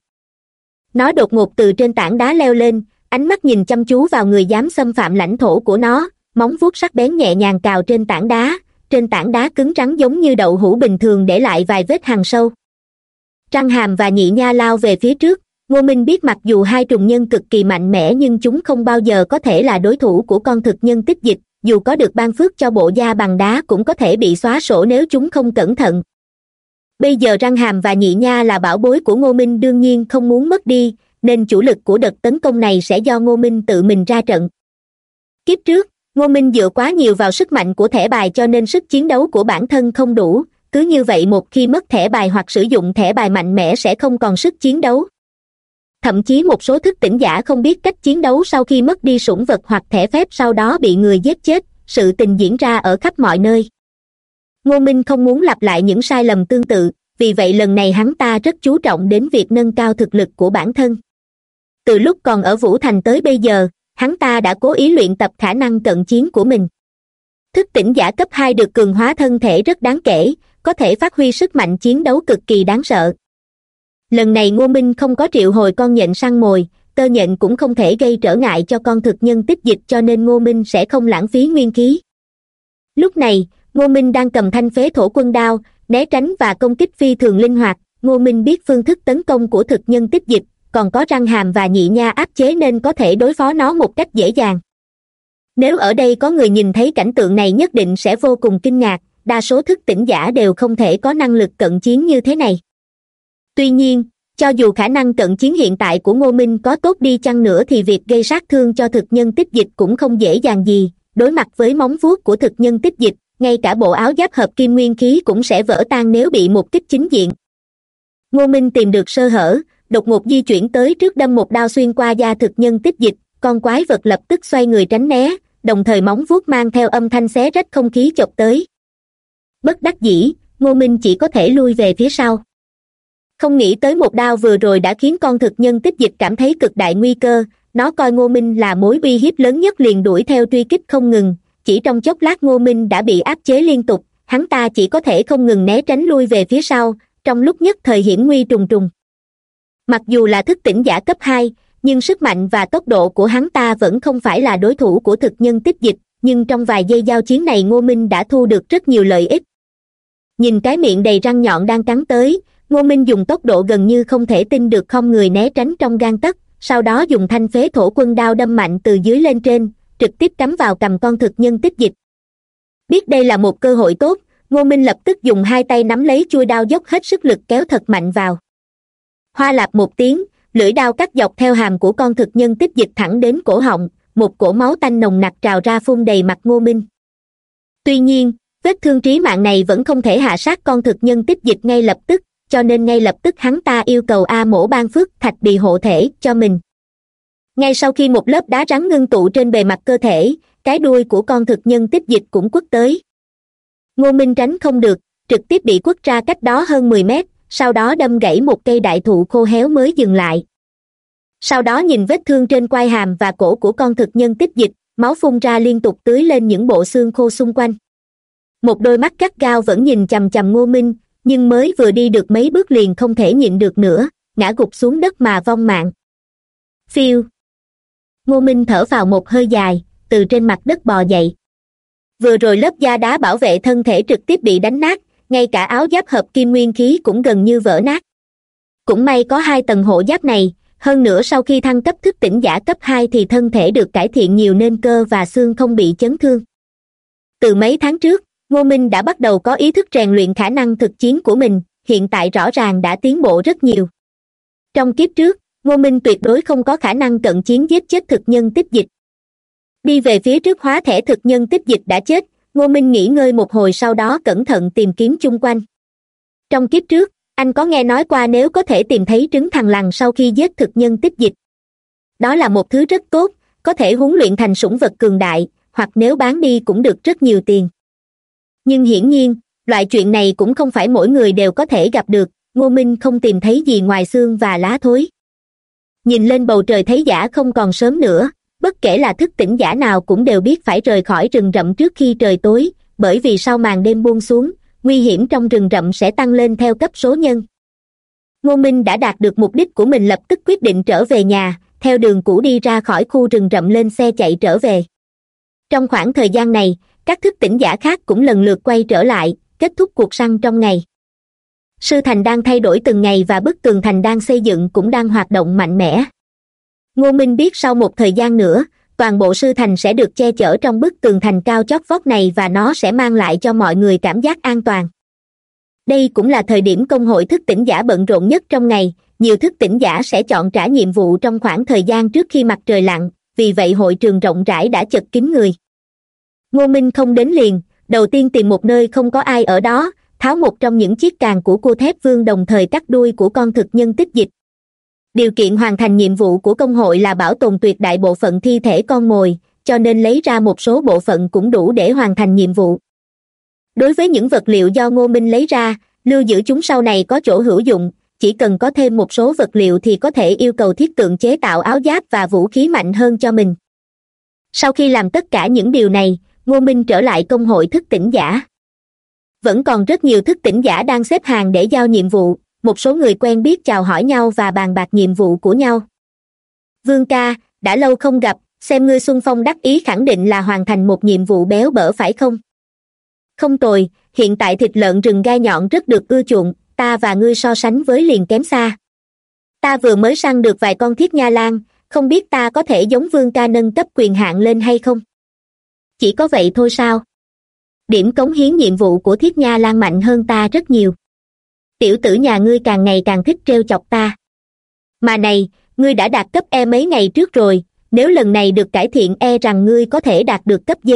Nó đột ngột từ trên tảng đá leo lên, ánh mắt nhìn chăm chú vào người dám xâm phạm lãnh thổ của nó, móng vuốt sắc bén nhẹ nhàng cào trên tảng đá, trên tảng đá cứng rắn giống như đậu hũ bình thường để lại vài vết hàng sâu. Răng hàm và nhị nha lao về phía trước ngô minh biết mặc dù hai trùng nhân cực kỳ mạnh mẽ nhưng chúng không bao giờ có thể là đối thủ của con thực nhân tích dịch, dù có được ban phước cho bộ da bằng đá cũng có thể bị xóa sổ nếu chúng không cẩn thận. Bây giờ răng hàm và nhị nha là bảo bối của ngô minh đương nhiên không muốn mất đi, nên chủ lực của đợt tấn công này sẽ do ngô minh tự mình ra trận. Kiếp trước, ngô minh dựa quá nhiều vào sức mạnh của thẻ bài cho nên sức chiến đấu của bản thân không đủ, cứ như vậy một khi mất thẻ bài hoặc sử dụng thẻ bài mạnh mẽ sẽ không còn sức chiến đấu thậm chí một số thức tỉnh giả không biết cách chiến đấu sau khi mất đi sủng vật hoặc thẻ phép sau đó bị người giết chết, sự tình diễn ra ở khắp mọi nơi. Ngô minh không muốn lặp lại những sai lầm tương tự, vì vậy lần này hắn ta rất chú trọng đến việc nâng cao thực lực của bản thân. Từ lúc còn ở vũ thành tới bây giờ, hắn ta đã cố ý luyện tập khả năng cận chiến của mình. Thức tỉnh giả cấp hai được cường hóa thân thể rất đáng kể, có thể phát huy sức mạnh chiến đấu cực kỳ đáng sợ lần này ngô minh không có triệu hồi con nhện săn mồi, tơ nhện cũng không thể gây trở ngại cho con thực nhân tích dịch cho nên ngô minh sẽ không lãng phí nguyên khí. Lúc này, ngô minh đang cầm thanh phế thổ quân đao, né tránh và công kích phi thường linh hoạt. Ngô minh biết phương thức tấn công của thực nhân tích dịch, còn có răng hàm và nhị nha áp chế nên có thể đối phó nó một cách dễ dàng. Nếu ở đây có người nhìn thấy cảnh tượng này nhất định sẽ vô cùng kinh ngạc, đa số thức tỉnh giả đều không thể có năng lực cận chiến như thế này tuy nhiên, cho dù khả năng cận chiến hiện tại của ngô minh có tốt đi chăng nữa thì việc gây sát thương cho thực nhân tích dịch cũng không dễ dàng gì. Đối mặt với móng vuốt của thực nhân tích dịch, ngay cả bộ áo giáp hợp kim nguyên khí cũng sẽ vỡ tan nếu bị một kích chính diện. Ngô minh tìm được sơ hở, đột ngột di chuyển tới trước đâm một đao xuyên qua da thực nhân tích dịch, con quái vật lập tức xoay người tránh né, đồng thời móng vuốt mang theo âm thanh xé rách không khí chọc tới. Bất đắc dĩ, ngô minh chỉ có thể lui về phía sau không nghĩ tới một đao vừa rồi đã khiến con thực nhân tích dịch cảm thấy cực đại nguy cơ. Nó coi ngô minh là mối uy hiếp lớn nhất liền đuổi theo truy kích không ngừng. Chỉ trong chốc lát ngô minh đã bị áp chế liên tục. Hắn ta chỉ có thể không ngừng né tránh lui về phía sau, trong lúc nhất thời hiểm nguy trùng trùng. Mặc dù là thức tỉnh giả cấp hai, nhưng sức mạnh và tốc độ của hắn ta vẫn không phải là đối thủ của thực nhân tích dịch, nhưng trong vài giây giao chiến này ngô minh đã thu được rất nhiều lợi ích. Nhìn cái miệng đầy răng nhọn đang cắn tới ngô minh dùng tốc độ gần như không thể tin được không người né tránh trong gan tấc, sau đó dùng thanh phế thổ quân đao đâm mạnh từ dưới lên trên, trực tiếp cắm vào cầm con thực nhân tích dịch. Biết đây là một cơ hội tốt, ngô minh lập tức dùng hai tay nắm lấy chui đao dốc hết sức lực kéo thật mạnh vào. Hoa lạp một tiếng, lưỡi đao cắt dọc theo hàm của con thực nhân tích dịch thẳng đến cổ họng, một cổ máu tanh nồng nặc trào ra phun đầy mặt ngô minh. Tuy nhiên, vết thương trí mạng này vẫn không thể hạ sát con thực nhân tích dịch ngay lập tức cho nên ngay lập tức hắn ta yêu cầu a mổ ban phước thạch bì hộ thể cho mình. Ngay sau khi một lớp đá rắn ngưng tụ trên bề mặt cơ thể, cái đuôi của con thực nhân tích dịch cũng quất tới. Ngô minh tránh không được, trực tiếp bị quất ra cách đó hơn mười mét, sau đó đâm gãy một cây đại thụ khô héo mới dừng lại. Sau đó nhìn vết thương trên quai hàm và cổ của con thực nhân tích dịch, máu phun ra liên tục tưới lên những bộ xương khô xung quanh. Một đôi mắt gắt gao vẫn nhìn chằm chằm ngô minh nhưng mới vừa đi được mấy bước liền không thể nhịn được nữa, ngã gục xuống đất mà vong mạng. Phiêu. Ngô minh thở vào một hơi dài, từ trên mặt đất bò dậy. Vừa rồi lớp da đá bảo vệ thân thể trực tiếp bị đánh nát, ngay cả áo giáp hợp kim nguyên khí cũng gần như vỡ nát. Cũng may có hai tầng hộ giáp này, hơn nữa sau khi thăng cấp thức tỉnh giả cấp hai thì thân thể được cải thiện nhiều nên cơ và xương không bị chấn thương. Từ mấy tháng trước ngô minh đã bắt đầu có ý thức rèn luyện khả năng thực chiến của mình, hiện tại rõ ràng đã tiến bộ rất nhiều. Trong kiếp trước, ngô minh tuyệt đối không có khả năng cận chiến giết chết thực nhân tích dịch. Đi về phía trước hóa thể thực nhân tích dịch đã chết, ngô minh nghỉ ngơi một hồi sau đó cẩn thận tìm kiếm chung quanh. Trong kiếp trước, anh có nghe nói qua nếu có thể tìm thấy trứng thằng lằn sau khi giết thực nhân tích dịch. Đó là một thứ rất tốt, có thể huấn luyện thành sủng vật cường đại, hoặc nếu bán đi cũng được rất nhiều tiền nhưng hiển nhiên, loại chuyện này cũng không phải mỗi người đều có thể gặp được, ngô minh không tìm thấy gì ngoài xương và lá thối. Nhìn lên bầu trời thấy giả không còn sớm nữa, bất kể là thức tỉnh giả nào cũng đều biết phải rời khỏi rừng rậm trước khi trời tối, bởi vì sau màn đêm buông xuống, nguy hiểm trong rừng rậm sẽ tăng lên theo cấp số nhân. Ngô minh đã đạt được mục đích của mình lập tức quyết định trở về nhà, theo đường cũ đi ra khỏi khu rừng rậm lên xe chạy trở về. Trong khoảng thời gian này các thức tỉnh giả khác cũng lần lượt quay trở lại, kết thúc cuộc săn trong ngày. Sư thành đang thay đổi từng ngày và bức tường thành đang xây dựng cũng đang hoạt động mạnh mẽ. Ngô minh biết sau một thời gian nữa, toàn bộ sư thành sẽ được che chở trong bức tường thành cao chót vót này và nó sẽ mang lại cho mọi người cảm giác an toàn. Đây cũng là thời điểm công hội thức tỉnh giả bận rộn nhất trong ngày, nhiều thức tỉnh giả sẽ chọn trả nhiệm vụ trong khoảng thời gian trước khi mặt trời lặn, vì vậy hội trường rộng rãi đã chật kín người ngô minh không đến liền, đầu tiên tìm một nơi không có ai ở đó, tháo một trong những chiếc càng của cô thép vương đồng thời cắt đuôi của con thực nhân tích dịch. Điều kiện hoàn thành nhiệm vụ của công hội là bảo tồn tuyệt đại bộ phận thi thể con mồi, cho nên lấy ra một số bộ phận cũng đủ để hoàn thành nhiệm vụ. Đối với những vật liệu do ngô minh lấy ra, lưu giữ chúng sau này có chỗ hữu dụng, chỉ cần có thêm một số vật liệu thì có thể yêu cầu thiết tượng chế tạo áo giáp và vũ khí mạnh hơn cho mình. Sau khi làm tất cả những điều này ngô minh trở lại công hội thức tỉnh giả. Vẫn còn rất nhiều thức tỉnh giả đang xếp hàng để giao nhiệm vụ, một số người quen biết chào hỏi nhau và bàn bạc nhiệm vụ của nhau. Vương ca, đã lâu không gặp, xem ngươi xuân phong đắc ý khẳng định là hoàn thành một nhiệm vụ béo bở phải không? Không tồi, hiện tại thịt lợn rừng gai nhọn rất được ưa chuộng, ta và ngươi so sánh với liền kém xa. Ta vừa mới săn được vài con thiết nha lan, không biết ta có thể giống vương ca nâng cấp quyền hạn lên hay không? Chỉ có vậy thôi sao? Điểm cống hiến nhiệm vụ của thiết nha lan mạnh hơn ta rất nhiều. Tiểu tử nhà ngươi càng ngày càng thích trêu chọc ta. Mà này, ngươi đã đạt cấp e mấy ngày trước rồi, nếu lần này được cải thiện e rằng ngươi có thể đạt được cấp d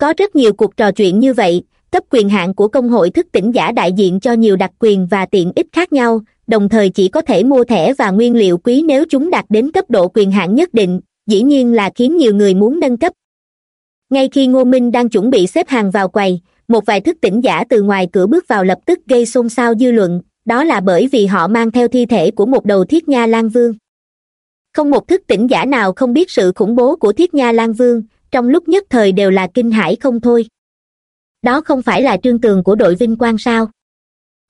có rất nhiều cuộc trò chuyện như vậy, cấp quyền hạn của công hội thức tỉnh giả đại diện cho nhiều đặc quyền và tiện ích khác nhau, đồng thời chỉ có thể mua thẻ và nguyên liệu quý nếu chúng đạt đến cấp độ quyền hạn nhất định, dĩ nhiên là khiến nhiều người muốn nâng cấp ngay khi ngô minh đang chuẩn bị xếp hàng vào quầy, một vài thức tỉnh giả từ ngoài cửa bước vào lập tức gây xôn xao dư luận, đó là bởi vì họ mang theo thi thể của một đầu thiết nha lan vương. Không một thức tỉnh giả nào không biết sự khủng bố của thiết nha lan vương, trong lúc nhất thời đều là kinh hãi không thôi. Đó không phải là trương tường của đội vinh quang sao?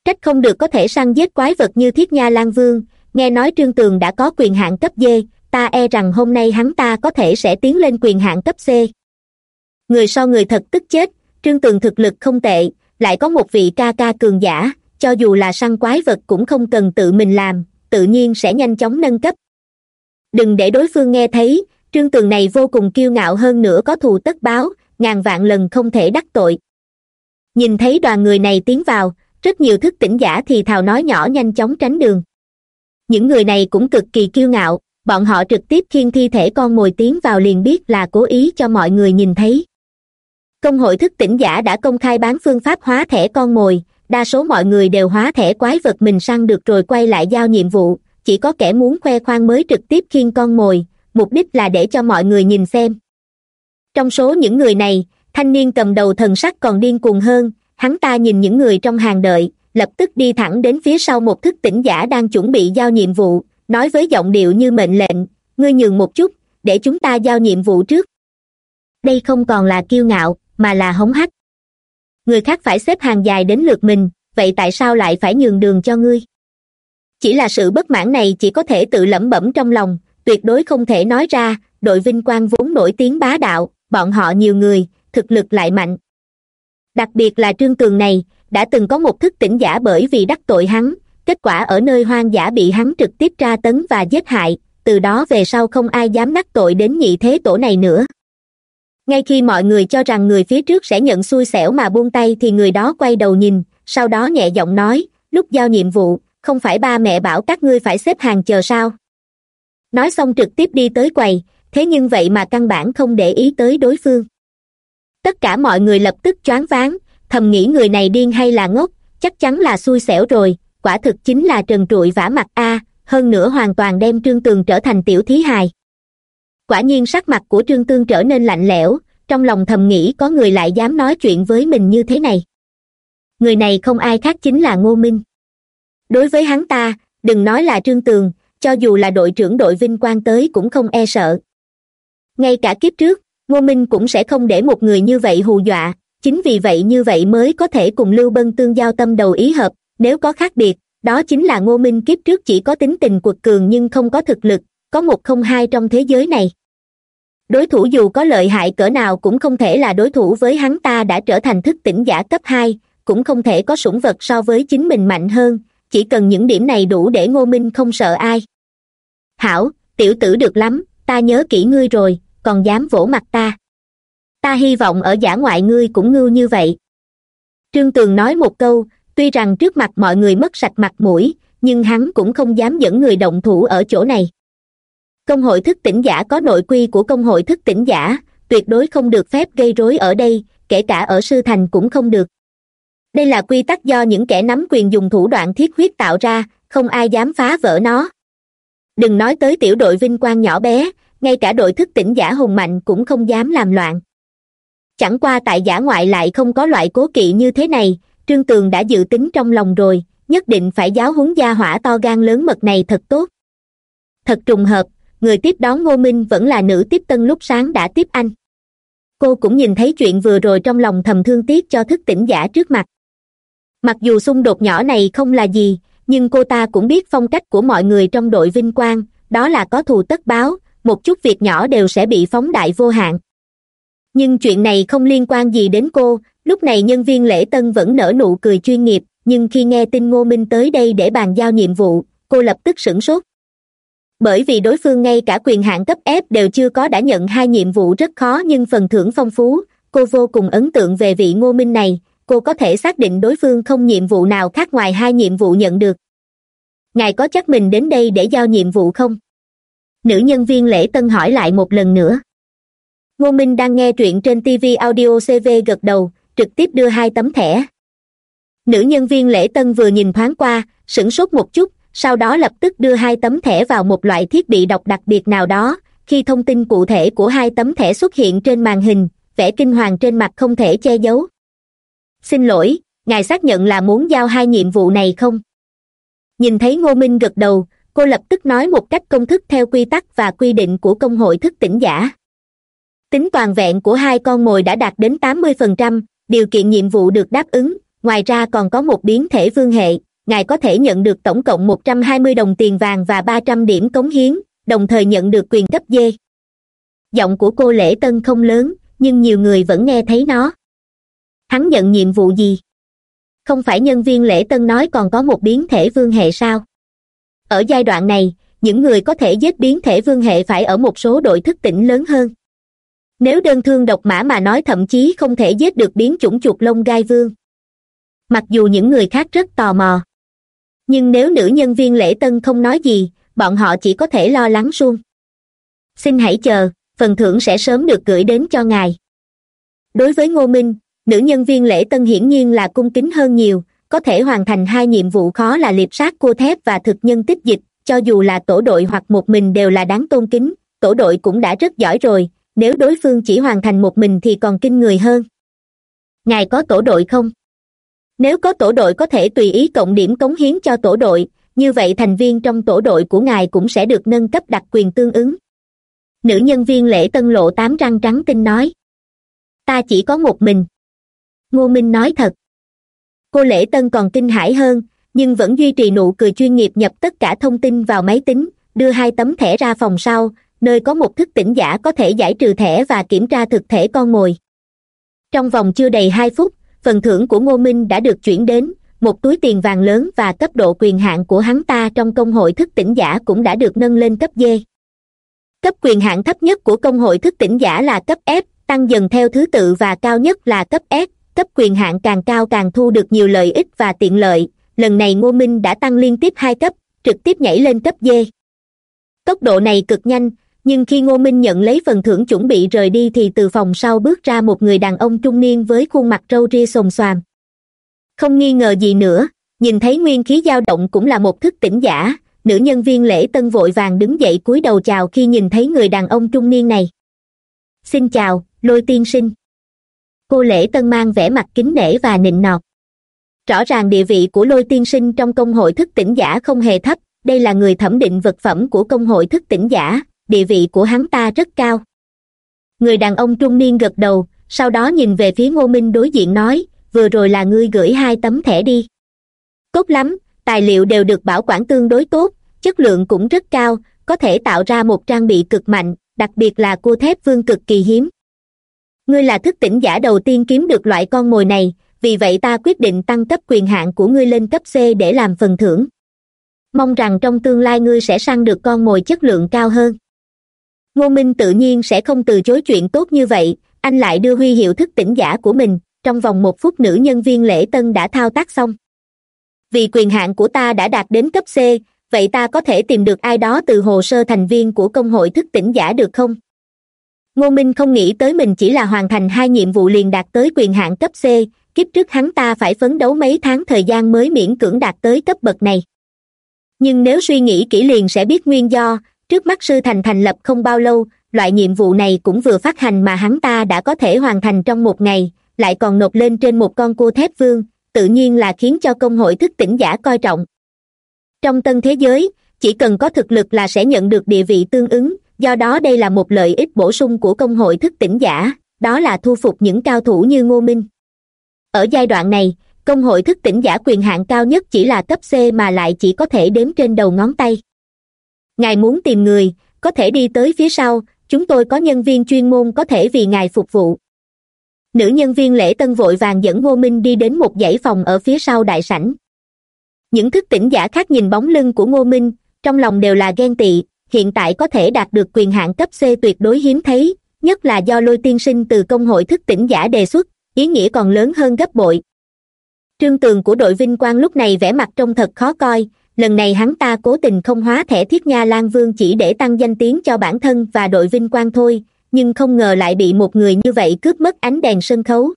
Trách không được có thể săn giết quái vật như thiết nha lan vương, nghe nói trương tường đã có quyền hạn cấp d, ta e rằng hôm nay hắn ta có thể sẽ tiến lên quyền hạn cấp c người so người thật tức chết, trương tường thực lực không tệ, lại có một vị ca ca cường giả, cho dù là săn quái vật cũng không cần tự mình làm, tự nhiên sẽ nhanh chóng nâng cấp. Đừng để đối phương nghe thấy, trương tường này vô cùng kiêu ngạo hơn nữa có thù tất báo, ngàn vạn lần không thể đắc tội. Nhìn thấy đoàn người này tiến vào, rất nhiều thức tỉnh giả thì thào nói nhỏ nhanh chóng tránh đường. Những người này cũng cực kỳ kiêu ngạo, bọn họ trực tiếp khiêng thi thể con mồi tiến vào liền biết là cố ý cho mọi người nhìn thấy công hội thức tỉnh giả đã công khai bán phương pháp hóa thẻ con mồi. Đa số mọi người đều hóa thẻ quái vật mình săn được rồi quay lại giao nhiệm vụ. Chỉ có kẻ muốn khoe khoang mới trực tiếp khiêng con mồi. Mục đích là để cho mọi người nhìn xem. Trong số những người này, thanh niên cầm đầu thần sắc còn điên cuồng hơn. Hắn ta nhìn những người trong hàng đợi, lập tức đi thẳng đến phía sau một thức tỉnh giả đang chuẩn bị giao nhiệm vụ, nói với giọng điệu như mệnh lệnh, ngươi nhường một chút, để chúng ta giao nhiệm vụ trước. Đây không còn là kiêu ngạo mà là hống hách. Người khác phải xếp hàng dài đến lượt mình, vậy tại sao lại phải nhường đường cho ngươi? Chỉ là sự bất mãn này chỉ có thể tự lẩm bẩm trong lòng, tuyệt đối không thể nói ra, đội vinh quang vốn nổi tiếng bá đạo, bọn họ nhiều người, thực lực lại mạnh. Đặc biệt là trương tường này, đã từng có một thức tỉnh giả bởi vì đắc tội hắn, kết quả ở nơi hoang dã bị hắn trực tiếp tra tấn và giết hại, từ đó về sau không ai dám đắc tội đến nhị thế tổ này nữa ngay khi mọi người cho rằng người phía trước sẽ nhận xui xẻo mà buông tay thì người đó quay đầu nhìn, sau đó nhẹ giọng nói, lúc giao nhiệm vụ, không phải ba mẹ bảo các ngươi phải xếp hàng chờ sao? Nói xong trực tiếp đi tới quầy, thế nhưng vậy mà căn bản không để ý tới đối phương. Tất cả mọi người lập tức choáng váng, thầm nghĩ người này điên hay là ngốc, chắc chắn là xui xẻo rồi, quả thực chính là trần trụi vả mặt a, hơn nữa hoàn toàn đem trương tường trở thành tiểu thí hài quả nhiên sắc mặt của trương tương trở nên lạnh lẽo, trong lòng thầm nghĩ có người lại dám nói chuyện với mình như thế này. Người này không ai khác chính là ngô minh. Đối với hắn ta, đừng nói là trương tường, cho dù là đội trưởng đội vinh quang tới cũng không e sợ. Ngay cả kiếp trước, ngô minh cũng sẽ không để một người như vậy hù dọa, chính vì vậy như vậy mới có thể cùng lưu bân tương giao tâm đầu ý hợp, nếu có khác biệt, đó chính là ngô minh kiếp trước chỉ có tính tình quật cường nhưng không có thực lực, có một không hai trong thế giới này đối thủ dù có lợi hại cỡ nào cũng không thể là đối thủ với hắn ta đã trở thành thức tỉnh giả cấp hai, cũng không thể có sủng vật so với chính mình mạnh hơn, chỉ cần những điểm này đủ để ngô minh không sợ ai. Hảo, tiểu tử được lắm, ta nhớ kỹ ngươi rồi, còn dám vỗ mặt ta. Ta hy vọng ở giả ngoại ngươi cũng ngưu như vậy. Trương tường nói một câu, tuy rằng trước mặt mọi người mất sạch mặt mũi, nhưng hắn cũng không dám dẫn người động thủ ở chỗ này công hội thức tỉnh giả có nội quy của công hội thức tỉnh giả, tuyệt đối không được phép gây rối ở đây, kể cả ở sư thành cũng không được. Đây là quy tắc do những kẻ nắm quyền dùng thủ đoạn thiết huyết tạo ra, không ai dám phá vỡ nó. Đừng nói tới tiểu đội vinh quang nhỏ bé, ngay cả đội thức tỉnh giả hùng mạnh cũng không dám làm loạn. Chẳng qua tại giả ngoại lại không có loại cố kỵ như thế này, trương tường đã dự tính trong lòng rồi, nhất định phải giáo huấn gia hỏa to gan lớn mật này thật tốt. Thật trùng hợp người tiếp đón ngô minh vẫn là nữ tiếp tân lúc sáng đã tiếp anh. Cô cũng nhìn thấy chuyện vừa rồi trong lòng thầm thương tiếc cho thức tỉnh giả trước mặt. Mặc dù xung đột nhỏ này không là gì, nhưng cô ta cũng biết phong cách của mọi người trong đội vinh quang, đó là có thù tất báo, một chút việc nhỏ đều sẽ bị phóng đại vô hạn. Nhưng chuyện này không liên quan gì đến cô, lúc này nhân viên lễ tân vẫn nở nụ cười chuyên nghiệp, nhưng khi nghe tin ngô minh tới đây để bàn giao nhiệm vụ, cô lập tức sửng sốt bởi vì đối phương ngay cả quyền hạn cấp ép đều chưa có đã nhận hai nhiệm vụ rất khó nhưng phần thưởng phong phú. Cô vô cùng ấn tượng về vị ngô minh này. Cô có thể xác định đối phương không nhiệm vụ nào khác ngoài hai nhiệm vụ nhận được. Ngài có chắc mình đến đây để giao nhiệm vụ không? Nữ nhân viên lễ tân hỏi lại một lần nữa. Ngô minh đang nghe truyện trên tv audio cv gật đầu, trực tiếp đưa hai tấm thẻ. Nữ nhân viên lễ tân vừa nhìn thoáng qua, sửng sốt một chút sau đó lập tức đưa hai tấm thẻ vào một loại thiết bị đọc đặc biệt nào đó. Khi thông tin cụ thể của hai tấm thẻ xuất hiện trên màn hình, vẻ kinh hoàng trên mặt không thể che giấu. Xin lỗi, ngài xác nhận là muốn giao hai nhiệm vụ này không? Nhìn thấy ngô minh gật đầu, cô lập tức nói một cách công thức theo quy tắc và quy định của công hội thức tỉnh giả. Tính toàn vẹn của hai con mồi đã đạt đến tám mươi phần trăm, điều kiện nhiệm vụ được đáp ứng, ngoài ra còn có một biến thể vương hệ ngài có thể nhận được tổng cộng một trăm hai mươi đồng tiền vàng và ba trăm điểm cống hiến, đồng thời nhận được quyền cấp dê. Giọng của cô lễ tân không lớn, nhưng nhiều người vẫn nghe thấy nó. Hắn nhận nhiệm vụ gì? Không phải nhân viên lễ tân nói còn có một biến thể vương hệ sao? Ở giai đoạn này, những người có thể giết biến thể vương hệ phải ở một số đội thức tỉnh lớn hơn. Nếu đơn thương độc mã mà nói thậm chí không thể giết được biến chủng chuột lông gai vương. Mặc dù những người khác rất tò mò nhưng nếu nữ nhân viên lễ tân không nói gì, bọn họ chỉ có thể lo lắng suông. Xin hãy chờ, phần thưởng sẽ sớm được gửi đến cho ngài. Đối với ngô minh, nữ nhân viên lễ tân hiển nhiên là cung kính hơn nhiều, có thể hoàn thành hai nhiệm vụ khó là liệp sát cua thép và thực nhân tích dịch, cho dù là tổ đội hoặc một mình đều là đáng tôn kính, tổ đội cũng đã rất giỏi rồi, nếu đối phương chỉ hoàn thành một mình thì còn kinh người hơn. Ngài có tổ đội không? Nếu có tổ đội có thể tùy ý cộng điểm cống hiến cho tổ đội, như vậy thành viên trong tổ đội của ngài cũng sẽ được nâng cấp đặc quyền tương ứng. Nữ nhân viên lễ tân lộ tám răng trắng tinh nói. Ta chỉ có một mình. Ngô minh nói thật. Cô lễ tân còn kinh hãi hơn, nhưng vẫn duy trì nụ cười chuyên nghiệp nhập tất cả thông tin vào máy tính, đưa hai tấm thẻ ra phòng sau, nơi có một thức tỉnh giả có thể giải trừ thẻ và kiểm tra thực thể con mồi. Trong vòng chưa đầy hai phút phần thưởng của ngô minh đã được chuyển đến. Một túi tiền vàng lớn và cấp độ quyền hạn của hắn ta trong công hội thức tỉnh giả cũng đã được nâng lên cấp d. Cấp quyền hạn thấp nhất của công hội thức tỉnh giả là cấp f, tăng dần theo thứ tự và cao nhất là cấp s. Cấp quyền hạn càng cao càng thu được nhiều lợi ích và tiện lợi. Lần này ngô minh đã tăng liên tiếp hai cấp, trực tiếp nhảy lên cấp d. Tốc độ này cực nhanh nhưng khi ngô minh nhận lấy phần thưởng chuẩn bị rời đi thì từ phòng sau bước ra một người đàn ông trung niên với khuôn mặt râu ria xồm xoàm. Không nghi ngờ gì nữa, nhìn thấy nguyên khí dao động cũng là một thức tỉnh giả, nữ nhân viên lễ tân vội vàng đứng dậy cúi đầu chào khi nhìn thấy người đàn ông trung niên này. Xin chào, lôi tiên sinh. Cô lễ tân mang vẻ mặt kính nể và nịnh nọt. Rõ ràng địa vị của lôi tiên sinh trong công hội thức tỉnh giả không hề thấp, đây là người thẩm định vật phẩm của công hội thức tỉnh giả địa vị của hắn ta rất cao. Người đàn ông trung niên gật đầu, sau đó nhìn về phía ngô minh đối diện nói, vừa rồi là ngươi gửi hai tấm thẻ đi. Tốt lắm, tài liệu đều được bảo quản tương đối tốt, chất lượng cũng rất cao, có thể tạo ra một trang bị cực mạnh, đặc biệt là cua thép vương cực kỳ hiếm. Ngươi là thức tỉnh giả đầu tiên kiếm được loại con mồi này, vì vậy ta quyết định tăng cấp quyền hạn của ngươi lên cấp c để làm phần thưởng. Mong rằng trong tương lai ngươi sẽ săn được con mồi chất lượng cao hơn ngô minh tự nhiên sẽ không từ chối chuyện tốt như vậy, anh lại đưa huy hiệu thức tỉnh giả của mình, trong vòng một phút nữ nhân viên lễ tân đã thao tác xong. Vì quyền hạn của ta đã đạt đến cấp c, vậy ta có thể tìm được ai đó từ hồ sơ thành viên của công hội thức tỉnh giả được không? Ngô minh không nghĩ tới mình chỉ là hoàn thành hai nhiệm vụ liền đạt tới quyền hạn cấp c, kiếp trước hắn ta phải phấn đấu mấy tháng thời gian mới miễn cưỡng đạt tới cấp bậc này. Nhưng nếu suy nghĩ kỹ liền sẽ biết nguyên do trước mắt sư thành thành lập không bao lâu, loại nhiệm vụ này cũng vừa phát hành mà hắn ta đã có thể hoàn thành trong một ngày, lại còn nộp lên trên một con cua thép vương, tự nhiên là khiến cho công hội thức tỉnh giả coi trọng. Trong tân thế giới, chỉ cần có thực lực là sẽ nhận được địa vị tương ứng, do đó đây là một lợi ích bổ sung của công hội thức tỉnh giả, đó là thu phục những cao thủ như ngô minh. Ở giai đoạn này, công hội thức tỉnh giả quyền hạn cao nhất chỉ là cấp c mà lại chỉ có thể đếm trên đầu ngón tay ngài muốn tìm người, có thể đi tới phía sau, chúng tôi có nhân viên chuyên môn có thể vì ngài phục vụ. Nữ nhân viên lễ tân vội vàng dẫn ngô minh đi đến một dãy phòng ở phía sau đại sảnh. Những thức tỉnh giả khác nhìn bóng lưng của ngô minh, trong lòng đều là ghen tị, hiện tại có thể đạt được quyền hạn cấp c tuyệt đối hiếm thấy, nhất là do lôi tiên sinh từ công hội thức tỉnh giả đề xuất, ý nghĩa còn lớn hơn gấp bội. Trương tường của đội vinh quang lúc này vẻ mặt trông thật khó coi lần này hắn ta cố tình không hóa thẻ thiết nha lan vương chỉ để tăng danh tiếng cho bản thân và đội vinh quang thôi, nhưng không ngờ lại bị một người như vậy cướp mất ánh đèn sân khấu.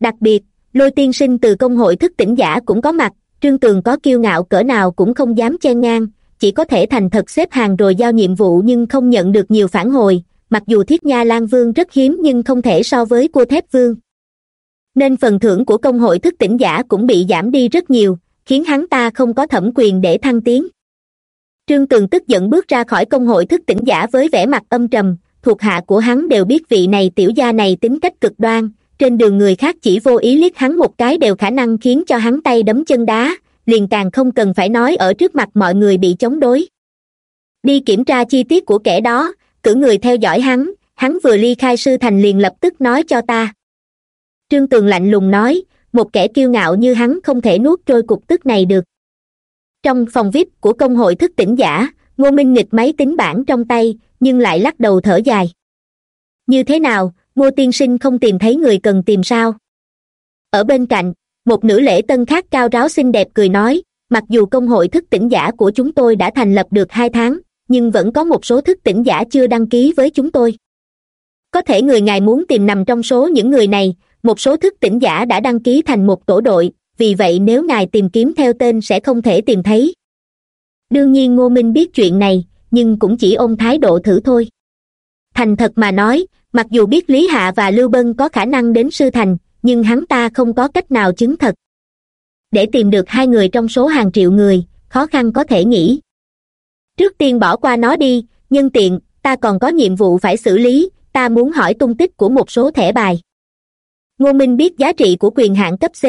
Đặc biệt, lôi tiên sinh từ công hội thức tỉnh giả cũng có mặt, trương tường có kiêu ngạo cỡ nào cũng không dám chen ngang, chỉ có thể thành thật xếp hàng rồi giao nhiệm vụ nhưng không nhận được nhiều phản hồi, mặc dù thiết nha lan vương rất hiếm nhưng không thể so với cua thép vương. Nên phần thưởng của công hội thức tỉnh giả cũng bị giảm đi rất nhiều khiến hắn ta không có thẩm quyền để thăng tiến. Trương tường tức giận bước ra khỏi công hội thức tỉnh giả với vẻ mặt âm trầm, thuộc hạ của hắn đều biết vị này tiểu gia này tính cách cực đoan, trên đường người khác chỉ vô ý liếc hắn một cái đều khả năng khiến cho hắn tay đấm chân đá, liền càng không cần phải nói ở trước mặt mọi người bị chống đối. Đi kiểm tra chi tiết của kẻ đó, cử người theo dõi hắn hắn vừa ly khai sư thành liền lập tức nói cho ta. Trương tường lạnh lùng nói một kẻ kiêu ngạo như hắn không thể nuốt trôi cục tức này được. Trong phòng vip của công hội thức tỉnh giả, ngô minh nghịch máy tính bảng trong tay, nhưng lại lắc đầu thở dài. Như thế nào, ngô tiên sinh không tìm thấy người cần tìm sao? Ở bên cạnh, một nữ lễ tân khác cao ráo xinh đẹp cười nói, mặc dù công hội thức tỉnh giả của chúng tôi đã thành lập được hai tháng, nhưng vẫn có một số thức tỉnh giả chưa đăng ký với chúng tôi. Có thể người ngài muốn tìm nằm trong số những người này một số thức tỉnh giả đã đăng ký thành một tổ đội, vì vậy nếu ngài tìm kiếm theo tên sẽ không thể tìm thấy. Đương nhiên ngô minh biết chuyện này, nhưng cũng chỉ ôm thái độ thử thôi. Thành thật mà nói, mặc dù biết lý hạ và lưu bân có khả năng đến sư thành, nhưng hắn ta không có cách nào chứng thật. Để tìm được hai người trong số hàng triệu người, khó khăn có thể nghĩ. Trước tiên bỏ qua nó đi, nhân tiện, ta còn có nhiệm vụ phải xử lý, ta muốn hỏi tung tích của một số thẻ bài ngô minh biết giá trị của quyền hạn cấp c,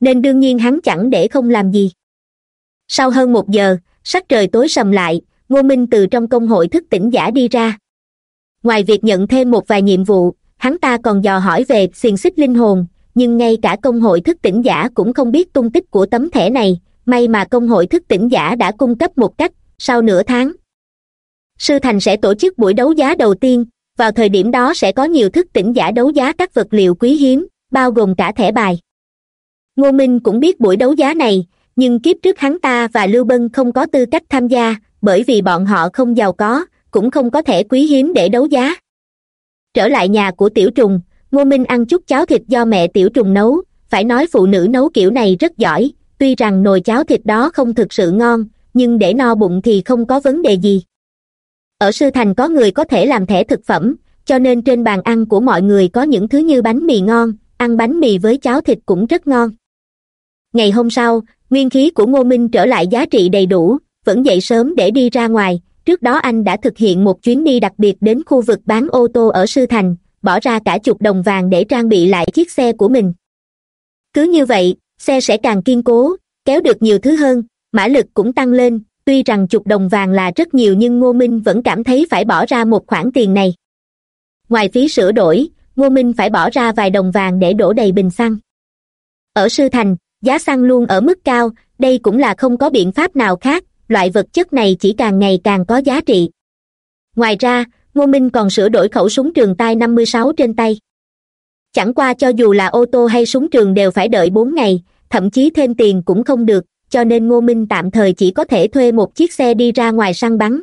nên đương nhiên hắn chẳng để không làm gì. Sau hơn một giờ, sắc trời tối sầm lại, ngô minh từ trong công hội thức tỉnh giả đi ra. Ngoài việc nhận thêm một vài nhiệm vụ, hắn ta còn dò hỏi về xiềng xích linh hồn, nhưng ngay cả công hội thức tỉnh giả cũng không biết tung tích của tấm thẻ này, may mà công hội thức tỉnh giả đã cung cấp một cách, sau nửa tháng. Sư thành sẽ tổ chức buổi đấu giá đầu tiên, vào thời điểm đó sẽ có nhiều thức tỉnh giả đấu giá các vật liệu quý hiếm bao gồm cả thẻ bài. Ngô minh cũng biết buổi đấu giá này, nhưng kiếp trước hắn ta và lưu bân không có tư cách tham gia, bởi vì bọn họ không giàu có, cũng không có thẻ quý hiếm để đấu giá. Trở lại nhà của tiểu trùng, ngô minh ăn chút cháo thịt do mẹ tiểu trùng nấu. Phải nói phụ nữ nấu kiểu này rất giỏi, tuy rằng nồi cháo thịt đó không thực sự ngon, nhưng để no bụng thì không có vấn đề gì. Ở sư thành có người có thể làm thẻ thực phẩm, cho nên trên bàn ăn của mọi người có những thứ như bánh mì ngon ăn bánh mì với cháo thịt cũng rất ngon. Ngày hôm sau, nguyên khí của ngô minh trở lại giá trị đầy đủ, vẫn dậy sớm để đi ra ngoài. Trước đó anh đã thực hiện một chuyến đi đặc biệt đến khu vực bán ô tô ở sư thành, bỏ ra cả chục đồng vàng để trang bị lại chiếc xe của mình. Cứ như vậy, xe sẽ càng kiên cố, kéo được nhiều thứ hơn, mã lực cũng tăng lên. Tuy rằng chục đồng vàng là rất nhiều nhưng ngô minh vẫn cảm thấy phải bỏ ra một khoản tiền này. Ngoài phí sửa đổi ngô minh phải bỏ ra vài đồng vàng để đổ đầy bình xăng. Ở sư thành, giá xăng luôn ở mức cao, đây cũng là không có biện pháp nào khác, loại vật chất này chỉ càng ngày càng có giá trị. Ngoài ra, ngô minh còn sửa đổi khẩu súng trường tay năm mươi sáu trên tay. Chẳng qua cho dù là ô tô hay súng trường đều phải đợi bốn ngày, thậm chí thêm tiền cũng không được, cho nên ngô minh tạm thời chỉ có thể thuê một chiếc xe đi ra ngoài săn bắn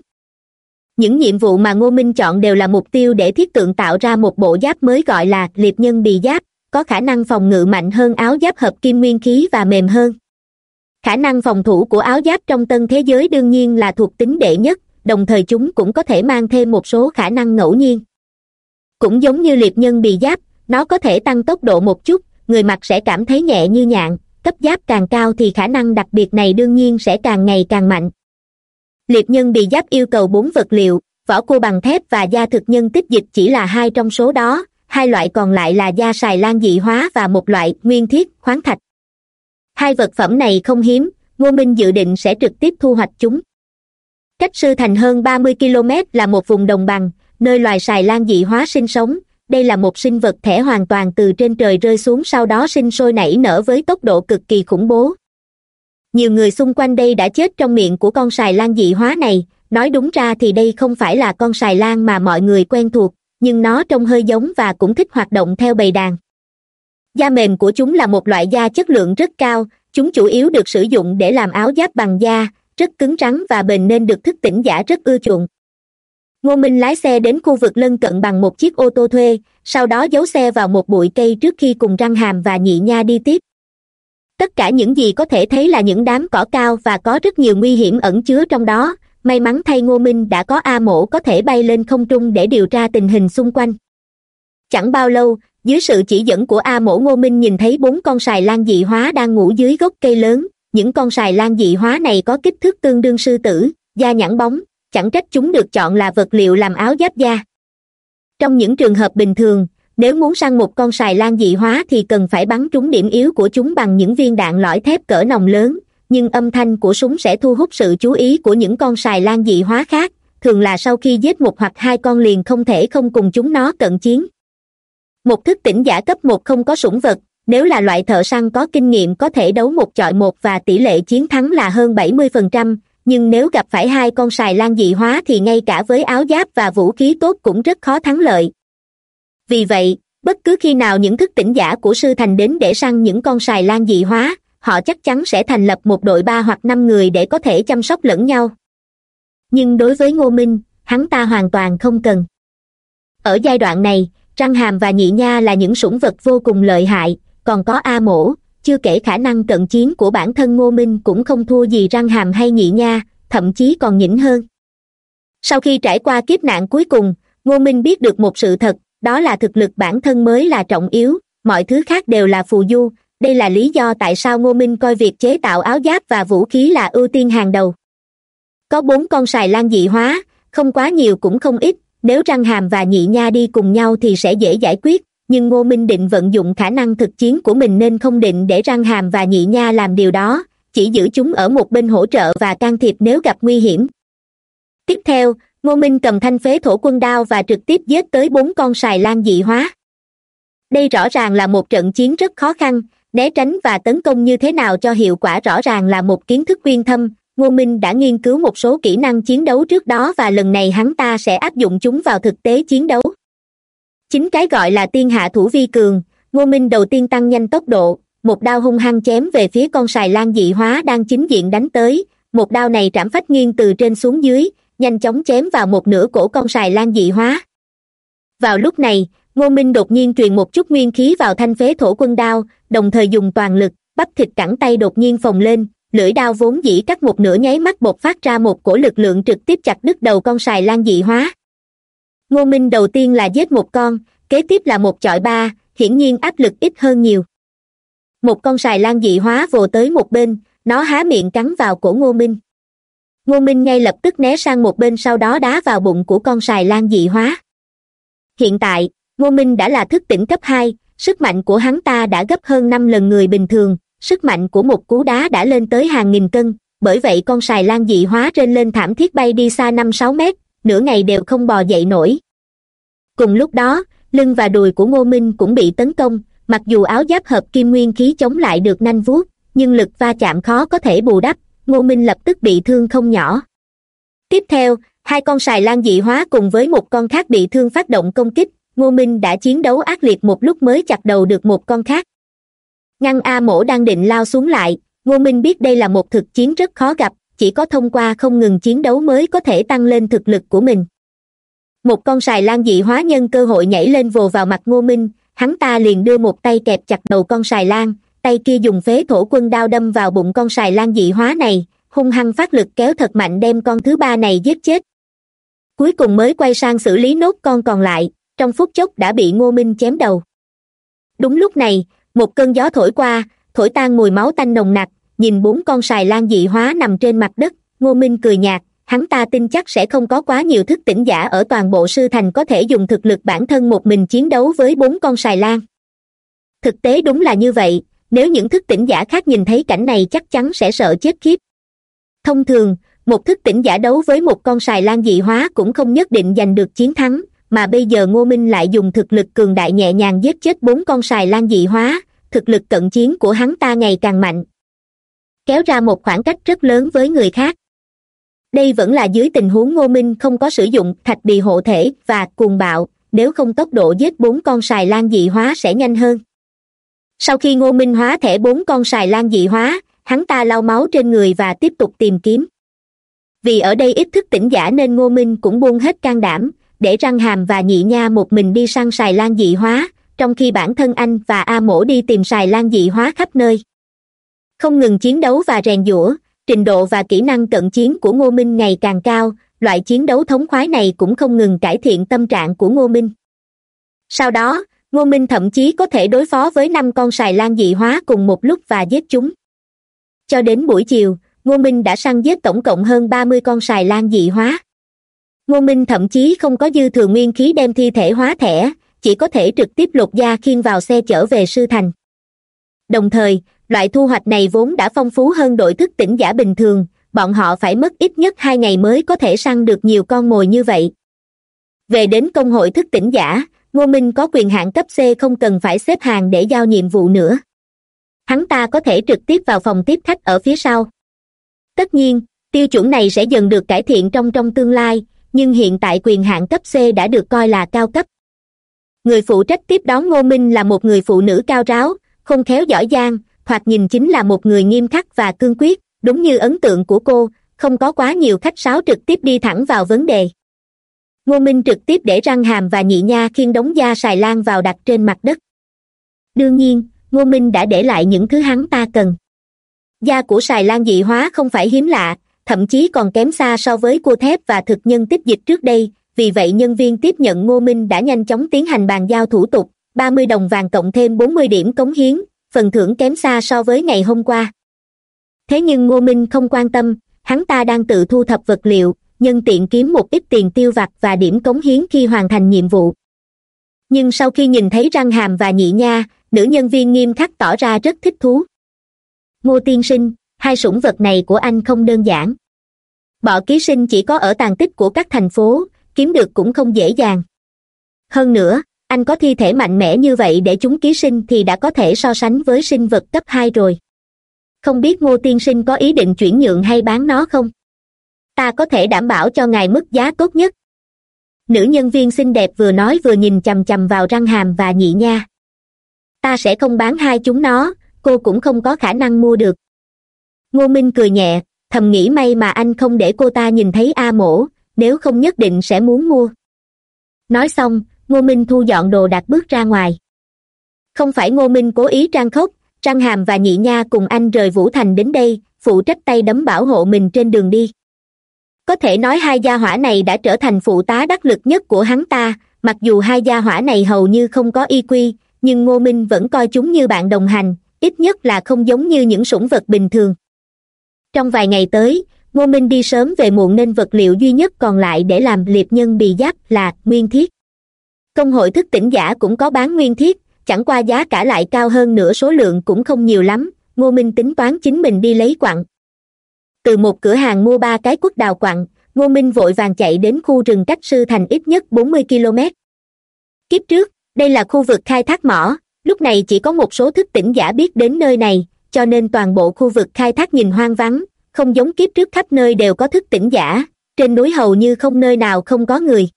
những nhiệm vụ mà ngô minh chọn đều là mục tiêu để thiết tượng tạo ra một bộ giáp mới gọi là liệp nhân bì giáp, có khả năng phòng ngự mạnh hơn áo giáp hợp kim nguyên khí và mềm hơn. Khả năng phòng thủ của áo giáp trong tân thế giới đương nhiên là thuộc tính đệ nhất, đồng thời chúng cũng có thể mang thêm một số khả năng ngẫu nhiên. Cũng giống như liệp nhân bì giáp, nó có thể tăng tốc độ một chút, người mặc sẽ cảm thấy nhẹ như nhạn, cấp giáp càng cao thì khả năng đặc biệt này đương nhiên sẽ càng ngày càng mạnh liệp nhân bị giáp yêu cầu bốn vật liệu, vỏ cua bằng thép và da thực nhân tích dịch chỉ là hai trong số đó, hai loại còn lại là da sài lan dị hóa và một loại nguyên thiết khoáng thạch. Hai vật phẩm này không hiếm, ngô minh dự định sẽ trực tiếp thu hoạch chúng. Cách sư thành hơn ba mươi km là một vùng đồng bằng, nơi loài sài lan dị hóa sinh sống. Đây là một sinh vật thể hoàn toàn từ trên trời rơi xuống sau đó sinh sôi nảy nở với tốc độ cực kỳ khủng bố nhiều người xung quanh đây đã chết trong miệng của con sài lan dị hóa này. Nói đúng ra thì đây không phải là con sài lan mà mọi người quen thuộc, nhưng nó trông hơi giống và cũng thích hoạt động theo bầy đàn. Da mềm của chúng là một loại da chất lượng rất cao, chúng chủ yếu được sử dụng để làm áo giáp bằng da, rất cứng rắn và bền nên được thức tỉnh giả rất ưa chuộng. Ngô minh lái xe đến khu vực lân cận bằng một chiếc ô tô thuê, sau đó giấu xe vào một bụi cây trước khi cùng răng hàm và nhị nha đi tiếp tất cả những gì có thể thấy là những đám cỏ cao và có rất nhiều nguy hiểm ẩn chứa trong đó. May mắn thay ngô minh đã có a mổ có thể bay lên không trung để điều tra tình hình xung quanh. Chẳng bao lâu, dưới sự chỉ dẫn của a mổ, ngô minh nhìn thấy bốn con sài lan dị hóa đang ngủ dưới gốc cây lớn. Những con sài lan dị hóa này có kích thước tương đương sư tử, da nhẵn bóng. Chẳng trách chúng được chọn là vật liệu làm áo giáp da. Trong những trường hợp bình thường nếu muốn săn một con sài lan dị hóa thì cần phải bắn trúng điểm yếu của chúng bằng những viên đạn lõi thép cỡ nòng lớn, nhưng âm thanh của súng sẽ thu hút sự chú ý của những con sài lan dị hóa khác, thường là sau khi giết một hoặc hai con liền không thể không cùng chúng nó cận chiến. Một thức tỉnh giả cấp một không có sủng vật, nếu là loại thợ săn có kinh nghiệm có thể đấu một chọi một và tỷ lệ chiến thắng là hơn bảy mươi phần trăm, nhưng nếu gặp phải hai con sài lan dị hóa thì ngay cả với áo giáp và vũ khí tốt cũng rất khó thắng lợi vì vậy, bất cứ khi nào những thức tỉnh giả của sư thành đến để săn những con sài lan dị hóa, họ chắc chắn sẽ thành lập một đội ba hoặc năm người để có thể chăm sóc lẫn nhau. Nhưng đối với ngô minh, hắn ta hoàn toàn không cần. Ở giai đoạn này răng hàm và nhị nha là những sủng vật vô cùng lợi hại, còn có a mổ, chưa kể khả năng cận chiến của bản thân ngô minh cũng không thua gì răng hàm hay nhị nha, thậm chí còn nhỉnh hơn. Sau khi trải qua kiếp nạn cuối cùng, ngô minh biết được một sự thật đó là thực lực bản thân mới là trọng yếu, mọi thứ khác đều là phù du. Đây là lý do tại sao ngô minh coi việc chế tạo áo giáp và vũ khí là ưu tiên hàng đầu. Có bốn con sài lan dị hóa, không quá nhiều cũng không ít, nếu răng hàm và nhị nha đi cùng nhau thì sẽ dễ giải quyết, nhưng ngô minh định vận dụng khả năng thực chiến của mình nên không định để răng hàm và nhị nha làm điều đó, chỉ giữ chúng ở một bên hỗ trợ và can thiệp nếu gặp nguy hiểm. Tiếp theo ngô minh cầm thanh phế thổ quân đao và trực tiếp giết tới bốn con sài lan dị hóa. Đây rõ ràng là một trận chiến rất khó khăn, né tránh và tấn công như thế nào cho hiệu quả rõ ràng là một kiến thức uyên thâm. Ngô minh đã nghiên cứu một số kỹ năng chiến đấu trước đó và lần này hắn ta sẽ áp dụng chúng vào thực tế chiến đấu. Chính cái gọi là tiên hạ thủ vi cường, ngô minh đầu tiên tăng nhanh tốc độ, một đao hung hăng chém về phía con sài lan dị hóa đang chính diện đánh tới. Một đao này trảm phách nghiêng từ trên xuống dưới nhanh chóng chém vào một nửa cổ con sài lan dị hóa. Vào lúc này, ngô minh đột nhiên truyền một chút nguyên khí vào thanh phế thổ quân đao, đồng thời dùng toàn lực, bắp thịt cẳng tay đột nhiên phồng lên, lưỡi đao vốn dĩ cắt một nửa nháy mắt bộc phát ra một cổ lực lượng trực tiếp chặt đứt đầu con sài lan dị hóa. Ngô minh đầu tiên là giết một con, kế tiếp là một chọi ba, hiển nhiên áp lực ít hơn nhiều. Một con sài lan dị hóa vồ tới một bên, nó há miệng cắn vào cổ ngô minh ngô minh ngay lập tức né sang một bên sau đó đá vào bụng của con sài lan dị hóa. Hiện tại, ngô minh đã là thức tỉnh cấp hai, sức mạnh của hắn ta đã gấp hơn năm lần người bình thường, sức mạnh của một cú đá đã lên tới hàng nghìn cân, bởi vậy con sài lan dị hóa trên lên thảm thiết bay đi xa năm sáu mét, nửa ngày đều không bò dậy nổi. Cùng lúc đó, lưng và đùi của ngô minh cũng bị tấn công, mặc dù áo giáp hợp kim nguyên khí chống lại được nanh vuốt, nhưng lực va chạm khó có thể bù đắp ngô minh lập tức bị thương không nhỏ. Tiếp theo, hai con sài lan dị hóa cùng với một con khác bị thương phát động công kích, ngô minh đã chiến đấu ác liệt một lúc mới chặt đầu được một con khác. Ngăn a mổ đang định lao xuống lại, ngô minh biết đây là một thực chiến rất khó gặp, chỉ có thông qua không ngừng chiến đấu mới có thể tăng lên thực lực của mình. Một con sài lan dị hóa nhân cơ hội nhảy lên vồ vào mặt ngô minh, hắn ta liền đưa một tay kẹp chặt đầu con sài lan tay kia dùng phế thổ quân đao đâm vào bụng con sài lan dị hóa này, hung hăng phát lực kéo thật mạnh đem con thứ ba này giết chết. Cuối cùng mới quay sang xử lý nốt con còn lại, trong phút chốc đã bị ngô minh chém đầu. Đúng lúc này, một cơn gió thổi qua, thổi tan mùi máu tanh nồng nặc, nhìn bốn con sài lan dị hóa nằm trên mặt đất, ngô minh cười nhạt, hắn ta tin chắc sẽ không có quá nhiều thức tỉnh giả ở toàn bộ sư thành có thể dùng thực lực bản thân một mình chiến đấu với bốn con sài lan. Thực tế đúng là như vậy nếu những thức tỉnh giả khác nhìn thấy cảnh này chắc chắn sẽ sợ chết khiếp. Thông thường, một thức tỉnh giả đấu với một con sài lan dị hóa cũng không nhất định giành được chiến thắng, mà bây giờ ngô minh lại dùng thực lực cường đại nhẹ nhàng giết chết bốn con sài lan dị hóa, thực lực cận chiến của hắn ta ngày càng mạnh. Kéo ra một khoảng cách rất lớn với người khác. Đây vẫn là dưới tình huống ngô minh không có sử dụng thạch bì hộ thể và cuồng bạo, nếu không tốc độ giết bốn con sài lan dị hóa sẽ nhanh hơn sau khi ngô minh hóa thể bốn con sài lan dị hóa, hắn ta lau máu trên người và tiếp tục tìm kiếm. Vì ở đây ít thức tỉnh giả nên ngô minh cũng buông hết can đảm, để răng hàm và nhị nha một mình đi săn sài lan dị hóa, trong khi bản thân anh và a mổ đi tìm sài lan dị hóa khắp nơi. Không ngừng chiến đấu và rèn giũa, trình độ và kỹ năng cận chiến của ngô minh ngày càng cao, loại chiến đấu thống khoái này cũng không ngừng cải thiện tâm trạng của ngô minh. Sau đó ngô minh thậm chí có thể đối phó với năm con sài lan dị hóa cùng một lúc và giết chúng. Cho đến buổi chiều, ngô minh đã săn giết tổng cộng hơn ba mươi con sài lan dị hóa. Ngô minh thậm chí không có dư thừa nguyên khí đem thi thể hóa thẻ, chỉ có thể trực tiếp lột da khiên vào xe chở về sư thành. Đồng thời, loại thu hoạch này vốn đã phong phú hơn đội thức tỉnh giả bình thường, bọn họ phải mất ít nhất hai ngày mới có thể săn được nhiều con mồi như vậy. Về đến công hội thức tỉnh giả ngô minh có quyền hạn cấp c không cần phải xếp hàng để giao nhiệm vụ nữa. Hắn ta có thể trực tiếp vào phòng tiếp khách ở phía sau. Tất nhiên, tiêu chuẩn này sẽ dần được cải thiện trong trong tương lai, nhưng hiện tại quyền hạn cấp c đã được coi là cao cấp. Người phụ trách tiếp đón ngô minh là một người phụ nữ cao ráo, không khéo giỏi giang, thoạt nhìn chính là một người nghiêm khắc và cương quyết, đúng như ấn tượng của cô, không có quá nhiều khách sáo trực tiếp đi thẳng vào vấn đề ngô minh trực tiếp để răng hàm và nhị nha khiêng đống da sài lan vào đặt trên mặt đất. Đương nhiên, ngô minh đã để lại những thứ hắn ta cần. Da của sài lan dị hóa không phải hiếm lạ, thậm chí còn kém xa so với cua thép và thực nhân tiếp dịch trước đây, vì vậy nhân viên tiếp nhận ngô minh đã nhanh chóng tiến hành bàn giao thủ tục, ba mươi đồng vàng cộng thêm bốn mươi điểm cống hiến, phần thưởng kém xa so với ngày hôm qua. Thế nhưng ngô minh không quan tâm, hắn ta đang tự thu thập vật liệu nhân tiện kiếm một ít tiền tiêu vặt và điểm cống hiến khi hoàn thành nhiệm vụ. Nhưng sau khi nhìn thấy răng hàm và nhị nha, nữ nhân viên nghiêm khắc tỏ ra rất thích thú. Ngô tiên sinh, hai sủng vật này của anh không đơn giản. Bọ ký sinh chỉ có ở tàn tích của các thành phố, kiếm được cũng không dễ dàng. Hơn nữa, anh có thi thể mạnh mẽ như vậy để chúng ký sinh thì đã có thể so sánh với sinh vật cấp hai rồi. Không biết ngô tiên sinh có ý định chuyển nhượng hay bán nó không? Ta có thể đảm bảo cho ngài mức giá tốt nhất. Nữ nhân viên xinh đẹp vừa nói vừa nhìn chằm chằm vào răng hàm và nhị nha. Ta sẽ không bán hai chúng nó, cô cũng không có khả năng mua được. Ngô minh cười nhẹ, thầm nghĩ may mà anh không để cô ta nhìn thấy a mổ, nếu không nhất định sẽ muốn mua. Nói xong, ngô minh thu dọn đồ đạc bước ra ngoài. Không phải ngô minh cố ý trang khốc răng hàm và nhị nha cùng anh rời vũ thành đến đây, phụ trách tay đấm bảo hộ mình trên đường đi có thể nói hai gia hỏa này đã trở thành phụ tá đắc lực nhất của hắn ta, mặc dù hai gia hỏa này hầu như không có y quy, nhưng ngô minh vẫn coi chúng như bạn đồng hành, ít nhất là không giống như những sủng vật bình thường. Trong vài ngày tới, ngô minh đi sớm về muộn nên vật liệu duy nhất còn lại để làm liệp nhân bì giáp là nguyên thiết. Công hội thức tỉnh giả cũng có bán nguyên thiết, chẳng qua giá cả lại cao hơn nửa số lượng cũng không nhiều lắm, ngô minh tính toán chính mình đi lấy quặng từ một cửa hàng mua ba cái quất đào quặng, ngô minh vội vàng chạy đến khu rừng cách sư thành ít nhất bốn mươi km kiếp trước, đây là khu vực khai thác mỏ, lúc này chỉ có một số thức tỉnh giả biết đến nơi này, cho nên toàn bộ khu vực khai thác nhìn hoang vắng, không giống kiếp trước khắp nơi đều có thức tỉnh giả, trên núi hầu như không nơi nào không có người.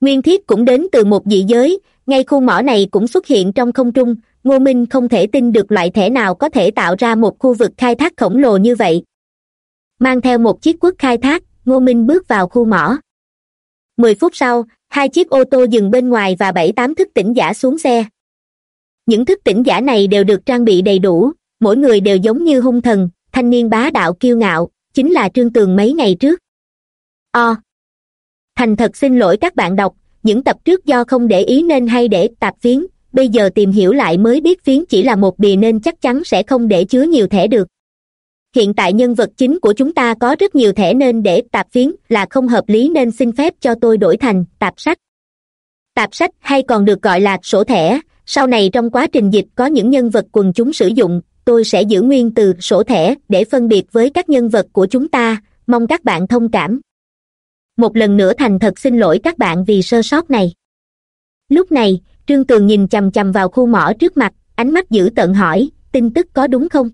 Nguyên thiết cũng đến từ một dị giới, ngay khu mỏ này cũng xuất hiện trong không trung, ngô minh không thể tin được loại thẻ nào có thể tạo ra một khu vực khai thác khổng lồ như vậy mang theo một chiếc quốc khai thác, ngô minh bước vào khu mỏ. Mười phút sau, hai chiếc ô tô dừng bên ngoài và bảy tám thức tỉnh giả xuống xe. Những thức tỉnh giả này đều được trang bị đầy đủ, mỗi người đều giống như hung thần, thanh niên bá đạo kiêu ngạo, chính là trương tường mấy ngày trước. O. Thành thật xin lỗi các bạn đọc, những tập trước do không để ý nên hay để tạp phiến, bây giờ tìm hiểu lại mới biết phiến chỉ là một bìa nên chắc chắn sẽ không để chứa nhiều thẻ được hiện tại nhân vật chính của chúng ta có rất nhiều thẻ nên để tạp phiến là không hợp lý nên xin phép cho tôi đổi thành tạp sách. Tạp sách hay còn được gọi là sổ thẻ. Sau này trong quá trình dịch có những nhân vật quần chúng sử dụng, tôi sẽ giữ nguyên từ sổ thẻ để phân biệt với các nhân vật của chúng ta. Mong các bạn thông cảm. Một lần nữa thành thật xin lỗi các bạn vì sơ sót này. Lúc này, trương tường nhìn chằm chằm vào khu mỏ trước mặt, ánh mắt dữ tợn hỏi, tin tức có đúng không?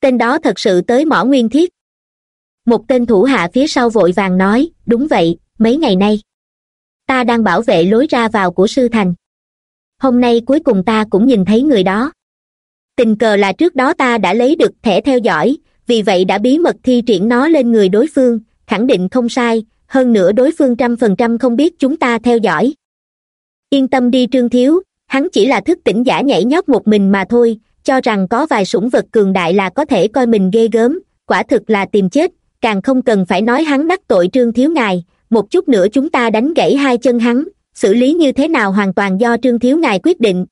Tên đó thật sự tới mỏ nguyên thiết. Một tên thủ hạ phía sau vội vàng nói, đúng vậy, mấy ngày nay, ta đang bảo vệ lối ra vào của sư thành. Hôm nay cuối cùng ta cũng nhìn thấy người đó. Tình cờ là trước đó ta đã lấy được thẻ theo dõi, vì vậy đã bí mật thi triển nó lên người đối phương, khẳng định không sai, hơn nữa đối phương trăm phần trăm không biết chúng ta theo dõi. Yên tâm đi trương thiếu, hắn chỉ là thức tỉnh giả nhảy nhót một mình mà thôi cho rằng có vài sủng vật cường đại là có thể coi mình ghê gớm, quả thực là tìm chết, càng không cần phải nói hắn đắc tội trương thiếu ngài. Một chút nữa chúng ta đánh gãy hai chân hắn, xử lý như thế nào hoàn toàn do trương thiếu ngài quyết định.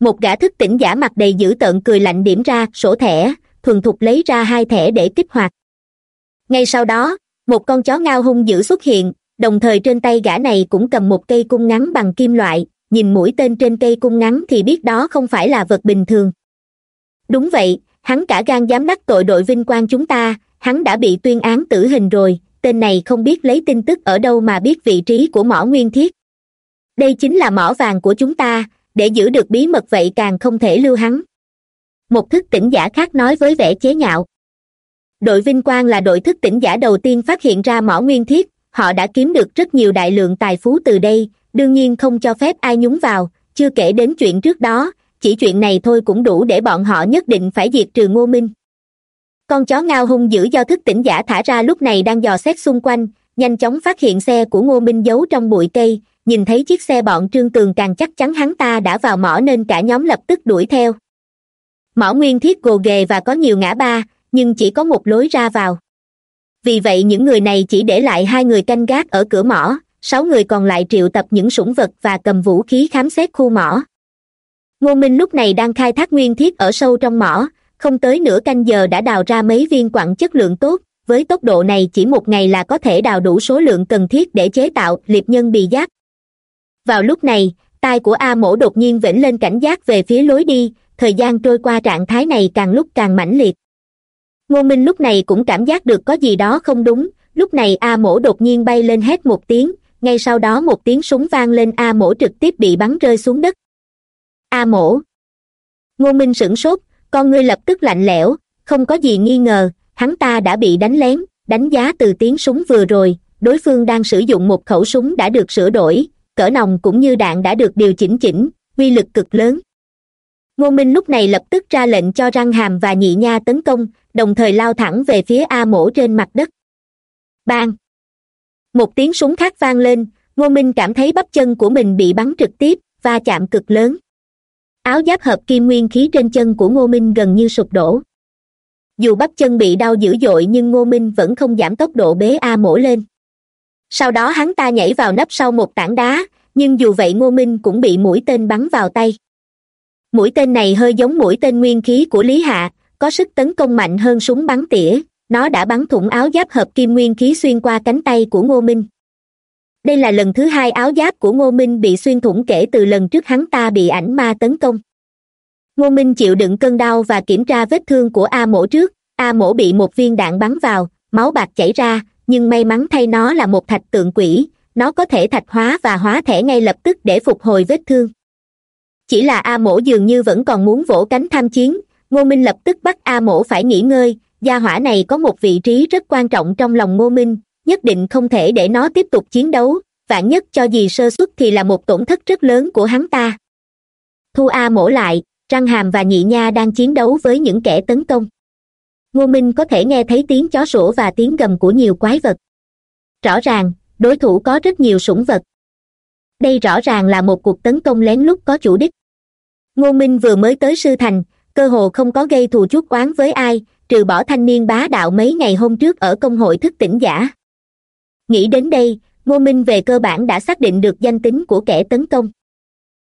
Một gã thức tỉnh giả mặt đầy dữ tợn cười lạnh điểm ra, sổ thẻ, thuần thục lấy ra hai thẻ để kích hoạt. Ngay sau đó, một con chó ngao hung dữ xuất hiện, đồng thời trên tay gã này cũng cầm một cây cung ngắn bằng kim loại nhìn mũi tên trên cây cung ngắn thì biết đó không phải là vật bình thường. Đúng vậy, hắn cả gan dám đắc tội đội vinh quang chúng ta, hắn đã bị tuyên án tử hình rồi, tên này không biết lấy tin tức ở đâu mà biết vị trí của mỏ nguyên thiết. Đây chính là mỏ vàng của chúng ta, để giữ được bí mật vậy càng không thể lưu hắn. Một thức tỉnh giả khác nói với vẻ chế nhạo. Đội vinh quang là đội thức tỉnh giả đầu tiên phát hiện ra mỏ nguyên thiết, họ đã kiếm được rất nhiều đại lượng tài phú từ đây đương nhiên không cho phép ai nhúng vào, chưa kể đến chuyện trước đó, chỉ chuyện này thôi cũng đủ để bọn họ nhất định phải diệt trừ ngô minh. Con chó ngao hung dữ do thức tỉnh giả thả ra lúc này đang dò xét xung quanh, nhanh chóng phát hiện xe của ngô minh giấu trong bụi cây, nhìn thấy chiếc xe bọn trương tường càng chắc chắn hắn ta đã vào mỏ nên cả nhóm lập tức đuổi theo. Mỏ nguyên thiết gồ ghề và có nhiều ngã ba, nhưng chỉ có một lối ra vào. Vì vậy những người này chỉ để lại hai người canh gác ở cửa mỏ sáu người còn lại triệu tập những sủng vật và cầm vũ khí khám xét khu mỏ ngô minh lúc này đang khai thác nguyên thiết ở sâu trong mỏ, không tới nửa canh giờ đã đào ra mấy viên quặng chất lượng tốt, với tốc độ này chỉ một ngày là có thể đào đủ số lượng cần thiết để chế tạo, liệp nhân bì giác. vào lúc này, tai của a mổ đột nhiên vểnh lên cảnh giác về phía lối đi, thời gian trôi qua trạng thái này càng lúc càng mãnh liệt ngô minh lúc này cũng cảm giác được có gì đó không đúng, lúc này a mổ đột nhiên bay lên hét một tiếng ngay sau đó một tiếng súng vang lên, a mổ trực tiếp bị bắn rơi xuống đất. A mổ. Ngô minh sửng sốt, con ngươi lập tức lạnh lẽo, không có gì nghi ngờ, hắn ta đã bị đánh lén, đánh giá từ tiếng súng vừa rồi, đối phương đang sử dụng một khẩu súng đã được sửa đổi, cỡ nòng cũng như đạn đã được điều chỉnh chỉnh, uy lực cực lớn. Ngô minh lúc này lập tức ra lệnh cho răng hàm và nhị nha tấn công, đồng thời lao thẳng về phía a mổ trên mặt đất. Bang! Một tiếng súng khác vang lên, ngô minh cảm thấy bắp chân của mình bị bắn trực tiếp, va chạm cực lớn. Áo giáp hợp kim nguyên khí trên chân của ngô minh gần như sụp đổ. Dù bắp chân bị đau dữ dội nhưng ngô minh vẫn không giảm tốc độ bế a mổ lên. Sau đó hắn ta nhảy vào nấp sau một tảng đá, nhưng dù vậy ngô minh cũng bị mũi tên bắn vào tay. Mũi tên này hơi giống mũi tên nguyên khí của lý hạ, có sức tấn công mạnh hơn súng bắn tỉa nó đã bắn thủng áo giáp hợp kim nguyên khí xuyên qua cánh tay của ngô minh. Đây là lần thứ hai áo giáp của ngô minh bị xuyên thủng kể từ lần trước hắn ta bị ảnh ma tấn công. Ngô minh chịu đựng cơn đau và kiểm tra vết thương của a mổ trước. A mổ bị một viên đạn bắn vào, máu bạc chảy ra, nhưng may mắn thay nó là một thạch tượng quỷ. Nó có thể thạch hóa và hóa thẻ ngay lập tức để phục hồi vết thương. Chỉ là a mổ dường như vẫn còn muốn vỗ cánh tham chiến. Ngô minh lập tức bắt a mổ phải nghỉ ngơi gia hỏa này có một vị trí rất quan trọng trong lòng ngô minh, nhất định không thể để nó tiếp tục chiến đấu, vạn nhất cho gì sơ xuất thì là một tổn thất rất lớn của hắn ta. Thu a mổ lại, răng hàm và nhị nha đang chiến đấu với những kẻ tấn công. Ngô minh có thể nghe thấy tiếng chó sủa và tiếng gầm của nhiều quái vật. Rõ ràng, đối thủ có rất nhiều sủng vật. Đây rõ ràng là một cuộc tấn công lén lút có chủ đích. Ngô minh vừa mới tới sư thành, cơ hồ không có gây thù chuốc oán với ai trừ bỏ thanh niên bá đạo mấy ngày hôm trước ở công hội thức tỉnh giả. Nghĩ đến đây, ngô minh về cơ bản đã xác định được danh tính của kẻ tấn công.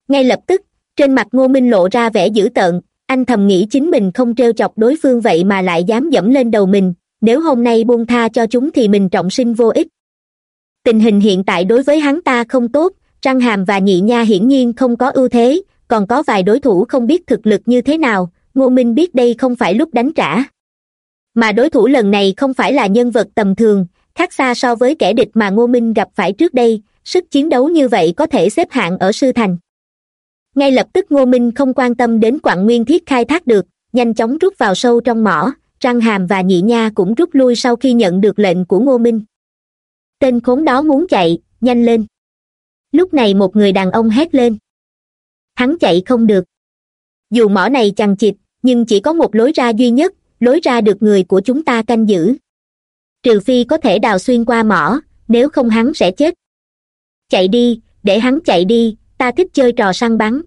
Ngay lập tức, trên mặt ngô minh lộ ra vẻ dữ tợn, anh thầm nghĩ chính mình không t chọc đối phương vậy mà lại dám dẫm lên đầu mình, nếu hôm nay buông tha cho chúng thì mình trọng sinh vô ích. Tình hình hiện tại đối với hắn ta không tốt, răng hàm và nhị nha hiển nhiên không có ưu thế, còn có vài đối thủ không biết thực lực như thế nào, ngô minh biết đây không phải lúc đánh trả mà đối thủ lần này không phải là nhân vật tầm thường, khác xa so với kẻ địch mà ngô minh gặp phải trước đây, sức chiến đấu như vậy có thể xếp hạng ở sư thành. Ngay lập tức ngô minh không quan tâm đến quặng nguyên thiết khai thác được, nhanh chóng rút vào sâu trong mỏ, răng hàm và nhị nha cũng rút lui sau khi nhận được lệnh của ngô minh. Tên khốn đó muốn chạy, nhanh lên. Lúc này một người đàn ông hét lên. Hắn chạy không được. Dù mỏ này chằng chịt, nhưng chỉ có một lối ra duy nhất lối ra được người của chúng ta canh giữ. Trừ phi có thể đào xuyên qua mỏ, nếu không hắn sẽ chết. Chạy đi, để hắn chạy đi, ta thích chơi trò săn bắn.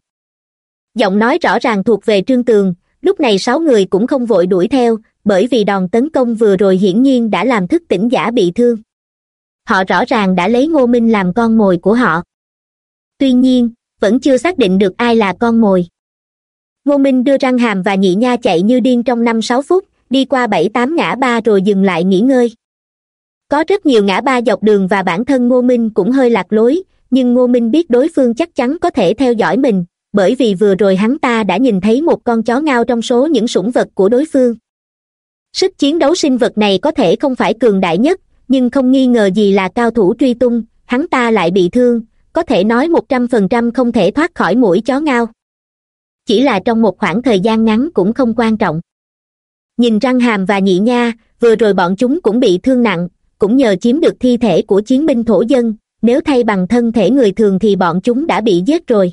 Giọng nói rõ ràng thuộc về trương tường, lúc này sáu người cũng không vội đuổi theo, bởi vì đòn tấn công vừa rồi hiển nhiên đã làm thức tỉnh giả bị thương. Họ rõ ràng đã lấy ngô minh làm con mồi của họ. Tuy nhiên, vẫn chưa xác định được ai là con mồi ngô minh đưa răng hàm và nhị nha chạy như điên trong năm sáu phút, đi qua bảy tám ngã ba rồi dừng lại nghỉ ngơi. Có rất nhiều ngã ba dọc đường và bản thân ngô minh cũng hơi lạc lối, nhưng ngô minh biết đối phương chắc chắn có thể theo dõi mình, bởi vì vừa rồi hắn ta đã nhìn thấy một con chó ngao trong số những sủng vật của đối phương. Sức chiến đấu sinh vật này có thể không phải cường đại nhất, nhưng không nghi ngờ gì là cao thủ truy tung, hắn ta lại bị thương, có thể nói một trăm phần trăm không thể thoát khỏi mũi chó ngao chỉ là trong một khoảng thời gian ngắn cũng không quan trọng. Nhìn răng hàm và nhị nha, vừa rồi bọn chúng cũng bị thương nặng, cũng nhờ chiếm được thi thể của chiến binh thổ dân, nếu thay bằng thân thể người thường thì bọn chúng đã bị giết rồi.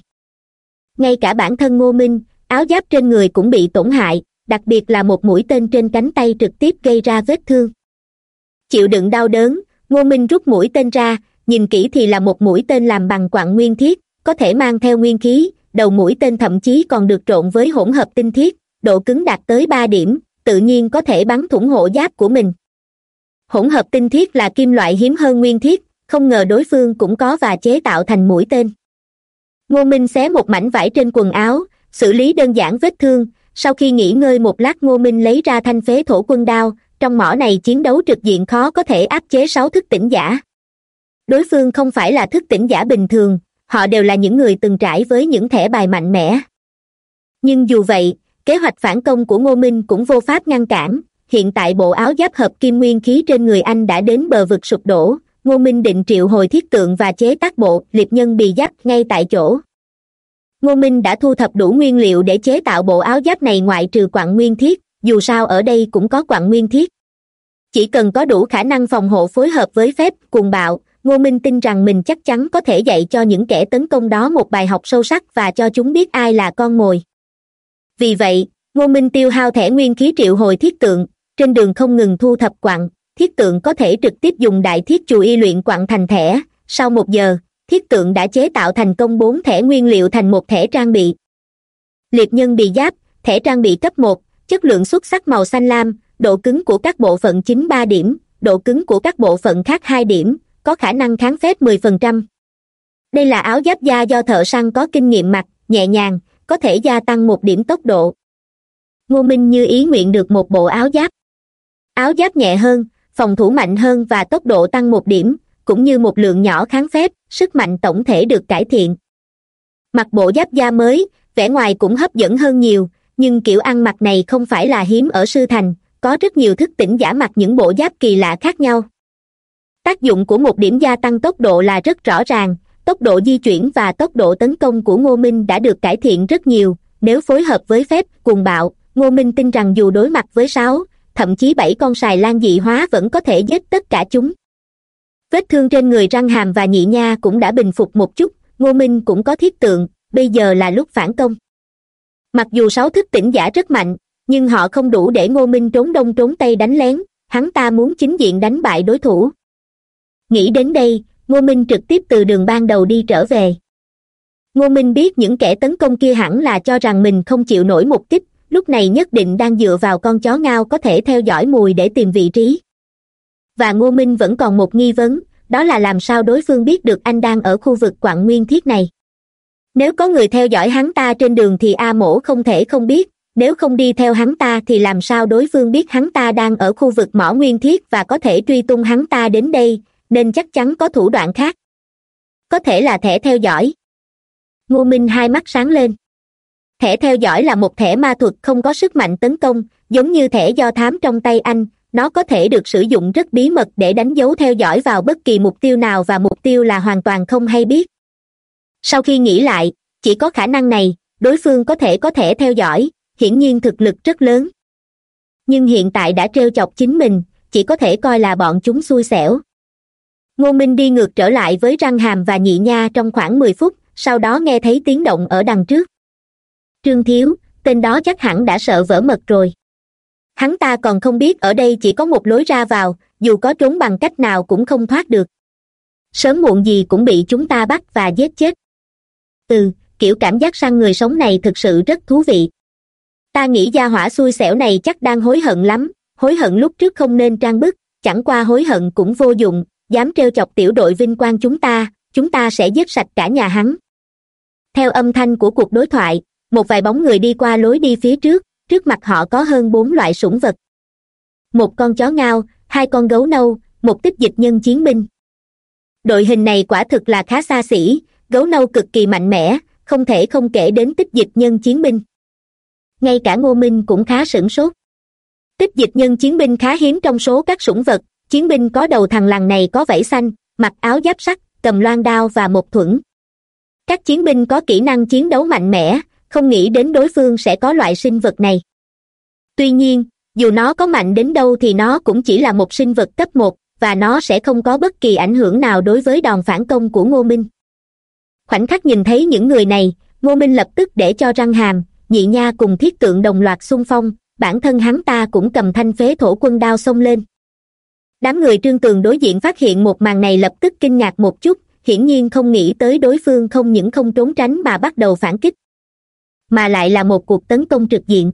Ngay cả bản thân ngô minh, áo giáp trên người cũng bị tổn hại, đặc biệt là một mũi tên trên cánh tay trực tiếp gây ra vết thương. Chịu đựng đau đớn, ngô minh rút mũi tên ra, nhìn kỹ thì là một mũi tên làm bằng quặng nguyên thiết, có thể mang theo nguyên khí đầu mũi tên thậm chí còn được trộn với hỗn hợp tinh thiết, độ cứng đạt tới ba điểm, tự nhiên có thể bắn thủng hộ giáp của mình. Hỗn hợp tinh thiết là kim loại hiếm hơn nguyên thiết, không ngờ đối phương cũng có và chế tạo thành mũi tên. Ngô minh xé một mảnh vải trên quần áo, xử lý đơn giản vết thương, sau khi nghỉ ngơi một lát ngô minh lấy ra thanh phế thổ quân đao, trong mỏ này chiến đấu trực diện khó có thể áp chế sáu thức tỉnh giả. Đối phương không phải là thức tỉnh giả bình thường họ đều là những người từng trải với những thẻ bài mạnh mẽ. Nhưng dù vậy, kế hoạch phản công của ngô minh cũng vô pháp ngăn cản. Hiện tại bộ áo giáp hợp kim nguyên khí trên người anh đã đến bờ vực sụp đổ. Ngô minh định triệu hồi thiết tượng và chế tác bộ, liệp nhân bì giáp ngay tại chỗ. Ngô minh đã thu thập đủ nguyên liệu để chế tạo bộ áo giáp này ngoại trừ quặng nguyên thiết, dù sao ở đây cũng có quặng nguyên thiết. Chỉ cần có đủ khả năng phòng hộ phối hợp với phép, cuồng bạo ngô minh tin rằng mình chắc chắn có thể dạy cho những kẻ tấn công đó một bài học sâu sắc và cho chúng biết ai là con mồi. Vì vậy, ngô minh tiêu hao thẻ nguyên khí triệu hồi thiết tượng, trên đường không ngừng thu thập quặng, thiết tượng có thể trực tiếp dùng đại thiết chù y luyện quặng thành thẻ. Sau một giờ, thiết tượng đã chế tạo thành công bốn thẻ nguyên liệu thành một thẻ trang bị. Liệt nhân bị giáp, thẻ trang bị cấp một, chất lượng xuất sắc màu xanh lam, độ cứng của các bộ phận chính ba điểm, độ cứng của các bộ phận khác hai điểm có khả năng kháng phép mười phần trăm. Đây là áo giáp da do thợ săn có kinh nghiệm mặc, nhẹ nhàng, có thể gia tăng một điểm tốc độ. Ngô minh như ý nguyện được một bộ áo giáp. Áo giáp nhẹ hơn, phòng thủ mạnh hơn và tốc độ tăng một điểm, cũng như một lượng nhỏ kháng phép sức mạnh tổng thể được cải thiện. Mặc bộ giáp da mới, vẻ ngoài cũng hấp dẫn hơn nhiều, nhưng kiểu ăn mặc này không phải là hiếm ở sư thành, có rất nhiều thức tỉnh giả mặc những bộ giáp kỳ lạ khác nhau tác dụng của một điểm gia tăng tốc độ là rất rõ ràng, tốc độ di chuyển và tốc độ tấn công của ngô minh đã được cải thiện rất nhiều. Nếu phối hợp với phép, cuồng bạo, ngô minh tin rằng dù đối mặt với sáu, thậm chí bảy con sài lan dị hóa vẫn có thể giết tất cả chúng. Vết thương trên người răng hàm và nhị nha cũng đã bình phục một chút, ngô minh cũng có thiết tượng, bây giờ là lúc phản công. Mặc dù sáu thức tỉnh giả rất mạnh, nhưng họ không đủ để ngô minh trốn đông trốn tây đánh lén, hắn ta muốn chính diện đánh bại đối thủ nghĩ đến đây, ngô minh trực tiếp từ đường ban đầu đi trở về. Ngô minh biết những kẻ tấn công kia hẳn là cho rằng mình không chịu nổi một kích, lúc này nhất định đang dựa vào con chó ngao có thể theo dõi mùi để tìm vị trí. Và ngô minh vẫn còn một nghi vấn, đó là làm sao đối phương biết được anh đang ở khu vực quạng nguyên thiết này. Nếu có người theo dõi hắn ta trên đường thì a mổ không thể không biết, nếu không đi theo hắn ta thì làm sao đối phương biết hắn ta đang ở khu vực mỏ nguyên thiết và có thể truy tung hắn ta đến đây nên chắc chắn có thủ đoạn khác. Có thể là thẻ theo dõi. Ngô minh hai mắt sáng lên. Thẻ theo dõi là một thẻ ma thuật không có sức mạnh tấn công, giống như thẻ do thám trong tay anh, nó có thể được sử dụng rất bí mật để đánh dấu theo dõi vào bất kỳ mục tiêu nào và mục tiêu là hoàn toàn không hay biết. Sau khi nghĩ lại, chỉ có khả năng này, đối phương có thể có thể theo dõi, hiển nhiên thực lực rất lớn. Nhưng hiện tại đã trêu chọc chính mình, chỉ có thể coi là bọn chúng xui xẻo ngô minh đi ngược trở lại với răng hàm và nhị nha trong khoảng mười phút, sau đó nghe thấy tiếng động ở đằng trước. Trương thiếu, tên đó chắc hẳn đã sợ vỡ mật rồi. Hắn ta còn không biết ở đây chỉ có một lối ra vào, dù có trốn bằng cách nào cũng không thoát được. Sớm muộn gì cũng bị chúng ta bắt và giết chết. Ừ kiểu cảm giác săn người sống này thực sự rất thú vị. Ta nghĩ gia hỏa xui xẻo này chắc đang hối hận lắm, hối hận lúc trước không nên trang bức, chẳng qua hối hận cũng vô dụng dám trêu chọc tiểu đội vinh quang chúng ta chúng ta sẽ giết sạch cả nhà hắn. Theo âm thanh của cuộc đối thoại, một vài bóng người đi qua lối đi phía trước trước mặt họ có hơn bốn loại sủng vật. Một con chó ngao, hai con gấu nâu, một tích dịch nhân chiến binh. Đội hình này quả thực là khá xa xỉ, gấu nâu cực kỳ mạnh mẽ, không thể không kể đến tích dịch nhân chiến binh. Ngay cả ngô minh cũng khá sửng sốt. Tích dịch nhân chiến binh khá hiếm trong số các sủng vật chiến binh có đầu thằng lằn này có vảy xanh, mặc áo giáp sắt, cầm loan đao và một thuẫn. Các chiến binh có kỹ năng chiến đấu mạnh mẽ, không nghĩ đến đối phương sẽ có loại sinh vật này. Tuy nhiên, dù nó có mạnh đến đâu thì nó cũng chỉ là một sinh vật cấp một, và nó sẽ không có bất kỳ ảnh hưởng nào đối với đòn phản công của ngô minh. Khoảnh khắc nhìn thấy những người này, ngô minh lập tức để cho răng hàm, nhị nha cùng thiết tượng đồng loạt xung phong, bản thân hắn ta cũng cầm thanh phế thổ quân đao xông lên đám người trương tường đối diện phát hiện một màn này lập tức kinh ngạc một chút, hiển nhiên không nghĩ tới đối phương không những không trốn tránh mà bắt đầu phản kích, mà lại là một cuộc tấn công trực diện.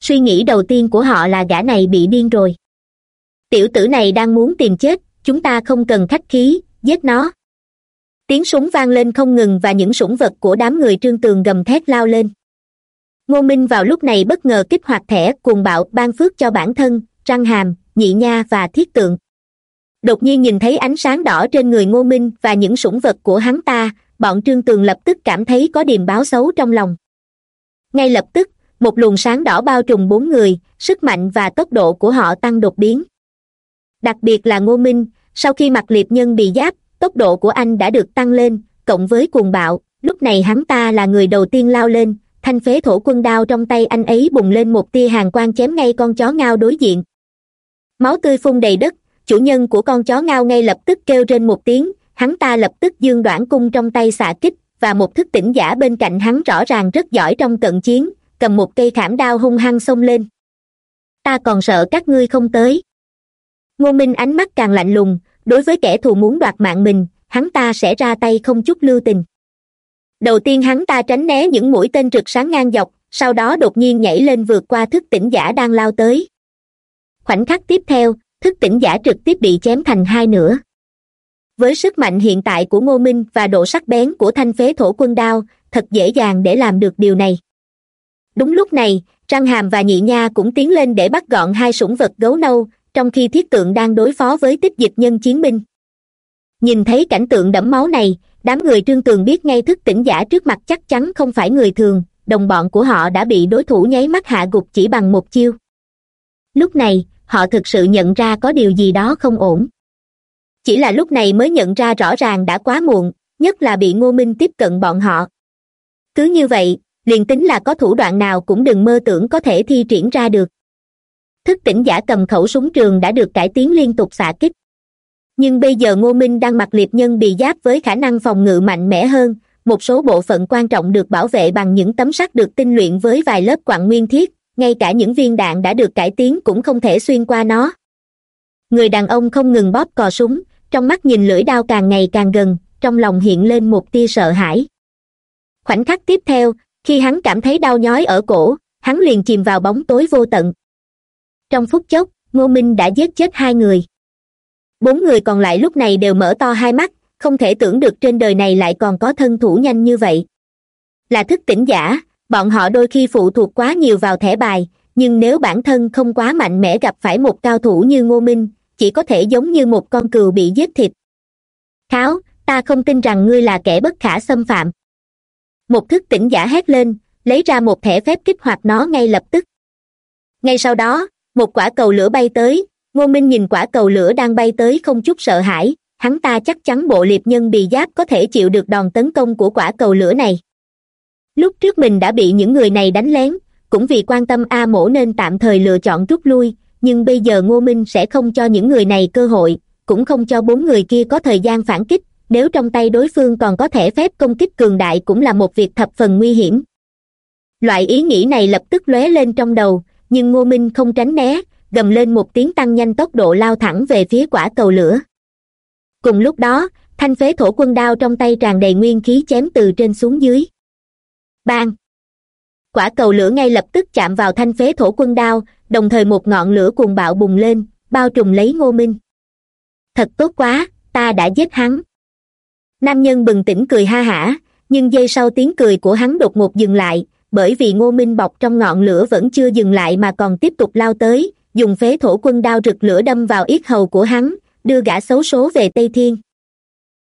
Suy nghĩ đầu tiên của họ là gã này bị điên rồi. Tiểu tử này đang muốn tìm chết, chúng ta không cần khách khí, giết nó. Tiếng súng vang lên không ngừng và những sủng vật của đám người trương tường gầm thét lao lên. Ngô minh vào lúc này bất ngờ kích hoạt thẻ cuồng bạo ban phước cho bản thân, răng hàm nhị nha và thiết tượng. Đột nhiên nhìn thấy ánh sáng đỏ trên người ngô minh và những sủng vật của hắn ta, bọn trương tường lập tức cảm thấy có điềm báo xấu trong lòng. Ngay lập tức, một luồng sáng đỏ bao trùm bốn người, sức mạnh và tốc độ của họ tăng đột biến. Đặc biệt là ngô minh, sau khi mặc liệp nhân bị giáp, tốc độ của anh đã được tăng lên, cộng với cuồng bạo, lúc này hắn ta là người đầu tiên lao lên, thanh phế thổ quân đao trong tay anh ấy bùng lên một tia hàng quang chém ngay con chó ngao đối diện máu tươi phun đầy đất, chủ nhân của con chó ngao ngay lập tức kêu trên một tiếng, hắn ta lập tức dương đoạn cung trong tay xạ kích, và một thức tỉnh giả bên cạnh hắn rõ ràng rất giỏi trong cận chiến, cầm một cây khảm đao hung hăng xông lên. Ta còn sợ các ngươi không tới. Ngô minh ánh mắt càng lạnh lùng, đối với kẻ thù muốn đoạt mạng mình, hắn ta sẽ ra tay không chút lưu tình. Đầu tiên hắn ta tránh né những mũi tên trực sáng ngang dọc, sau đó đột nhiên nhảy lên vượt qua thức tỉnh giả đang lao tới khoảnh khắc tiếp theo, thức tỉnh giả trực tiếp bị chém thành hai nửa. Với sức mạnh hiện tại của ngô minh và độ sắc bén của thanh phế thổ quân đao, thật dễ dàng để làm được điều này. Đúng lúc này trăng hàm và nhị nha cũng tiến lên để bắt gọn hai sủng vật gấu nâu, trong khi thiết tượng đang đối phó với tích dịch nhân chiến binh. Nhìn thấy cảnh tượng đẫm máu này, đám người trương tường biết ngay thức tỉnh giả trước mặt chắc chắn không phải người thường, đồng bọn của họ đã bị đối thủ nháy mắt hạ gục chỉ bằng một chiêu lúc này, họ thực sự nhận ra có điều gì đó không ổn. Chỉ là lúc này mới nhận ra rõ ràng đã quá muộn, nhất là bị ngô minh tiếp cận bọn họ. Cứ như vậy, liền tính là có thủ đoạn nào cũng đừng mơ tưởng có thể thi triển ra được. Thức tỉnh giả cầm khẩu súng trường đã được cải tiến liên tục xạ kích. Nhưng bây giờ ngô minh đang mặc liệt nhân bị giáp với khả năng phòng ngự mạnh mẽ hơn, một số bộ phận quan trọng được bảo vệ bằng những tấm sắt được tinh luyện với vài lớp quặng nguyên thiết ngay cả những viên đạn đã được cải tiến cũng không thể xuyên qua nó. Người đàn ông không ngừng bóp cò súng, trong mắt nhìn lưỡi đao càng ngày càng gần, trong lòng hiện lên một tia sợ hãi. Khoảnh khắc tiếp theo, khi hắn cảm thấy đau nhói ở cổ, hắn liền chìm vào bóng tối vô tận. Trong phút chốc, ngô minh đã giết chết hai người. Bốn người còn lại lúc này đều mở to hai mắt, không thể tưởng được trên đời này lại còn có thân thủ nhanh như vậy. Là thức tỉnh giả bọn họ đôi khi phụ thuộc quá nhiều vào thẻ bài, nhưng nếu bản thân không quá mạnh mẽ gặp phải một cao thủ như ngô minh, chỉ có thể giống như một con cừu bị giết thịt. Kháo ta không tin rằng ngươi là kẻ bất khả xâm phạm. Một thức tỉnh giả hét lên, lấy ra một thẻ phép kích hoạt nó ngay lập tức. Ngay sau đó, một quả cầu lửa bay tới, ngô minh nhìn quả cầu lửa đang bay tới không chút sợ hãi, hắn ta chắc chắn bộ liệp nhân bị giáp có thể chịu được đòn tấn công của quả cầu lửa này lúc trước mình đã bị những người này đánh lén, cũng vì quan tâm a mổ nên tạm thời lựa chọn rút lui, nhưng bây giờ ngô minh sẽ không cho những người này cơ hội, cũng không cho bốn người kia có thời gian phản kích, nếu trong tay đối phương còn có thể phép công kích cường đại cũng là một việc thập phần nguy hiểm. Loại ý nghĩ này lập tức lóe lên trong đầu, nhưng ngô minh không tránh né, gầm lên một tiếng tăng nhanh tốc độ lao thẳng về phía quả cầu lửa. Cùng lúc đó, thanh phế thổ quân đao trong tay tràn đầy nguyên khí chém từ trên xuống dưới bang. Quả cầu lửa ngay lập tức chạm vào thanh phế thổ quân đao, đồng thời một ngọn lửa cuồng bạo bùng lên, bao trùm lấy ngô minh. Thật tốt quá, ta đã giết hắn. Nam nhân bừng tỉnh cười ha hả, nhưng giây sau tiếng cười của hắn đột ngột dừng lại, bởi vì ngô minh bọc trong ngọn lửa vẫn chưa dừng lại mà còn tiếp tục lao tới, dùng phế thổ quân đao rực lửa đâm vào yết hầu của hắn, đưa gã xấu số về tây thiên.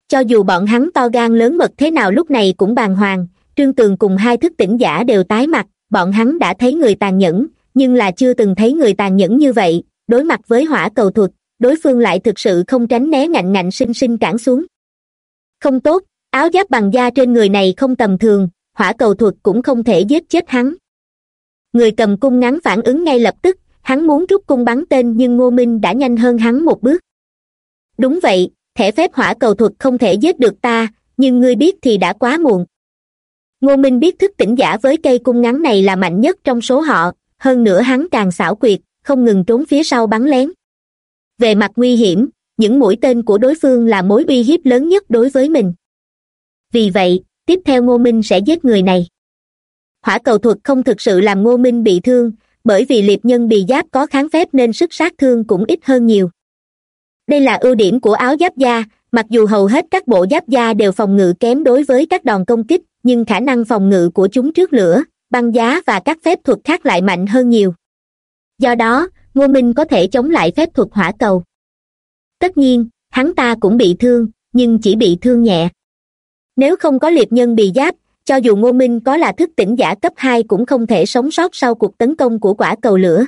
Cho dù bọn hắn to gan lớn mật thế nào lúc này cũng bàng hoàng trương tường cùng hai thức tỉnh giả đều tái mặt, bọn hắn đã thấy người tàn nhẫn, nhưng là chưa từng thấy người tàn nhẫn như vậy, đối mặt với hỏa cầu thuật, đối phương lại thực sự không tránh né ngạnh ngạnh sinh sinh cản xuống. Không tốt, áo giáp bằng da trên người này không tầm thường, hỏa cầu thuật cũng không thể giết chết hắn. Người cầm cung ngắn phản ứng ngay lập tức, hắn muốn rút cung bắn tên nhưng ngô minh đã nhanh hơn hắn một bước. Đúng vậy, thẻ phép hỏa cầu thuật không thể giết được ta, nhưng ngươi biết thì đã quá muộn ngô minh biết thức tỉnh giả với cây cung ngắn này là mạnh nhất trong số họ, hơn nữa hắn càng xảo quyệt, không ngừng trốn phía sau bắn lén. Về mặt nguy hiểm, những mũi tên của đối phương là mối uy hiếp lớn nhất đối với mình. Vì vậy, tiếp theo ngô minh sẽ giết người này. Hỏa cầu thuật không thực sự làm ngô minh bị thương, bởi vì liệp nhân bị giáp có kháng phép nên sức sát thương cũng ít hơn nhiều. Đây là ưu điểm của áo giáp da mặc dù hầu hết các bộ giáp da đều phòng ngự kém đối với các đòn công kích, nhưng khả năng phòng ngự của chúng trước lửa, băng giá và các phép thuật khác lại mạnh hơn nhiều. Do đó, ngô minh có thể chống lại phép thuật hỏa cầu. Tất nhiên, hắn ta cũng bị thương, nhưng chỉ bị thương nhẹ. Nếu không có liệt nhân bị giáp, cho dù ngô minh có là thức tỉnh giả cấp hai cũng không thể sống sót sau cuộc tấn công của quả cầu lửa.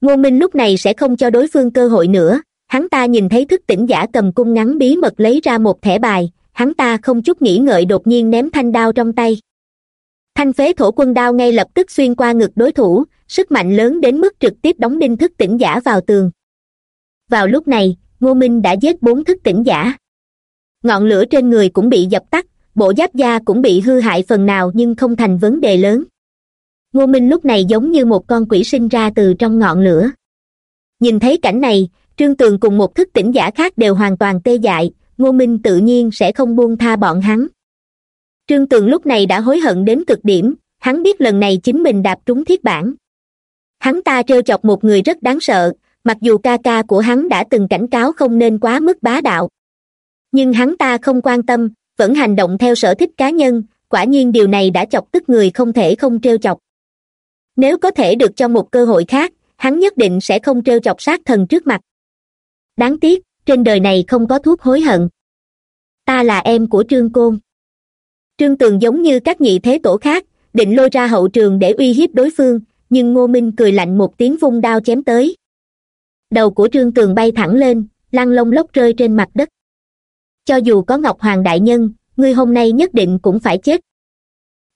Ngô minh lúc này sẽ không cho đối phương cơ hội nữa hắn ta nhìn thấy thức tỉnh giả cầm cung ngắn bí mật lấy ra một thẻ bài, hắn ta không chút nghĩ ngợi đột nhiên ném thanh đao trong tay. Thanh phế thổ quân đao ngay lập tức xuyên qua ngực đối thủ, sức mạnh lớn đến mức trực tiếp đóng đinh thức tỉnh giả vào tường. Vào lúc này, ngô minh đã giết bốn thức tỉnh giả. Ngọn lửa trên người cũng bị dập tắt, bộ giáp da cũng bị hư hại phần nào nhưng không thành vấn đề lớn. Ngô minh lúc này giống như một con quỷ sinh ra từ trong ngọn lửa. Nhìn thấy cảnh này trương tường cùng một thức tỉnh giả khác đều hoàn toàn tê dại, ngô minh tự nhiên sẽ không buông tha bọn hắn. Trương tường lúc này đã hối hận đến cực điểm, hắn biết lần này chính mình đạp trúng thiết bản. Hắn ta trêu chọc một người rất đáng sợ, mặc dù ca ca của hắn đã từng cảnh cáo không nên quá mức bá đạo. Nhưng hắn ta không quan tâm, vẫn hành động theo sở thích cá nhân, quả nhiên điều này đã chọc tức người không thể không trêu chọc. Nếu có thể được cho một cơ hội khác, hắn nhất định sẽ không trêu chọc sát thần trước mặt đáng tiếc, trên đời này không có thuốc hối hận. Ta là em của trương côn. Trương tường giống như các nhị thế tổ khác, định lôi ra hậu trường để uy hiếp đối phương, nhưng ngô minh cười lạnh một tiếng vung đao chém tới. Đầu của trương tường bay thẳng lên, lăn lông lốc rơi trên mặt đất. Cho dù có ngọc hoàng đại nhân, ngươi hôm nay nhất định cũng phải chết.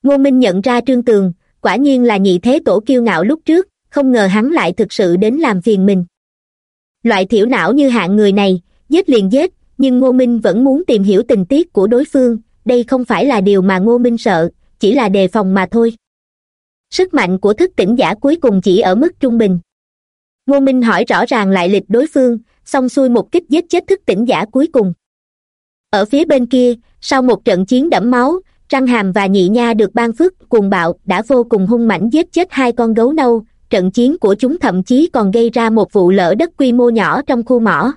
Ngô minh nhận ra trương tường, quả nhiên là nhị thế tổ kiêu ngạo lúc trước, không ngờ hắn lại thực sự đến làm phiền mình loại thiểu não như hạng người này, giết liền giết, nhưng ngô minh vẫn muốn tìm hiểu tình tiết của đối phương. Đây không phải là điều mà ngô minh sợ, chỉ là đề phòng mà thôi. Sức mạnh của thức tỉnh giả cuối cùng chỉ ở mức trung bình. Ngô minh hỏi rõ ràng lại lịch đối phương, xong xuôi một kích giết chết thức tỉnh giả cuối cùng. Ở phía bên kia, sau một trận chiến đẫm máu, trăng hàm và nhị nha được ban phước, cuồng bạo, đã vô cùng hung mãnh giết chết hai con gấu nâu trận chiến của chúng thậm chí còn gây ra một vụ lở đất quy mô nhỏ trong khu mỏ.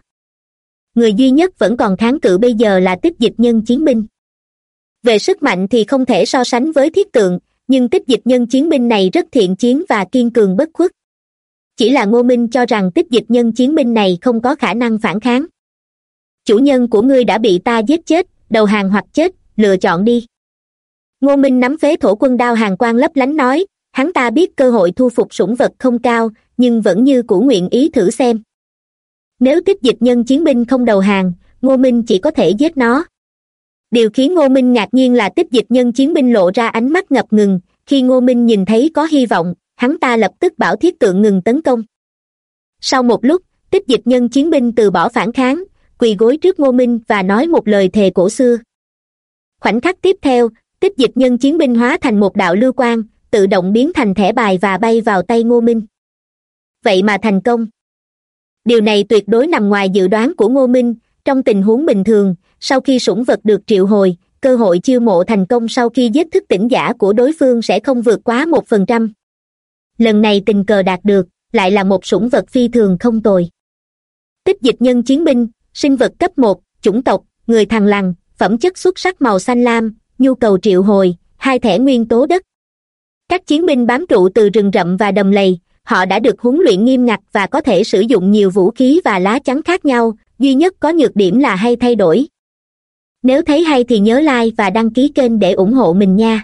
Người duy nhất vẫn còn kháng cự bây giờ là tích dịch nhân chiến binh. Về sức mạnh thì không thể so sánh với thiết tượng, nhưng tích dịch nhân chiến binh này rất thiện chiến và kiên cường bất khuất. Chỉ là ngô minh cho rằng tích dịch nhân chiến binh này không có khả năng phản kháng. Chủ nhân của ngươi đã bị ta giết chết, đầu hàng hoặc chết, lựa chọn đi. Ngô minh nắm phế thổ quân đao hàng quan lấp lánh nói hắn ta biết cơ hội thu phục sủng vật không cao, nhưng vẫn như cũ nguyện ý thử xem. Nếu tích dịch nhân chiến binh không đầu hàng, ngô minh chỉ có thể giết nó. Điều khiến ngô minh ngạc nhiên là tích dịch nhân chiến binh lộ ra ánh mắt ngập ngừng. Khi ngô minh nhìn thấy có hy vọng, hắn ta lập tức bảo thiết tượng ngừng tấn công. Sau một lúc tích dịch nhân chiến binh từ bỏ phản kháng, quỳ gối trước ngô minh và nói một lời thề cổ xưa. Khoảnh khắc tiếp theo tích dịch nhân chiến binh hóa thành một đạo lưu quang tự động biến thành thẻ bài và bay vào tay ngô minh. Vậy mà thành công. Điều này tuyệt đối nằm ngoài dự đoán của ngô minh, trong tình huống bình thường, sau khi sủng vật được triệu hồi, cơ hội chiêu mộ thành công sau khi giết thức tỉnh giả của đối phương sẽ không vượt quá một phần trăm. Lần này tình cờ đạt được, lại là một sủng vật phi thường không tồi. Tích dịch nhân chiến binh, sinh vật cấp một, chủng tộc, người thằng lằn, phẩm chất xuất sắc màu xanh lam, nhu cầu triệu hồi, hai thẻ nguyên tố đất các chiến binh bám trụ từ rừng rậm và đầm lầy, họ đã được huấn luyện nghiêm ngặt và có thể sử dụng nhiều vũ khí và lá chắn khác nhau, duy nhất có nhược điểm là hay thay đổi. Nếu thấy hay thì nhớ like và đăng ký kênh để ủng hộ mình nha.